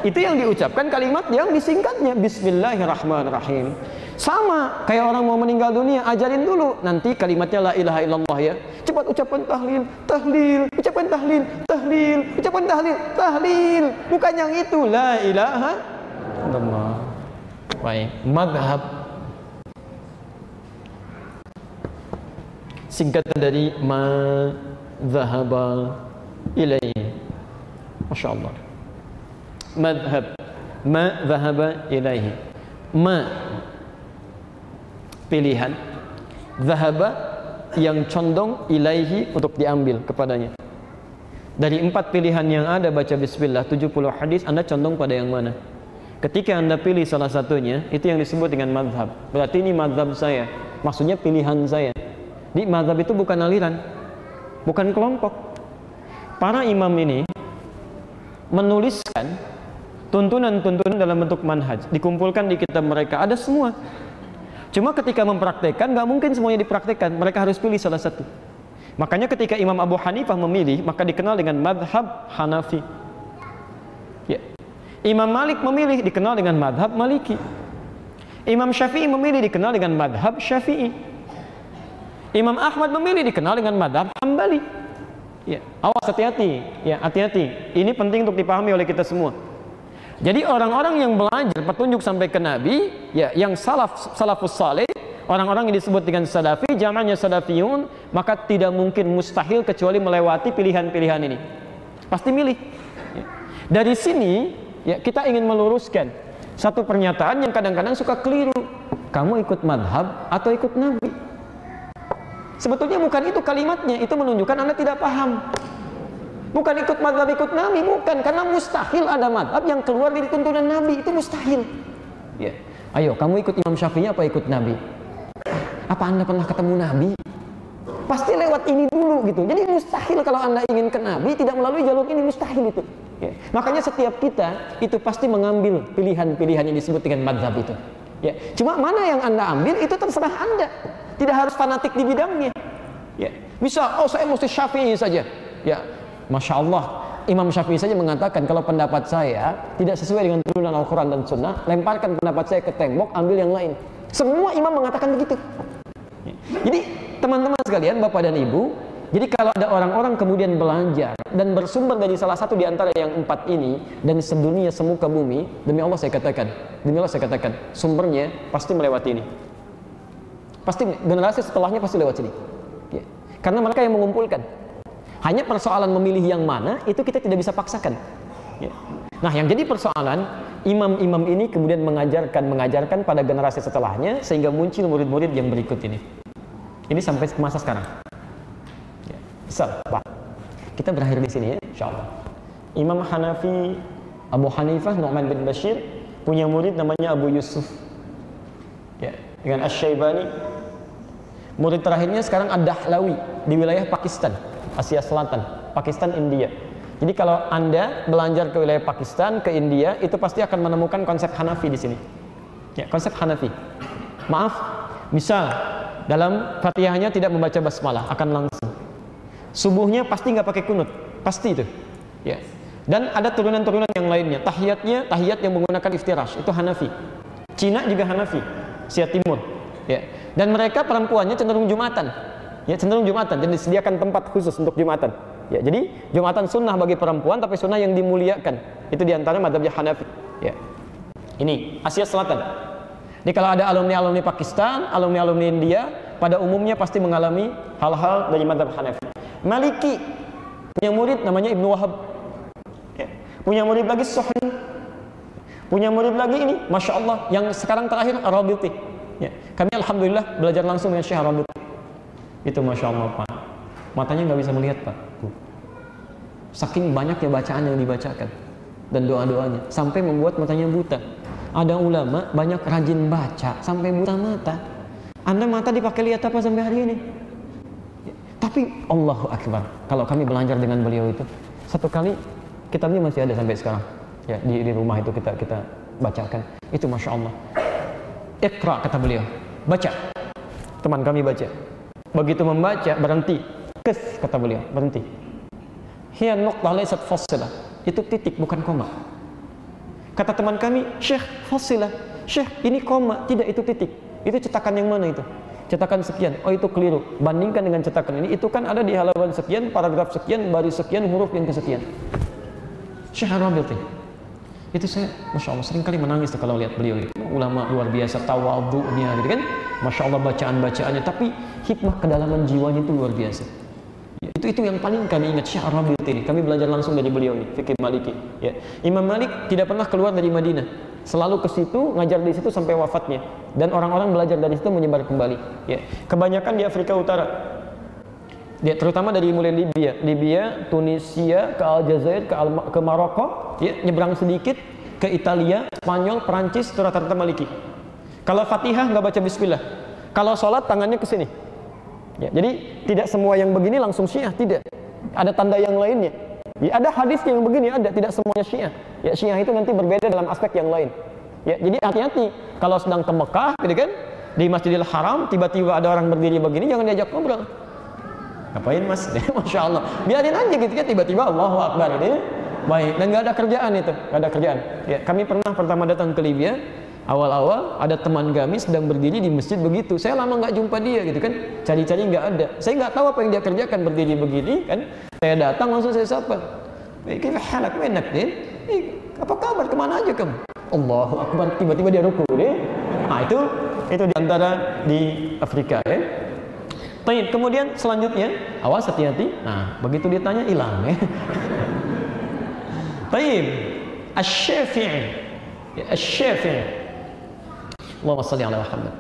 Itu yang diucapkan kalimat yang disingkatnya bismillahirrahmanirrahim. Sama kayak orang mau meninggal dunia, ajarin dulu nanti kalimatnya la ilaha illallah ya. Cepat ucapan tahlil, tahlil, ucapan tahlil, tahlil, ucapan tahlil, tahlil. Bukan yang itu la ilaha Allah. Baik, madhab singkatan dari ma zahaba ilaihi. Masya Allah. Madhab ma zahaba ilaihi. Ma pilihan zahaba yang condong ilaihi untuk diambil kepadanya. Dari empat pilihan yang ada baca bismillah 70 hadis Anda condong pada yang mana? Ketika Anda pilih salah satunya, itu yang disebut dengan madhab. Berarti ini madhab saya. Maksudnya pilihan saya. Di madhab itu bukan aliran, bukan kelompok. Para imam ini menuliskan tuntunan-tuntunan dalam bentuk manhaj, dikumpulkan di kitab mereka. Ada semua. Cuma ketika mempraktekkan, nggak mungkin semuanya dipraktekkan. Mereka harus pilih salah satu. Makanya ketika Imam Abu Hanifah memilih, maka dikenal dengan madhab Hanafi. Imam Malik memilih dikenal dengan madhab Maliki. Imam Syafi'i memilih dikenal dengan madhab Syafi'i. Imam Ahmad memilih dikenal dengan madhab Hambali. Ya, awas hati-hati. Ya, hati-hati. Ini penting untuk dipahami oleh kita semua. Jadi orang-orang yang belajar petunjuk sampai ke Nabi, ya yang salaf salafus saleh, orang-orang yang disebut dengan salafi, jamannya salafiyun, maka tidak mungkin mustahil kecuali melewati pilihan-pilihan ini. Pasti milih. Ya. Dari sini, ya kita ingin meluruskan satu pernyataan yang kadang-kadang suka keliru. Kamu ikut madhab atau ikut Nabi? Sebetulnya bukan itu kalimatnya, itu menunjukkan Anda tidak paham. Bukan ikut madhab ikut Nabi, bukan karena mustahil ada madhab yang keluar dari tuntunan Nabi itu mustahil. Ya. Ayo, kamu ikut Imam Syafi'i apa ikut Nabi? Apa anda pernah ketemu Nabi? Pasti lewat ini dulu gitu. Jadi mustahil kalau anda ingin ke Nabi tidak melalui jalur ini mustahil itu. Ya. Makanya setiap kita itu pasti mengambil pilihan-pilihan yang disebut dengan madhab itu. Ya. Cuma mana yang anda ambil itu terserah anda. Tidak harus fanatik di bidangnya. Ya. Bisa, oh saya mesti Syafi'i saja. Ya, Masya Allah Imam Syafi'i saja mengatakan kalau pendapat saya tidak sesuai dengan turunan Al-Quran dan Sunnah lemparkan pendapat saya ke tembok ambil yang lain semua imam mengatakan begitu jadi teman-teman sekalian Bapak dan Ibu jadi kalau ada orang-orang kemudian belajar dan bersumber dari salah satu di antara yang empat ini dan sedunia semuka bumi demi Allah saya katakan demi Allah saya katakan sumbernya pasti melewati ini pasti generasi setelahnya pasti lewat sini ya. karena mereka yang mengumpulkan hanya persoalan memilih yang mana itu kita tidak bisa paksakan. Ya. Nah, yang jadi persoalan imam-imam ini kemudian mengajarkan mengajarkan pada generasi setelahnya sehingga muncul murid-murid yang berikut ini. Ini sampai ke masa sekarang. Pak, kita berakhir di sini ya, insya Allah. Imam Hanafi Abu Hanifah Nu'man bin Bashir punya murid namanya Abu Yusuf. Ya, dengan Asy-Syaibani. Murid terakhirnya sekarang Ad-Dahlawi di wilayah Pakistan. Asia Selatan, Pakistan, India. Jadi kalau Anda belajar ke wilayah Pakistan, ke India, itu pasti akan menemukan konsep Hanafi di sini. Ya, konsep Hanafi. Maaf, misal dalam Fatihahnya tidak membaca basmalah, akan langsung. Subuhnya pasti nggak pakai kunut, pasti itu. Ya. Dan ada turunan-turunan yang lainnya. Tahiyatnya, tahiyat yang menggunakan iftirash, itu Hanafi. Cina juga Hanafi, Asia Timur. Ya. Dan mereka perempuannya cenderung Jumatan ya cenderung Jumatan dan disediakan tempat khusus untuk Jumatan ya jadi Jumatan sunnah bagi perempuan tapi sunnah yang dimuliakan itu di antara madhabnya Hanafi ya ini Asia Selatan jadi kalau ada alumni-alumni Pakistan alumni-alumni India pada umumnya pasti mengalami hal-hal dari madhab Hanafi Maliki. Punya murid namanya Ibnu Wahab. Ya. punya murid lagi Sohri punya murid lagi ini Masya Allah yang sekarang terakhir Arabiti ya. kami Alhamdulillah belajar langsung dengan Syekh Arabiti itu masya Allah pak. Matanya nggak bisa melihat pak. Saking banyaknya bacaan yang dibacakan dan doa-doanya. Sampai membuat matanya buta. Ada ulama banyak rajin baca sampai buta mata. Anda mata dipakai lihat apa sampai hari ini tapi Allahu Akbar kalau kami belajar dengan beliau itu satu kali kitabnya masih ada sampai sekarang ya di, di rumah itu kita kita bacakan itu masya Allah ikra kata beliau baca teman kami baca Begitu membaca berhenti. Kes kata beliau, berhenti. Hiya nuqtah laysat fasilah. Itu titik bukan koma. Kata teman kami, Syekh fasilah. Syekh ini koma, tidak itu titik. Itu cetakan yang mana itu? Cetakan sekian. Oh itu keliru. Bandingkan dengan cetakan ini, itu kan ada di halaman sekian, paragraf sekian, baris sekian, huruf yang kesekian. Syekh Arabil itu saya masya Allah sering kali menangis tuh kalau lihat beliau itu ulama luar biasa tawadhu'nya gitu kan. Masya Allah bacaan bacaannya tapi hikmah kedalaman jiwanya itu luar biasa. Ya, itu itu yang paling kami ingat. Syekh ini kami belajar langsung dari beliau ini fikih Maliki. Ya. Imam Malik tidak pernah keluar dari Madinah selalu ke situ ngajar di situ sampai wafatnya dan orang-orang belajar dari situ menyebar kembali ya kebanyakan di Afrika Utara dia terutama dari mulai Libya, Libya, Tunisia, ke Aljazair, ke, Al ke Maroko, ya, nyebrang sedikit ke Italia, Spanyol, Perancis, itu rata-rata Maliki. Kalau Fatihah nggak baca Bismillah. Kalau sholat tangannya ke sini. Ya, jadi tidak semua yang begini langsung Syiah, tidak. Ada tanda yang lainnya. Ya, ada hadis yang begini, ada tidak semuanya Syiah. Ya, Syiah itu nanti berbeda dalam aspek yang lain. Ya, jadi hati-hati. Kalau sedang ke Mekah, gitu kan, di Masjidil Haram tiba-tiba ada orang berdiri begini, jangan diajak ngobrol. Ngapain mas? (laughs) Masya Allah. Biarin aja gitu kan tiba-tiba Allahu Akbar ini baik dan nggak ada kerjaan itu. Nggak ada kerjaan. Ya kami pernah pertama datang ke Libya awal-awal ada teman kami sedang berdiri di masjid begitu. Saya lama nggak jumpa dia gitu kan. Cari-cari nggak ada. Saya nggak tahu apa yang dia kerjakan berdiri begini kan saya datang langsung saya sapa. Kita halak? Enak deh eh, apa kabar? Ke mana aja kamu? Allahu Akbar. Tiba-tiba dia ruku deh nah itu itu di antara di Afrika ya. Baik, kemudian selanjutnya awas hati-hati. Nah begitu ditanya hilang ya. (laughs) Baik, Asy-Syafi'i ya, Asy-Syafi'i Allahumma salli ala Muhammad.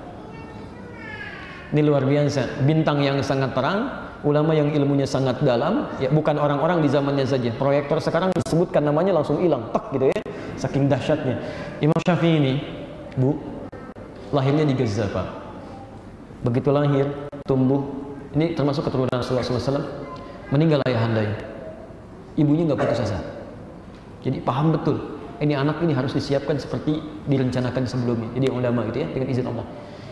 Ini luar biasa. Bintang yang sangat terang ulama yang ilmunya sangat dalam ya bukan orang-orang di zamannya saja. Proyektor sekarang disebutkan namanya langsung hilang tak gitu ya saking dahsyatnya. Imam Syafi'i ini bu lahirnya di Gaza pak. Begitu lahir tumbuh ini termasuk keturunan Rasulullah SAW meninggal ayahandanya ibunya nggak putus asa. Jadi paham betul ini anak ini harus disiapkan seperti direncanakan sebelumnya jadi ulama gitu ya dengan izin Allah.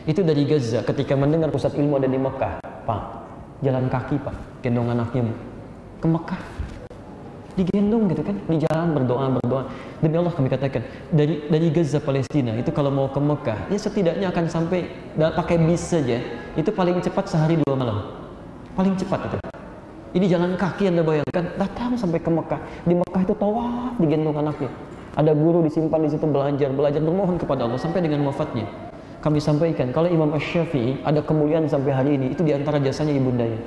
Itu dari Gaza ketika mendengar pusat ilmu ada di Mekah pak jalan kaki pak. Gendong anaknya bu. Ke Mekah. Digendong gitu kan di jalan berdoa berdoa. Demi Allah kami katakan dari dari Gaza Palestina itu kalau mau ke Mekah ya setidaknya akan sampai pakai bis saja itu paling cepat sehari dua malam. Paling cepat itu. Ini jalan kaki anda bayangkan datang sampai ke Mekah. Di Mekah itu tawaf digendong anaknya. Ada guru disimpan di situ belajar belajar bermohon kepada Allah sampai dengan wafatnya kami sampaikan kalau Imam Ash-Syafi'i ada kemuliaan sampai hari ini itu di antara jasanya ibundanya.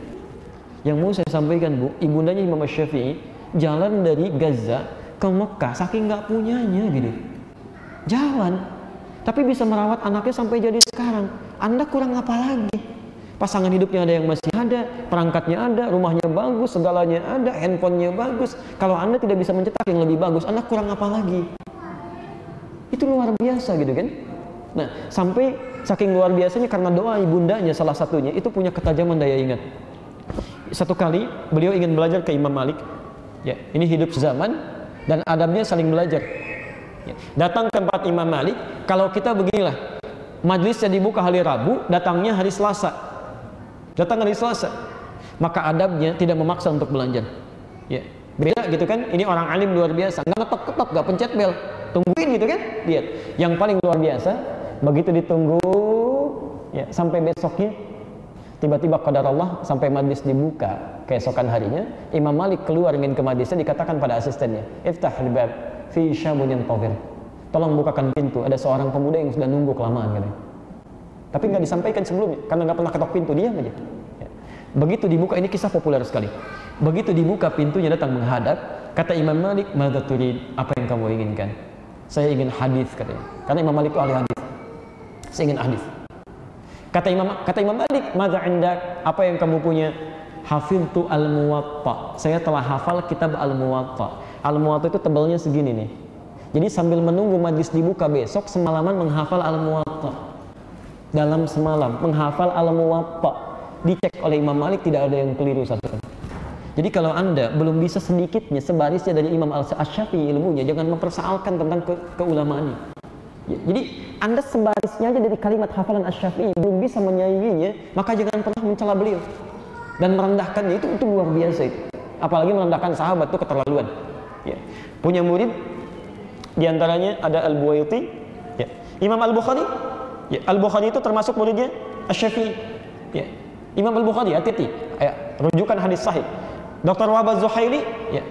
Yang mau saya sampaikan bu ibundanya Imam Ash-Syafi'i jalan dari Gaza ke Mekah saking nggak punyanya gitu. Jalan. Tapi bisa merawat anaknya sampai jadi sekarang. Anda kurang apa lagi? Pasangan hidupnya ada yang masih ada perangkatnya ada rumahnya bagus segalanya ada handphonenya bagus. Kalau anda tidak bisa mencetak yang lebih bagus anda kurang apa lagi? Itu luar biasa gitu kan Nah, sampai saking luar biasanya karena doa ibundanya salah satunya itu punya ketajaman daya ingat. Satu kali beliau ingin belajar ke Imam Malik. Ya, ini hidup zaman dan adabnya saling belajar. Ya, datang ke tempat Imam Malik, kalau kita beginilah. Majlisnya dibuka hari Rabu, datangnya hari Selasa. Datang hari Selasa. Maka adabnya tidak memaksa untuk belajar. Ya, beda gitu kan? Ini orang alim luar biasa, nggak ngetok-ketok, nggak pencet bel. Tungguin gitu kan? Lihat. Yang paling luar biasa, begitu ditunggu ya sampai besoknya tiba-tiba qadar Allah sampai majlis dibuka keesokan harinya Imam Malik keluar ingin ke majlisnya dikatakan pada asistennya iftah bab fi syabun yantazir tolong bukakan pintu ada seorang pemuda yang sudah nunggu kelamaan katanya. Tapi nggak disampaikan sebelumnya karena nggak pernah ketok pintu dia aja. Ya. begitu dibuka ini kisah populer sekali. Begitu dibuka pintunya datang menghadap kata Imam Malik apa yang kamu inginkan? Saya ingin hadis katanya. Karena Imam Malik itu ahli hadis saya ingin hadis. Kata Imam kata Imam Malik, "Madza indak? Apa yang kamu punya?" Hafiltu al-Muwatta. Saya telah hafal kitab al-Muwatta. Al-Muwatta itu tebalnya segini nih. Jadi sambil menunggu majlis dibuka besok semalaman menghafal al-Muwatta. Dalam semalam menghafal al-Muwatta. Dicek oleh Imam Malik tidak ada yang keliru satu. Jadi kalau Anda belum bisa sedikitnya sebarisnya dari Imam Al-Syafi'i ilmunya, jangan mempersoalkan tentang ke keulamaannya. Jadi anda sebarisnya aja dari kalimat hafalan Asy-Syafi'i belum bisa menyainginya, maka jangan pernah mencela beliau dan merendahkannya itu itu luar biasa itu. Apalagi merendahkan sahabat itu keterlaluan. Ya. Punya murid di antaranya ada Al-Buwaiti, ya. Imam Al-Bukhari. Ya. Al-Bukhari itu termasuk muridnya Asy-Syafi'i. Ya. Imam Al-Bukhari hati-hati. Ya. Rujukan hadis sahih. Dr. Wahab Zuhaili, ya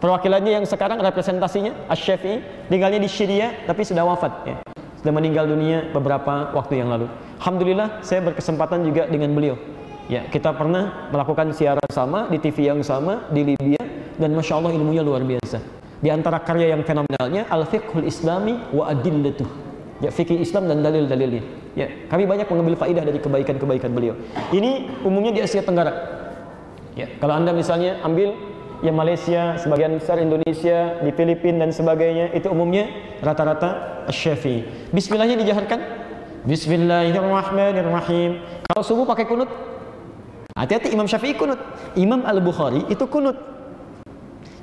perwakilannya yang sekarang representasinya Asy-Syafi'i tinggalnya di Syria tapi sudah wafat ya. sudah meninggal dunia beberapa waktu yang lalu. Alhamdulillah saya berkesempatan juga dengan beliau. Ya kita pernah melakukan siaran sama di TV yang sama di Libya dan Masya Allah ilmunya luar biasa. Di antara karya yang fenomenalnya Al-Fiqhul Islami wa Adillatuh. Ya fikih Islam dan dalil-dalilnya. Ya kami banyak mengambil faidah dari kebaikan-kebaikan beliau. Ini umumnya di Asia Tenggara. Ya kalau anda misalnya ambil ya Malaysia, sebagian besar Indonesia, di Filipina dan sebagainya itu umumnya rata-rata Syafi'i. Bismillahnya dijaharkan. Bismillahirrahmanirrahim. Kalau subuh pakai kunut. Hati-hati Imam Syafi'i kunut. Imam Al-Bukhari itu kunut.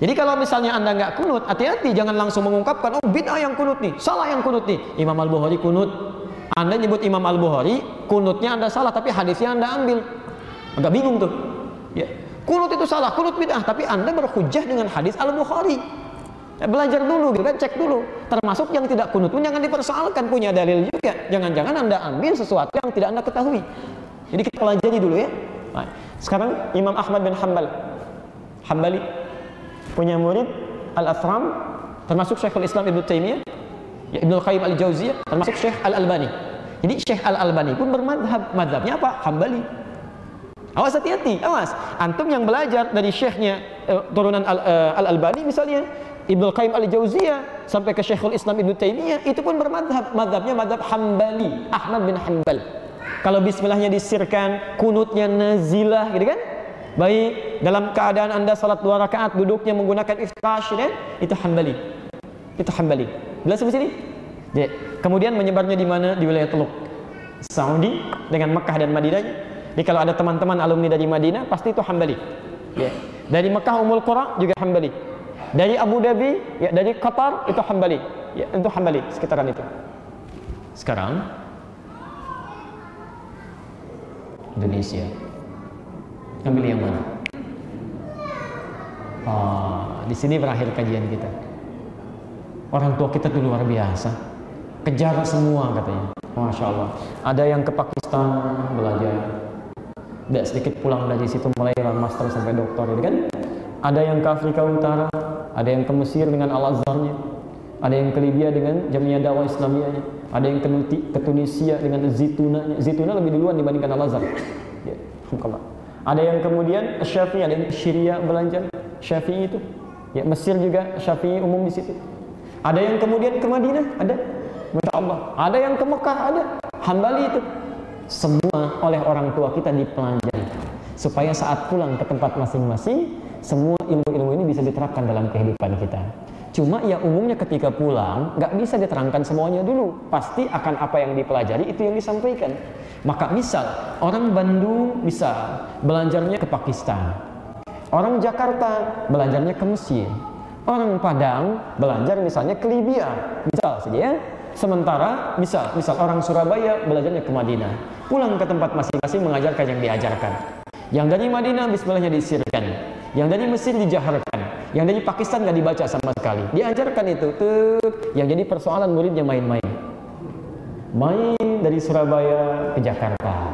Jadi kalau misalnya Anda nggak kunut, hati-hati jangan langsung mengungkapkan oh bid'ah yang kunut nih, salah yang kunut nih. Imam Al-Bukhari kunut. Anda nyebut Imam Al-Bukhari, kunutnya Anda salah tapi hadisnya Anda ambil. Agak bingung tuh. Ya, Kunut itu salah, kunut bid'ah, tapi Anda berhujjah dengan hadis Al-Bukhari. Ya, belajar dulu, gitu kan, cek dulu. Termasuk yang tidak kunut pun jangan dipersoalkan, punya dalil juga. Jangan-jangan Anda ambil sesuatu yang tidak Anda ketahui. Jadi kita pelajari dulu ya. Nah, sekarang Imam Ahmad bin Hanbal. Hambali punya murid Al-Afram termasuk Syekhul Islam Ibnu Taimiyah, ya Ibnu Qayyim Al-Jauziyah, termasuk Syekh Al-Albani. Jadi Syekh Al-Albani pun bermadhab, madhabnya apa? Hambali. Awas hati-hati, awas. Antum yang belajar dari syekhnya uh, turunan eh, Al-Albani misalnya, Ibnu Qayyim Al-Jauziyah sampai ke Syekhul Islam Ibnu Taimiyah itu pun bermadhab, madhabnya madhab Hambali, Ahmad bin Hambal. Kalau bismillahnya disirkan, kunutnya nazilah gitu kan? Baik, dalam keadaan Anda salat dua rakaat duduknya menggunakan iftash kan? Itu Hambali. Itu Hambali. Jelas sampai sini? Ya. Kemudian menyebarnya di mana? Di wilayah Teluk Saudi dengan Mekah dan Madinahnya. Jadi kalau ada teman-teman alumni dari Madinah pasti itu Hambali. Ya. Dari Mekah Umul Qura juga Hambali. Dari Abu Dhabi, ya dari Qatar itu Hambali. Ya, itu Hambali sekitaran itu. Sekarang Indonesia. Ambil yang mana? Oh, di sini berakhir kajian kita. Orang tua kita tuh luar biasa. Kejar semua katanya. Masya Allah. Ada yang ke Pakistan belajar. Tidak sedikit pulang dari situ mulai master sampai doktor, gitu kan? Ada yang ke Afrika Utara, ada yang ke Mesir dengan Al Azharnya, ada yang ke Libya dengan Jamiah Dakwah Islamiyahnya, ada yang ke, ke Tunisia dengan Zituna. Zituna lebih duluan dibandingkan Al Azhar. Ya, ada yang kemudian Syafi'i, ada yang Syria belajar Syafi'i itu. Ya, Mesir juga Syafi'i umum di situ. Ada yang kemudian ke Madinah, ada. Masya Allah. Ada yang ke Mekah, ada. Hambali itu. Semua oleh orang tua kita dipelajari. Supaya saat pulang ke tempat masing-masing, semua ilmu-ilmu ini bisa diterapkan dalam kehidupan kita. Cuma ya umumnya ketika pulang, nggak bisa diterangkan semuanya dulu. Pasti akan apa yang dipelajari itu yang disampaikan. Maka misal orang Bandung bisa belajarnya ke Pakistan. Orang Jakarta belajarnya ke Mesir. Orang Padang belajar misalnya ke Libya. Misal saja ya. Sementara misal misal orang Surabaya belajarnya ke Madinah. Pulang ke tempat masing-masing mengajarkan yang diajarkan. Yang dari Madinah bismillahnya disirkan. Yang dari Mesir dijaharkan. Yang dari Pakistan nggak dibaca sama sekali. Diajarkan itu. Tuh. Yang jadi persoalan muridnya main-main main dari Surabaya ke Jakarta.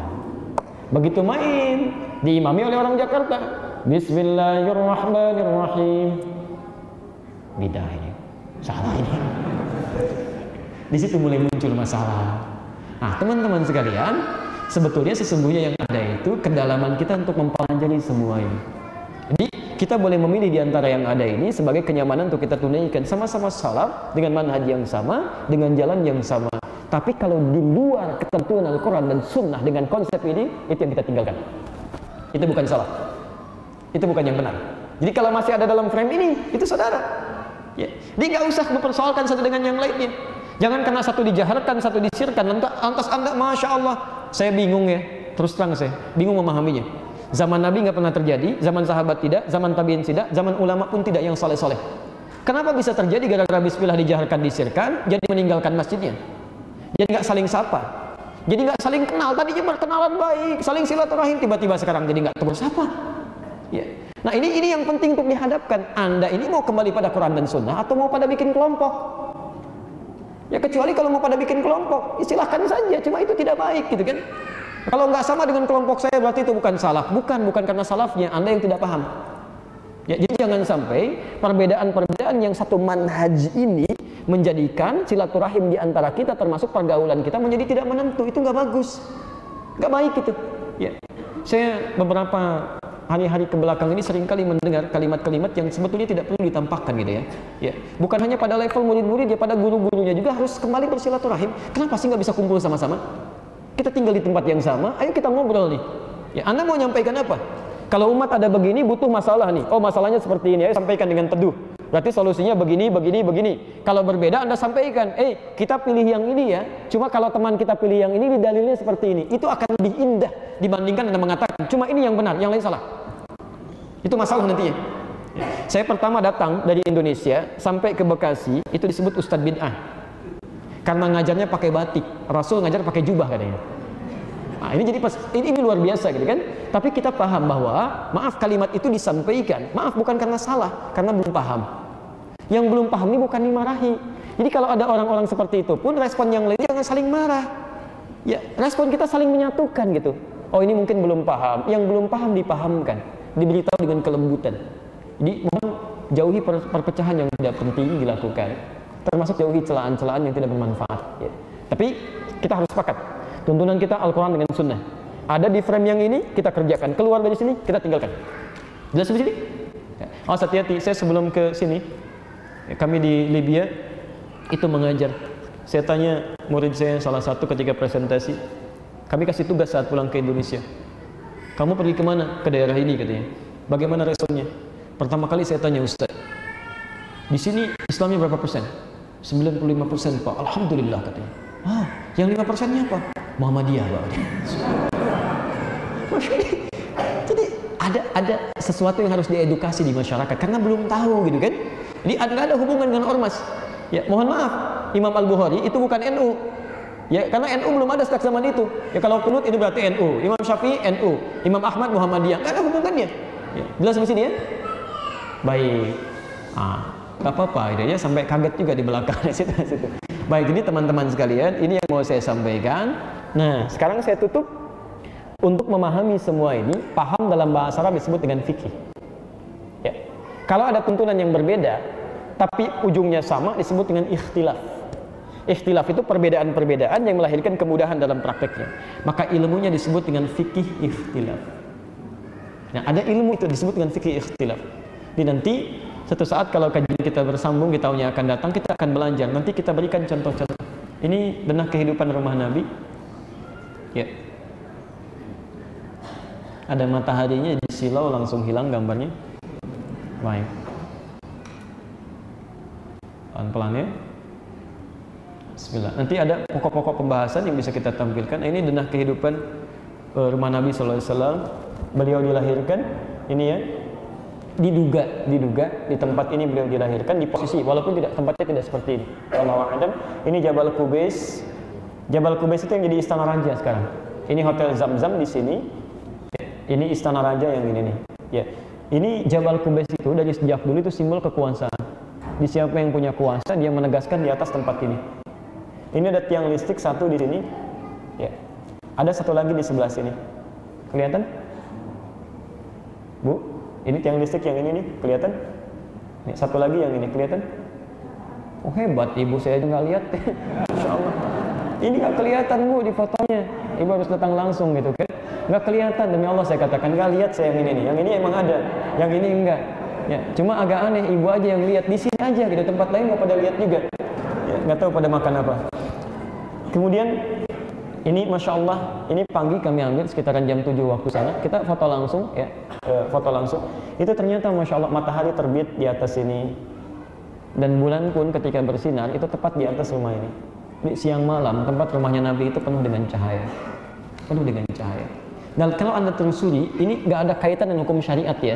Begitu main, diimami oleh orang Jakarta. Bismillahirrahmanirrahim. Bidah ini. Salah ini. Di situ mulai muncul masalah. Nah, teman-teman sekalian, sebetulnya sesungguhnya yang ada itu kedalaman kita untuk mempelajari semua ini. Jadi kita boleh memilih di antara yang ada ini sebagai kenyamanan untuk kita tunaikan sama-sama salat dengan manhaj yang sama, dengan jalan yang sama. Tapi kalau di luar ketentuan Al-Quran dan Sunnah dengan konsep ini, itu yang kita tinggalkan. Itu bukan salah. Itu bukan yang benar. Jadi kalau masih ada dalam frame ini, itu saudara. Ya. Dia nggak usah mempersoalkan satu dengan yang lainnya. Jangan karena satu dijaharkan, satu disirkan. Lantas anda, masya Allah, saya bingung ya. Terus terang saya, bingung memahaminya. Zaman Nabi nggak pernah terjadi, zaman sahabat tidak, zaman tabiin tidak, zaman ulama pun tidak yang soleh-soleh. Kenapa bisa terjadi gara-gara bismillah dijaharkan, disirkan, jadi meninggalkan masjidnya? jadi nggak saling sapa jadi nggak saling kenal tadinya berkenalan baik saling silaturahim tiba-tiba sekarang jadi nggak tegur sapa ya nah ini ini yang penting untuk dihadapkan anda ini mau kembali pada Quran dan Sunnah atau mau pada bikin kelompok ya kecuali kalau mau pada bikin kelompok. Silahkan saja cuma itu tidak baik gitu kan? Kalau nggak sama dengan kelompok saya berarti itu bukan salah bukan bukan karena salafnya. Anda yang tidak paham. Ya, jadi jangan sampai perbedaan-perbedaan yang satu manhaj ini menjadikan silaturahim di antara kita termasuk pergaulan kita menjadi tidak menentu. Itu nggak bagus, nggak baik itu. Ya, saya beberapa hari-hari ke belakang ini sering kali mendengar kalimat-kalimat yang sebetulnya tidak perlu ditampakkan gitu ya. Ya, bukan hanya pada level murid-murid ya, pada guru-gurunya juga harus kembali bersilaturahim. Kenapa sih nggak bisa kumpul sama-sama? Kita tinggal di tempat yang sama, ayo kita ngobrol nih. Ya, Anda mau nyampaikan apa? Kalau umat ada begini butuh masalah nih. Oh masalahnya seperti ini. Ayo sampaikan dengan teduh. Berarti solusinya begini, begini, begini. Kalau berbeda Anda sampaikan. Eh kita pilih yang ini ya. Cuma kalau teman kita pilih yang ini dalilnya seperti ini. Itu akan lebih indah dibandingkan Anda mengatakan. Cuma ini yang benar, yang lain salah. Itu masalah nantinya. Saya pertama datang dari Indonesia sampai ke Bekasi itu disebut Ustadz Bid'ah. Karena ngajarnya pakai batik. Rasul ngajar pakai jubah katanya. Nah, ini jadi pas, ini, ini luar biasa gitu kan. Tapi kita paham bahwa maaf kalimat itu disampaikan. Maaf bukan karena salah, karena belum paham. Yang belum paham ini bukan dimarahi. Jadi kalau ada orang-orang seperti itu pun respon yang lain jangan saling marah. Ya, respon kita saling menyatukan gitu. Oh ini mungkin belum paham. Yang belum paham dipahamkan, diberitahu dengan kelembutan. Jadi mohon jauhi per perpecahan yang tidak penting dilakukan termasuk jauhi celaan-celaan yang tidak bermanfaat ya. tapi kita harus sepakat tuntunan kita Al-Quran dengan Sunnah. Ada di frame yang ini kita kerjakan. Keluar dari sini kita tinggalkan. Jelas di sini? Ya. oh hati-hati. Saya sebelum ke sini ya, kami di Libya itu mengajar. Saya tanya murid saya salah satu ketika presentasi kami kasih tugas saat pulang ke Indonesia kamu pergi ke mana? ke daerah ini katanya bagaimana responnya? pertama kali saya tanya Ustaz di sini Islamnya berapa persen? 95 persen Pak Alhamdulillah katanya ah yang 5 persennya apa? Muhammadiyah Pak (laughs) jadi ada ada sesuatu yang harus diedukasi di masyarakat karena belum tahu gitu kan jadi ada ada hubungan dengan ormas ya mohon maaf Imam Al-Bukhari itu bukan NU ya karena NU belum ada sejak zaman itu. Ya kalau kunut itu berarti NU Imam Syafi'i NU Imam Ahmad Muhammadiyah. Nggak ada hubungannya. Ya, jelas sampai sini ya? Baik. Ah nggak apa-apa. Ya sampai kaget juga di belakang. (laughs) Situ situ. Baik ini teman-teman sekalian ini yang mau saya sampaikan. Nah sekarang saya tutup untuk memahami semua ini. Paham dalam bahasa Arab disebut dengan fikih. Ya. Kalau ada tuntunan yang berbeda tapi ujungnya sama disebut dengan ikhtilaf ikhtilaf itu perbedaan-perbedaan yang melahirkan kemudahan dalam prakteknya. Maka ilmunya disebut dengan fikih ikhtilaf. Nah ada ilmu itu disebut dengan fikih ikhtilaf. Jadi nanti satu saat kalau kajian kita bersambung di tahun akan datang kita akan belajar nanti kita berikan contoh-contoh. Ini denah kehidupan rumah Nabi. Ya. Ada mataharinya di silau langsung hilang gambarnya. Baik. Pelan-pelan ya Bismillah. Nanti ada pokok-pokok pembahasan yang bisa kita tampilkan. Ini denah kehidupan uh, rumah Nabi Sallallahu Alaihi Wasallam. Beliau dilahirkan, ini ya, diduga, diduga di tempat ini beliau dilahirkan di posisi walaupun tidak tempatnya tidak seperti ini. Allah Adam, ini Jabal Kubais. Jabal Kubais itu yang jadi istana raja sekarang. Ini hotel Zam-Zam di sini. Ini istana raja yang ini nih. Ya. Ini Jabal Kubais itu dari sejak dulu itu simbol kekuasaan. Di siapa yang punya kuasa dia menegaskan di atas tempat ini. Ini ada tiang listrik satu di sini. Ya. Ada satu lagi di sebelah sini. Kelihatan? Bu, ini tiang listrik yang ini nih, kelihatan? Nih, satu lagi yang ini, kelihatan? Oh hebat, ibu saya juga nggak lihat. (laughs) Insya Allah. Ini nggak kelihatan bu di fotonya. Ibu harus datang langsung gitu kan? Nggak kelihatan demi Allah saya katakan nggak lihat saya yang ini nih. Yang ini emang ada, yang ini enggak. Ya, cuma agak aneh ibu aja yang lihat di sini aja gitu tempat lain nggak pada lihat juga. Ya, nggak tahu pada makan apa. Kemudian ini masya Allah ini pagi kami ambil sekitaran jam 7 waktu sana. Kita foto langsung ya. E, foto langsung. Itu ternyata masya Allah matahari terbit di atas ini. Dan bulan pun ketika bersinar itu tepat di atas rumah ini. Di siang malam tempat rumahnya Nabi itu penuh dengan cahaya. Penuh dengan cahaya. Dan kalau anda telusuri ini nggak ada kaitan dengan hukum syariat ya.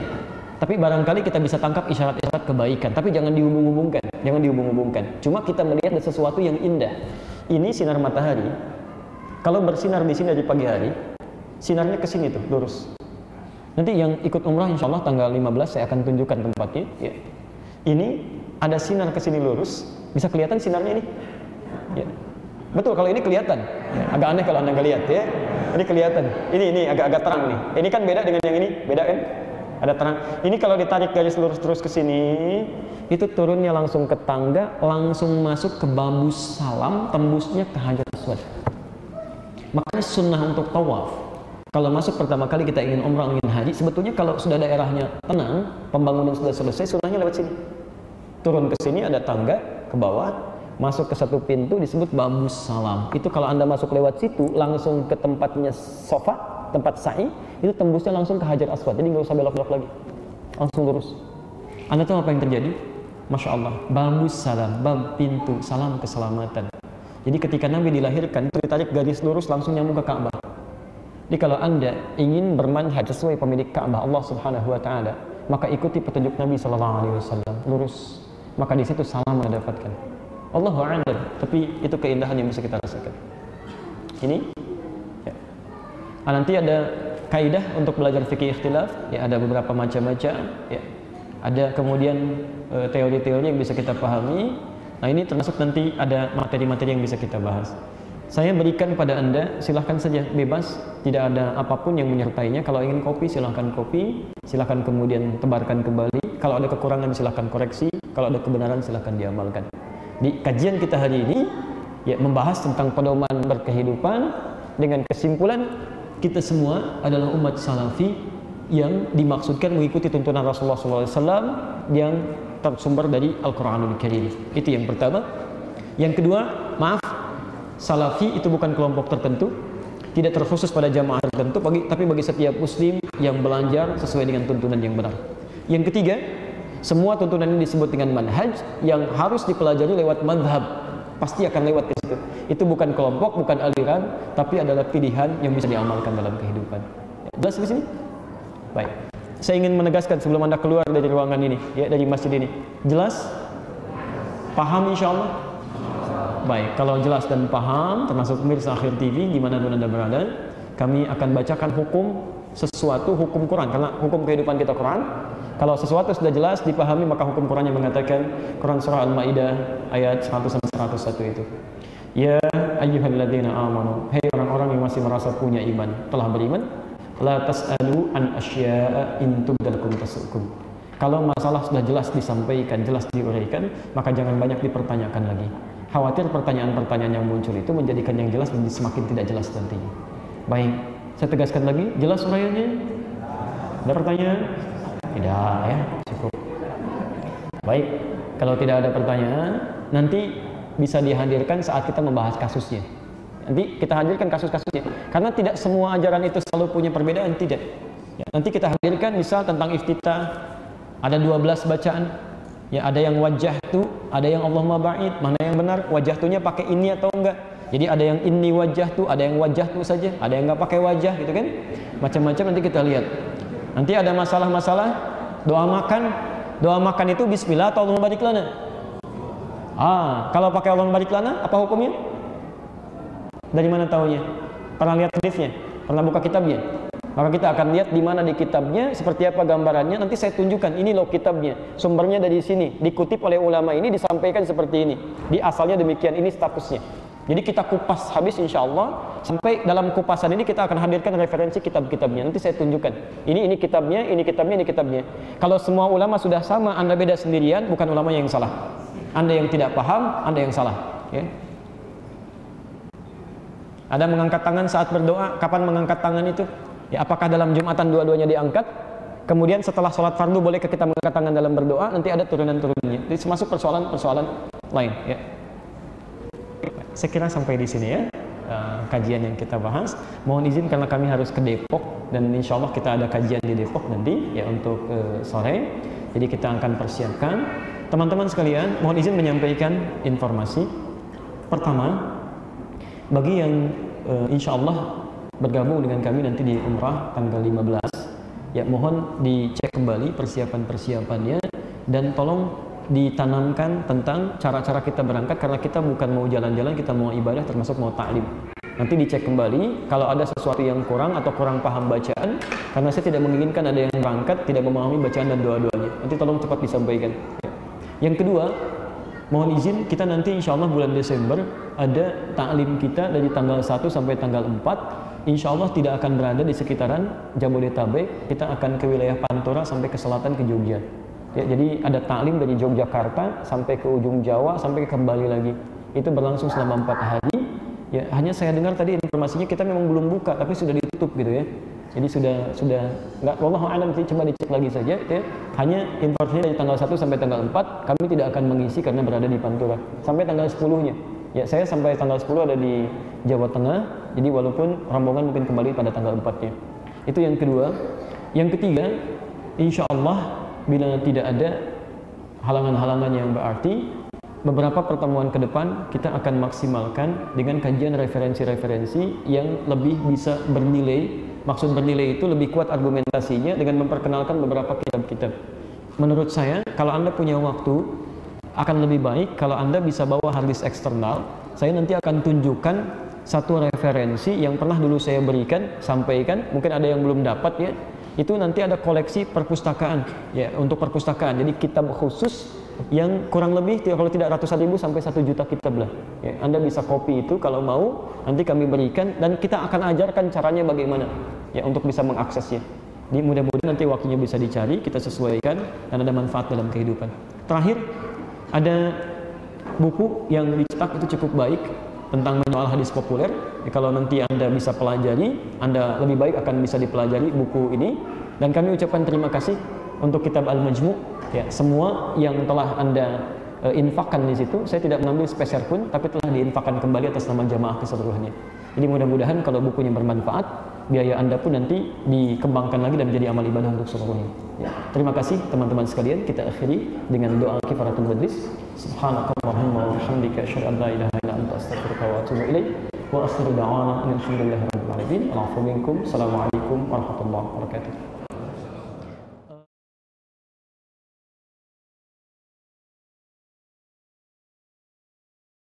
Tapi barangkali kita bisa tangkap isyarat-isyarat kebaikan. Tapi jangan dihubung-hubungkan jangan dihubung-hubungkan. Cuma kita melihat ada sesuatu yang indah ini sinar matahari. Kalau bersinar di sini di pagi hari sinarnya ke sini tuh lurus. Nanti yang ikut umrah insya Allah tanggal 15 saya akan tunjukkan tempatnya ya. ini ada sinar ke sini lurus bisa kelihatan sinarnya ini? Ya. betul kalau ini kelihatan. Ya. agak aneh kalau anda nggak lihat ya. Ini kelihatan. Ini ini agak-agak terang nih. Ini kan beda dengan yang ini? Beda kan ada terang. Ini kalau ditarik garis lurus terus ke sini itu turunnya langsung ke tangga langsung masuk ke bambu salam tembusnya ke hajar aswad. Makanya sunnah untuk tawaf. Kalau masuk pertama kali kita ingin umrah ingin haji sebetulnya kalau sudah daerahnya tenang pembangunan sudah selesai sunnahnya lewat sini. Turun ke sini ada tangga ke bawah masuk ke satu pintu disebut bambu salam. Itu kalau anda masuk lewat situ langsung ke tempatnya sofa tempat sa'i itu tembusnya langsung ke hajar aswad jadi nggak usah belok-belok lagi langsung lurus anda tahu apa yang terjadi Masya Allah, bambu salam, bab pintu salam keselamatan. Jadi ketika Nabi dilahirkan, itu ditarik garis lurus langsung nyambung ke Ka'bah. Jadi kalau anda ingin bermanhaj sesuai pemilik Ka'bah Allah Subhanahu Wa Taala, maka ikuti petunjuk Nabi Sallallahu Alaihi Wasallam lurus. Maka di situ salam anda dapatkan. Allah a'lam, tapi itu keindahan yang bisa kita rasakan. Ini. Nah, nanti ada kaidah untuk belajar fikih ikhtilaf, ya ada beberapa macam-macam, ya. Ada kemudian teori-teori yang bisa kita pahami. Nah ini termasuk nanti ada materi-materi yang bisa kita bahas. Saya berikan pada Anda, silahkan saja bebas, tidak ada apa pun yang menyertainya. Kalau ingin kopi, silahkan kopi, silahkan kemudian tebarkan kembali. kalau ada kekurangan silahkan koreksi kalau ada kebenaran silahkan diamalkan di kajian kita hari ini ya membahas tentang pedoman berkehidupan dengan kesimpulan kita semua adalah umat salafi yang dimaksudkan mengikuti tuntunan Rasulullah SAW yang tersumber dari Al-Quranul Karim. Itu yang pertama. Yang kedua maaf salafi itu bukan kelompok tertentu tidak terkhusus pada jamaah tertentu bagi, tapi bagi setiap muslim yang belajar sesuai dengan tuntunan yang benar. Yang ketiga semua tuntunan ini disebut dengan manhaj yang harus dipelajari lewat madhab pasti akan lewat ke situ. Itu bukan kelompok bukan aliran tapi adalah pilihan yang bisa diamalkan dalam kehidupan. Jelas di sini? Baik. Saya ingin menegaskan sebelum anda keluar dari ruangan ini ya dari masjid ini. Jelas? Paham insya Allah Baik, kalau jelas dan paham, termasuk pemirsa akhir TV, di mana pun Anda berada, kami akan bacakan hukum sesuatu hukum Quran, karena hukum kehidupan kita Quran. Kalau sesuatu sudah jelas dipahami, maka hukum Quran yang mengatakan Quran surah Al-Maidah ayat 100 101 itu. Ya ayyuhalladzina amanu, hei orang-orang yang masih merasa punya iman, telah beriman, la tas'alu an asya'a in tubdalakum tasukum. Kalau masalah sudah jelas disampaikan, jelas diuraikan, maka jangan banyak dipertanyakan lagi khawatir pertanyaan-pertanyaan yang muncul itu menjadikan yang jelas menjadi semakin tidak jelas nantinya. Baik, saya tegaskan lagi, jelas uraiannya? Ada pertanyaan? Tidak ya, cukup. Baik, kalau tidak ada pertanyaan, nanti bisa dihadirkan saat kita membahas kasusnya. Nanti kita hadirkan kasus-kasusnya. Karena tidak semua ajaran itu selalu punya perbedaan, tidak. Ya, nanti kita hadirkan misal tentang iftitah, ada 12 bacaan, Ya ada yang wajah tu, ada yang Allah ba'id, mana yang benar? Wajah tuhnya pakai ini atau enggak? Jadi ada yang ini wajah tu, ada yang wajah tu saja, ada yang enggak pakai wajah gitu kan? Macam-macam nanti kita lihat. Nanti ada masalah-masalah doa makan, doa makan itu bismillah atau Allah barik lana? Ah, kalau pakai Allah barik lana apa hukumnya? Dari mana tahunya? Pernah lihat hadisnya? Pernah buka kitabnya? Maka kita akan lihat di mana di kitabnya, seperti apa gambarannya. Nanti saya tunjukkan, ini loh kitabnya. Sumbernya dari sini. Dikutip oleh ulama ini, disampaikan seperti ini. Di asalnya demikian, ini statusnya. Jadi kita kupas habis insya Allah. Sampai dalam kupasan ini kita akan hadirkan referensi kitab-kitabnya. Nanti saya tunjukkan. Ini ini kitabnya, ini kitabnya, ini kitabnya. Kalau semua ulama sudah sama, Anda beda sendirian, bukan ulama yang salah. Anda yang tidak paham, Anda yang salah. Ya. Ada mengangkat tangan saat berdoa, kapan mengangkat tangan itu? Ya, apakah dalam Jumatan dua-duanya diangkat? Kemudian setelah sholat fardu bolehkah kita mengangkat tangan dalam berdoa? Nanti ada turunan-turunannya. Jadi termasuk persoalan-persoalan lain. Ya. Saya kira sampai di sini ya uh, kajian yang kita bahas. Mohon izin karena kami harus ke Depok dan insya Allah kita ada kajian di Depok nanti ya untuk uh, sore. Jadi kita akan persiapkan. Teman-teman sekalian, mohon izin menyampaikan informasi. Pertama, bagi yang uh, insya Allah bergabung dengan kami nanti di umrah tanggal 15 ya mohon dicek kembali persiapan-persiapannya dan tolong ditanamkan tentang cara-cara kita berangkat karena kita bukan mau jalan-jalan kita mau ibadah termasuk mau taklim nanti dicek kembali kalau ada sesuatu yang kurang atau kurang paham bacaan karena saya tidak menginginkan ada yang berangkat tidak memahami bacaan dan doa-doanya. Nanti tolong cepat disampaikan. Yang kedua mohon izin kita nanti insya Allah bulan Desember ada taklim kita dari tanggal 1 sampai tanggal 4 insya Allah tidak akan berada di sekitaran Jabodetabek. Kita akan ke wilayah Pantura sampai ke selatan ke Jogja ya, jadi ada taklim dari Yogyakarta sampai ke ujung Jawa sampai kembali lagi itu berlangsung selama empat hari ya hanya saya dengar tadi informasinya kita memang belum buka tapi sudah ditutup gitu ya jadi sudah sudah nggak Allah alam coba dicek lagi saja ya. hanya informasinya dari tanggal 1 sampai tanggal 4 kami tidak akan mengisi karena berada di Pantura sampai tanggal 10 nya ya saya sampai tanggal 10 ada di Jawa Tengah jadi walaupun rombongan mungkin kembali pada tanggal 4-nya. Itu yang kedua. Yang ketiga, insya Allah bila tidak ada halangan-halangan yang berarti, beberapa pertemuan ke depan kita akan maksimalkan dengan kajian referensi-referensi yang lebih bisa bernilai. Maksud bernilai itu lebih kuat argumentasinya dengan memperkenalkan beberapa kitab-kitab. Menurut saya, kalau Anda punya waktu, akan lebih baik kalau Anda bisa bawa harddisk eksternal. Saya nanti akan tunjukkan satu referensi yang pernah dulu saya berikan sampaikan mungkin ada yang belum dapat ya itu nanti ada koleksi perpustakaan ya untuk perpustakaan jadi kitab khusus yang kurang lebih kalau tidak ratusan ribu sampai satu juta kitab lah ya, anda bisa kopi itu kalau mau nanti kami berikan dan kita akan ajarkan caranya bagaimana ya untuk bisa mengaksesnya Jadi mudah-mudahan nanti waktunya bisa dicari, kita sesuaikan dan ada manfaat dalam kehidupan. Terakhir, ada buku yang dicetak itu cukup baik tentang manual hadis populer. Ya, kalau nanti Anda bisa pelajari, Anda lebih baik akan bisa dipelajari buku ini. Dan kami ucapkan terima kasih untuk kitab Al-Majmu. Ya, semua yang telah Anda uh, infakkan di situ, saya tidak mengambil speser pun, tapi telah diinfakkan kembali atas nama jamaah keseluruhannya. Jadi mudah-mudahan kalau bukunya bermanfaat, biaya Anda pun nanti dikembangkan lagi dan menjadi amal ibadah untuk seluruhnya. Ya. Terima kasih teman-teman sekalian. Kita akhiri dengan doa kifaratul majlis. Subhanakallahumma wa bihamdika asyhadu an la ilaha illa anta astaghfiruka wa atubu ilaik. وأخر دعوانا أن الحمد لله رب العالمين. العفو منكم. السلام عليكم ورحمة الله وبركاته.